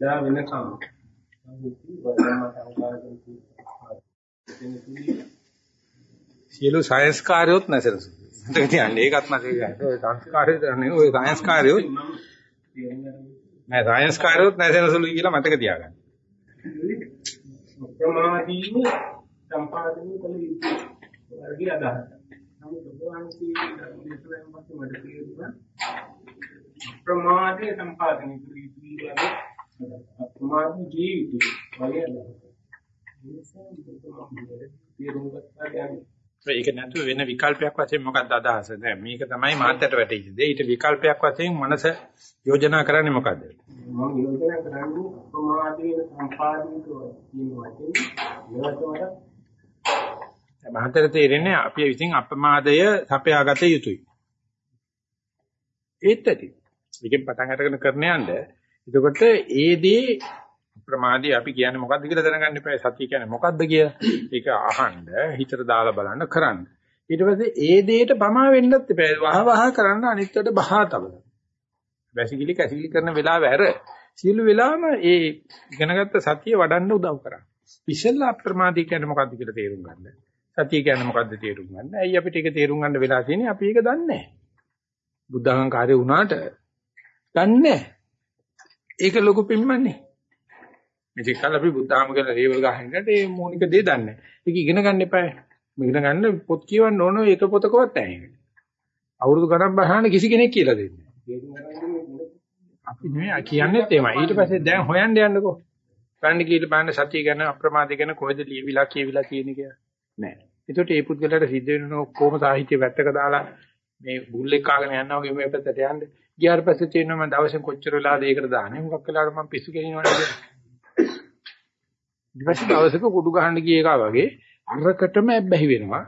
දා වෙනකම් සියලු සංස්කාරයොත් නැසෙනසු. (laughs) හිතක තියන්නේ ඒකත් නැසෙන්නේ. ඔය සංස්කාරය දන්නේ ඔය සංස්කාරයොත් නෑ සංස්කාරයොත් නැසෙනසුලු කියලා මතක තියාගන්න. ප්‍රමාදීව සම්පාදනය කළ යුතුයි. වර්ගය අදහස. නමුත් ඔබ වහන්සේ දේශනාවෙන් පස්සේ මට තේරුණා ප්‍රමාදයේ සම්පාදනය කළ යුතුයි වගේ අප්‍රමාද ජීවිතය වගේ අදහස. ඒක නැතුව වෙන විකල්පයක් වශයෙන් මොකක්ද අදහස? දැන් මේක තමයි මාත්‍යට වැටෙන්නේ. ඊට විකල්පයක් වශයෙන් මනස යෝජනා කරන්නේ මොකද්ද? මම යෝජනා කරන්නේ ප්‍රමාදයේ සම්පාදිත කියන වචනේ මහතර තේරෙන්නේ අපි විසින් අප්‍රමාදය සපයාගත යුතුයි. ඒත් ඇති. මේකෙන් පටන් අරගෙන කරන යන්න. එතකොට ඒදී ප්‍රමාදී අපි කියන්නේ මොකද්ද කියලා දැනගන්න එපා. සතිය කියන්නේ මොකද්ද කියලා. ඒක අහන්න, හිතට දාලා බලන්න කරන්න. ඊට පස්සේ ඒ දෙයට පමා වෙන්නත් එපා. වහ වහ කරන්න අනිත්වට බහා තබන. වැසිකිලි කැසිකිලි කරන වෙලාව ඇර සියලු වෙලාවම ඒ ඉගෙනගත්ත සතිය වඩන්න උදව් කරා. ඉස්සෙල්ලා අප්‍රමාදී කියන්නේ මොකද්ද කියලා තේරුම් ගන්න. සතිය කියන්නේ මොකද්ද තේරුම් ගන්න. ඇයි අපිට ඒක තේරුම් ගන්න වෙලා තියෙන්නේ? අපි ඒක දන්නේ නැහැ. බුද්ධාංකාරය වුණාට දන්නේ නැහැ. ඒක ලොකු පිම්මන්නේ. මේක කල අපි බුද්ධාම කියලා ලේබල් ගහනකොට ඒ මූලික දේ දන්නේ නැහැ. ඒක ඉගෙන ගන්න එපා. ඉගෙන ගන්න පොත් කියවන්න ඕන ඒක පොතකවත් නැහැ. අවුරුදු ගණන් බහන්න කිසි කෙනෙක් කියලා දෙන්නේ නැහැ. අපි නෙමෙයි කියන්නේ තේමයි. ඊට පස්සේ දැන් හොයන්න යන්නකෝ. ගන්න කියලා බලන්න සතිය ගැන අප්‍රමාදී ගැන කොහෙද ලියවිලා කියවිලා කියන්නේ කියලා. නෑ. ඒකට ඒ පුද්ගලයාට සිද්ධ වෙන කොහොම සාහිත්‍ය වැත්තක දාලා මේ බුල්ලෙක් කාගෙන යනවා වගේ මේ පැත්තට යන්නේ. ගියාට පස්සේ තේරෙනවා මම දවසෙන් කොච්චර වෙලාද ඒකට දාන්නේ. මොකක් වෙලාවද මම පිස්සු ගෙනිනවනේ කියලා. ඊට පස්සේ දවසක කුඩු ගහන්න ගිය එකා වගේ අරකටම ඇබ්බැහි වෙනවා.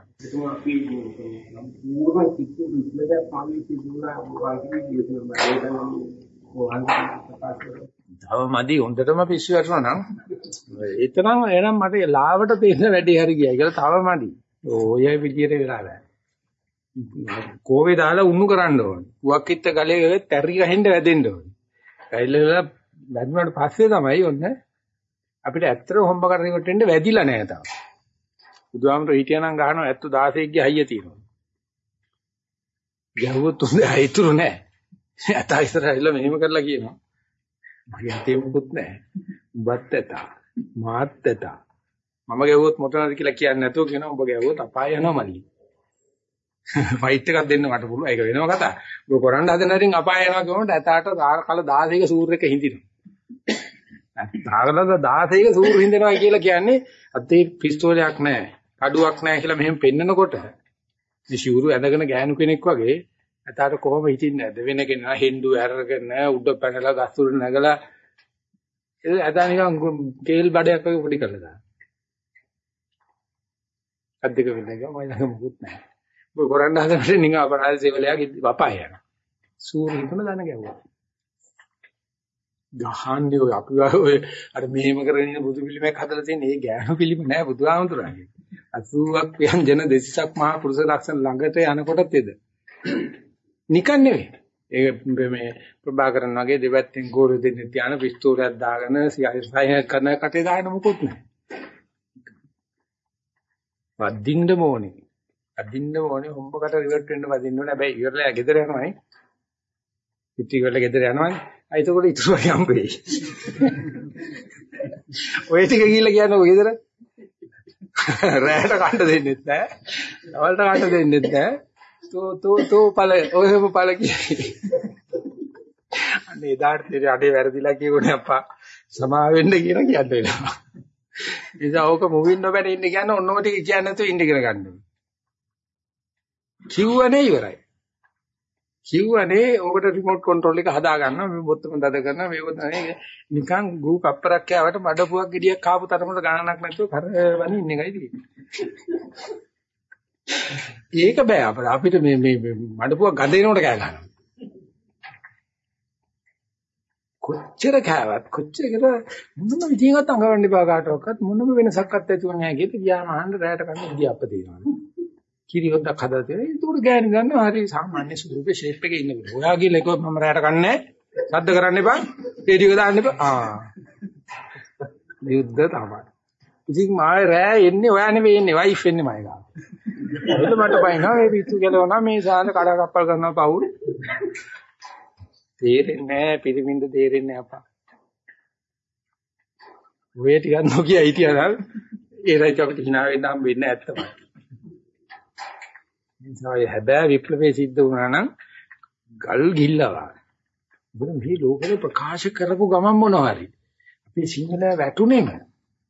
තව මදි හොඳටම පිස්සු වැටුණා නම් එතරම් එනම් මට ලාවට තේින වැඩි හරි ගියා කියලා තව මදි. ඔය විදියට වෙලා නැහැ. කෝවේ දාලා උණු කරන්න ඕනේ. කුවක්කිට ගලේ තැරි ගහින්න වැදෙන්න ඕනේ. ඇයිලලා වැදුනාට පස්සේ තමයි ඔන්න අපිට ඇත්තට හොම්බ කරගෙන ඉන්න වැදිලා නැහැ තාම. බුදුහාමර හිටියානම් ගහනවා ඇත්ත 16 ගේ හයිය තියෙනවා. ගැහුවොත් උන්නේ අයිතුරු නැහැ. ඇතා ඉස්සරහට මෙහෙම කරලා කියනවා. මගේ හිතේ මොකුත් නැහැ. උඹත් ඇතා. මාත් ඇතා. මම ගැහුවොත් මොකටද කියලා කියන්නේ නැතුව කියනවා උඹ ගැහුවොත් අපාය යනවා මල්ලි. ෆයිට් එකක් දෙන්න මට පුළුවන්. ඒක වෙනම කතා. ඔබ කරන්න හදන හැටින් අපාය යනවා කියනකොට ඇතාට කල 16ක සූර්යක හිඳිනවා. තාගලද 16ක සූර්ය හිඳිනවා කියලා කියන්නේ අතේ පිස්තෝලයක් නැහැ. කඩුවක් නැහැ කියලා මෙහෙම පෙන්නකොට මේ ශූරු ඇඳගෙන ගෑනු කෙනෙක් වගේ ඇතාට කොහොම හිටින්නේ නැද්ද වෙන කෙනා හෙන්ඩු ඇරගෙන උඩ පැනලා ගස් උඩ නැගලා ඒ ඇතා නිකන් කේල් බඩයක් වගේ පොඩි කරලා දානවා. අද්දක වෙන්නේ ගම මම ළඟ මොකුත් නැහැ. ඔය කරන්න හදනට නිකන් අපරාධ සේවලයක් වපාය යනවා. සූර්ය හිතන දන ගැවුවා. ගහන්නේ ඔය අපි ඔය අර මෙහෙම කරගෙන ඉන්න බුදු පිළිමයක් හදලා තියෙන ඒ ගෑනු පිළිම නෑ බුදුහාමුදුරන්ගේ 80ක් ව්‍යංජන දෙසිසක් මහා පුරුෂ ලක්ෂණ ළඟට යනකොටත් එද නිකන් නෙවෙයි. ඒක මේ ප්‍රභාකරන් වගේ දෙපැත්තෙන් ගෝරු දෙන්න තියාන පිස්තෝලයක් දාගෙන සයය කරන කටේ දාන මොකුත් නැහැ. වදින්න ඕනේ. වදින්න ඕනේ හොම්බකට රිවර්ට් වෙන්න වදින්න ඕනේ. හැබැයි ඉවරලා ගෙදර යනවායි. පිටි වල ගෙදර යනවානේ. ආ එතකොට ඉතුරු යම්බේ. ඔය ටික ගිහිල්ලා කියන්නේ ඔය ගෙදර රැයට කන්න දෙන්නෙත් නැහැ. අවල්ට කන්න දෙන්නෙත් නැහැ. තෝ තෝ තෝ ඵල ඔයම ඵල කියයි. අනේ එදාට තේරෙ අඩේ වැරදිලා කියෝනේ අප්පා සමා වෙන්න කියන කියන්න වෙනවා. නිසා ඕක මුවින් නොබැන ඉන්න කියන්නේ ඔන්නම ටික කියන්නේ නැතුව ඉන්න ඉගෙන ගන්න ඕනේ. කිව්වනේ ඉවරයි. කිව්වනේ ඕකට රිමෝට් කන්ට්‍රෝල් එක හදා ගන්නවා මේ බොත්තම දද කරනවා මේක තමයි නිකන් ගූ කප්පරක් කෑවට මඩපුවක් ගෙඩියක් කාපු තරමට ගණනක් නැතුව කරවන්නේ ඉන්න එකයි තියෙන්නේ. ඒක බෑ අපිට අපිට මේ මේ මඩපුවක් ගඳේනකොට කෑ ගන්නවා. කොච්චර කෑවත් කොච්චර කියලා මොනම විදිහකට අඟවන්න එපා කාටවත් මොනම වෙනසක් අත්‍යතුන් නැහැ කියද ගියාම අහන්න රැයට කන්න ඉදී අප්ප තියෙනවා. කිරි හොද්දක් හදලා තියෙනවා. ඒක ගෑනි ගන්නවා හරි සාමාන්‍ය ස්වරූපේ ෂේප් එකේ ඉන්නකොට. ඔයා කියලා එක මම රැයට කන්නේ සද්ද කරන්න එපා. රේඩියෝ එක දාන්න එපා. ආ. යුද්ධ තමයි. ඉතින් මාය රෑ එන්නේ ඔයා නෙවෙයි එන්නේ වයිෆ් එන්නේ මයි ගාව. ඒක මට පයින්නවා මේ පිටු ගලවනවා මේ සාන කඩ කප්පල් කරනවා පවුල්. තේරෙන්නේ නැහැ පිරිමින්ද තේරෙන්නේ අපා. ඔය ටිකක් නොකිය හිටියනම් ඒ රයිට අපිට hina වෙන්න හම් වෙන්නේ නැත්තම. නිසා හැබැයි විප්ලවයේ සිද්ධ වුණා නම් ගල් ගිල්ලවා. මොකද මේ ලෝකෙ ප්‍රකාශ කරපු ගමන් මොනවා හරි. අපි සිංහල වැටුනේම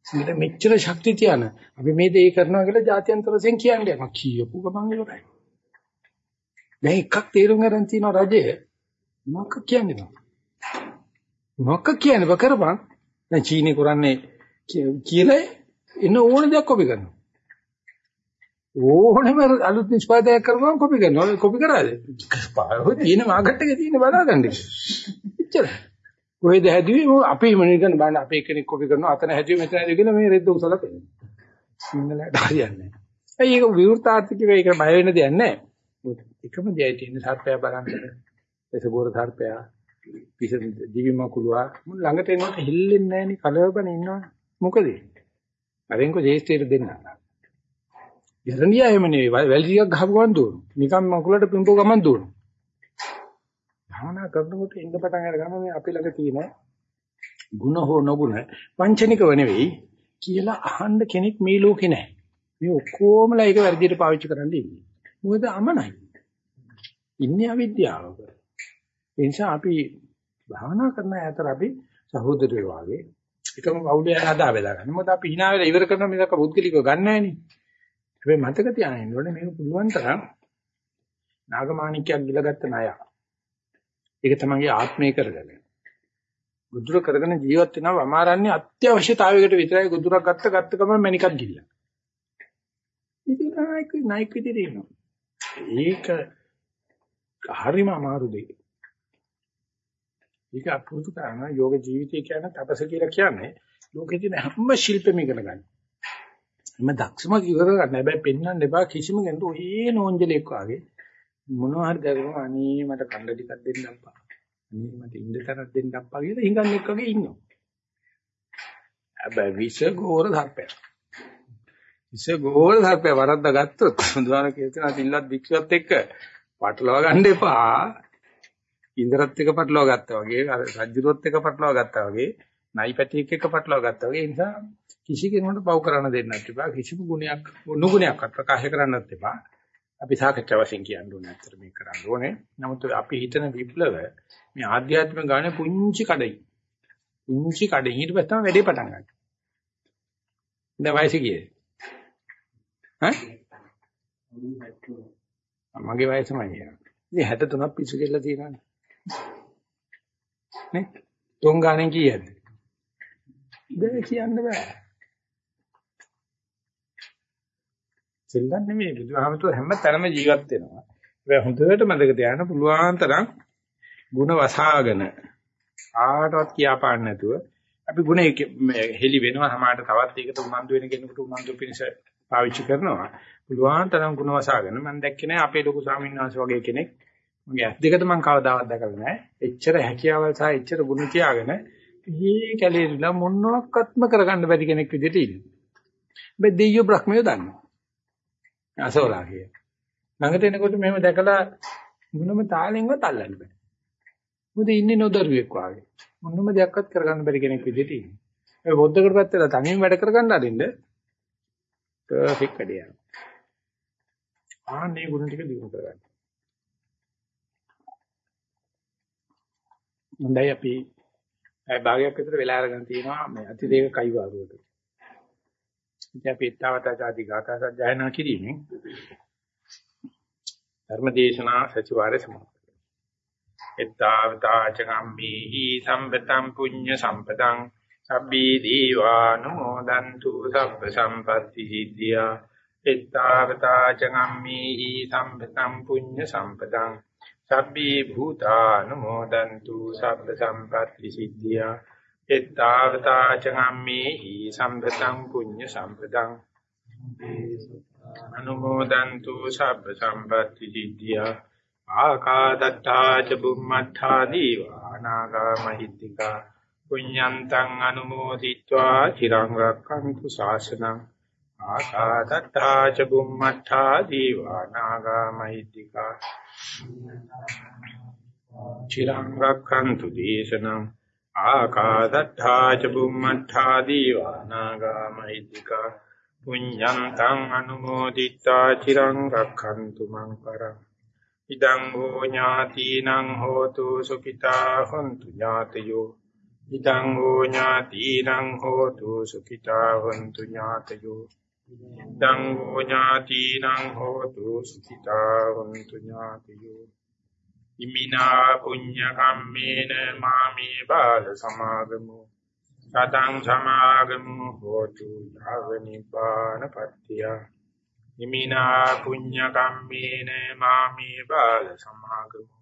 සිංහල මෙච්චර ශක්තිය තියන අපි මේ දේ කරනවා කියලා ජාත්‍යන්තර වශයෙන් කියන්නේ මම කියපු ගමන් ඉවරයි. දැන් එකක් තේරුම් ගන්න තියෙන රජය මොකක් කියන්නේ මොකක් කියන්නේ බකරපන් දැන් චීනේ කරන්නේ කියලා එන ඕන දෙයක් කොපි කරනවා. ඕනෙම අලුත් නිෂ්පාදනයක් කරපුවම කොපි කරනවා. කොපි කරාද? පාරෝ තියෙන මාකට් එකේ තියෙන බලාගන්න. එච්චරයි. කොහෙද හැදුවේ අපේ මොනිකන් බලන්න අපේ කෙනෙක් කොපි කරනවා අතන හැදුවේ මෙතන හැදුවේ කියලා මේ රෙද්ද උසලා පෙන්නනවා. සිංහලට හරියන්නේ නැහැ. ඒක විවෘතාර්ථිකව ඒක බය වෙන්න දෙයක් නැහැ. එකම දෙයයි තියෙන්නේ සර්පයා බලන්න. එසබෝර සර්පයා පිස දිවි මකුලුවා මුන් ළඟට එනකොට හෙල්ලෙන්නේ නැහැ නේ කලවපන ඉන්නවා මොකද අරෙන්කෝ ජේස්ත්‍රයට දෙන්න යරණියා එහෙම නෙවෙයි. වැල් ටිකක් ගහපු ගමන් දුවනවා. නිකන් මකුලට පිඹු ගමන් දුවනවා. භාවනා කරනකොට ඉඳ පටන් අරගම මේ අපි ළඟ තියෙන ಗುಣ හෝ නොගුණ වංචනිකව නෙවෙයි කියලා අහන්න කෙනෙක් මේ ලෝකේ නැහැ මේ ඔක්කොමලා ඒක වැඩියට පාවිච්චි කරන්න ඉන්නේ. මොකද අමනයි. ඉන්නේ අවිද්‍යාවක. ඒ නිසා අපි භාවනා කරන අතර අපි සහෝදරයෝ වගේ එකම පවුලේ හදා බෙදා ගන්න. මොකද අපි hina වෙලා ඉවර කරන මේක පුද්ගලිකව ගන්න නැහෙනේ. හැබැයි මතක තියාගන්න ඕනේ මේක පුළුවන් තරම් නාගමාණික්‍යයක් ගිලගත්ත ණය. ඒක තමයි ආත්මය කරගෙන. ගුදුර කරගෙන ජීවත් වෙනවා අමාරන්නේ අත්‍යවශ්‍යතාවයකට විතරයි ගුදුරක් ගත්ත ගත්ත ගමන් මණිකක් ගිල්ල. ඉතින් නායක නායක විදිහට ඉන්නවා. ඒක හරිම අමාරු දෙයක්. ඒක අපුරුදු කරන යෝග ජීවිතය කියන්නේ තපස කියලා කියන්නේ ලෝකේ තියෙන හැම ශිල්පෙම ඉගෙන ගන්න. එම දක්ෂම ඉවර ගන්න. හැබැයි පෙන්වන්න එපා කිසිම කෙනෙක් ඔය නෝන්ජලෙක් වාගේ මොනවා හරි දකම අනේ මට කණ්ඩ ටිකක් දෙන්න අප්පා. අනේ මට ඉන්න තරක් දෙන්න අප්පා කියලා හිඟන්නේක් වගේ ඉන්නවා. හැබැයි විෂ ගෝර සර්පයක්. විෂ ගෝර සර්පය වරද්ද ගත්තොත් බුදුහාම කියනවා තිල්ලත් වික්ෂුවත් එක්ක පටලවා ගන්න එපා. ඉන්ද්‍රත් එක පටලවා ගත්තා වගේ රජ්ජුරුවත් එක පටලවා ගත්තා වගේ නයි පැටියෙක් එක පටලවා ගත්තා වගේ ඒ නිසා කිසි කෙනෙකුට පව් කරන්න දෙන්නත් එපා කිසිම ගුණයක් නුගුණයක්වත් ප්‍රකාශ කරන්නත් එපා අපි සාකච්ඡා වශයෙන් කියන්න ඕනේ අතර මේ කරන්න ඕනේ නමුත් අපි හිතන විප්ලව මේ ආධ්‍යාත්මික ගානේ පුංචි කඩයි පුංචි කඩේ ඊට පස්සේ තමයි වැඩේ පටන් ගන්න. දැන් වයස කීයද? ඈ? මගේ වයසමයි. ඉතින් 63ක් පිස්සු කෙල්ල තියෙනවානේ. නේ? තුන් ගානේ කීයද? බෑ කියන්න බෑ. සෙල්ලම් නෙමෙයි බුදුහාමතුරු හැම තැනම ජීවත් වෙනවා. ඒ හොඳට මතක තියාගන්න පුළුවන් තරම් ಗುಣ වසාගෙන ආටවත් කියාපාන්න නැතුව අපි ಗುಣ හෙලි වෙනවා සමාහට තවත් ඒකට උනන්දු වෙන කෙනෙකුට උනන්දු පිණිස පාවිච්චි කරනවා. පුළුවන් තරම් ಗುಣ වසාගෙන මම දැක්කේ නෑ අපේ ලොකු ස්වාමීන් වහන්සේ වගේ කෙනෙක් මගේ ඇස් දෙකට මම කවදාවත් දැකලා නැහැ. එච්චර හැකියාවල් සහ එච්චර ගුණ තියාගෙන මේ කැලේරිලා මොනවාක්වත්ම කරගන්න බැරි කෙනෙක් විදිහට ඉන්නේ. මේ දෙයියෝ බ්‍රහ්මයෝ දන්නවා. අසෝලා කිය. ළඟට එනකොට මෙහෙම දැකලා මොනම තාලෙන්වත් අල්ලන්න බෑ. මොකද ඉන්නේ නොදරුවෙක් වාගේ. මොනම දෙයක්වත් කරගන්න බැරි කෙනෙක් විදිහට ඉන්නේ. ඒ බොද්ධකට පැත්තට තනියම වැඩ කරගන්න අරින්න පර්ෆෙක්ට් වැඩේ යනවා. ආන්නේ ගුණ ටික දිනු කරගන්න. හොඳයි අපි භාගයක් විතර වෙලා අරගෙන තියෙනවා මේ අතිරේක කයිවාරුවට. ඉතින් අපි ඊතාවත ආදී ගාථා සජ්ජායනා කිරීමෙන් ධර්මදේශනා සචිවාරය සමාප්ත. ඊතාවතා චගම්මේහි සම්පතං පුඤ්ඤ සම්පතං සබ්බී දීවානුමෝදන්තු සබ්බ සම්පත්‍ති සිද්ධියා ඊතාවතා චගම්මේහි සම්පතං පුඤ්ඤ සම්පතං සබ්බී භූතානුමෝදන්තු සබ්බ සම්පත්‍ති සිද්ධියා එත්තාවතා චගම්මේහි සම්පතං පුඤ්ඤ සම්පතං අනුමෝදන්තු සබ්බ සම්පත්‍ති සිද්ධියා ආකාදත්තා ච බුම්මත්තා දීවානාගා මහිත්‍තිකා පුඤ්ඤන්තං අනුමෝදිत्वा චිරං රක්ඛන්තු ශාසනං ආකාදත්තා ච බුම්මත්තා දීවානාගා මහිත්‍තිකා චිරං රක්ඛන්තු දේශනං ආකාදත්තා ච බුම්මත්තා දීවානාගා මහිද්దికා පුඤ්ඤන්තං අනුමෝදිත්වා චිරං රක්ඛන්තු මං පරං ඉදං හෝ ඥාතිනං හෝතු සුඛිතා හොන්තු ඥාතයෝ ඉදං හෝ ඥාතිනං හෝතු සුඛිතා හොන්තු ඥාතයෝ ඉදං හෝ ඥාතිනං හෝතු සුඛිතා හොන්තු ඥාතයෝ ඉමිනා පුඤ්ඤ කම්මේන මාමේ බාල සමාගමු। සතං සමාගමු හෝතු යාව නිපාන පත්‍තිය ඉමිනා පුඤ්ඤ කම්මේන මාමේ බාල සමාගමු।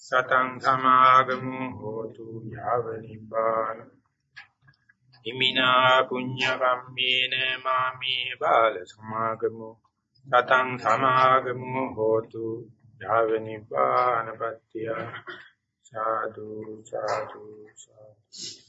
සතං සමාගමු හෝතු යාව නිපාන ඉමිනා පුඤ්ඤ කම්මේන මාමේ බාල සමාගමු। සතං සමාගමු හෝතු යාව නිපානපත්තිය සාදු සාදු සාදු.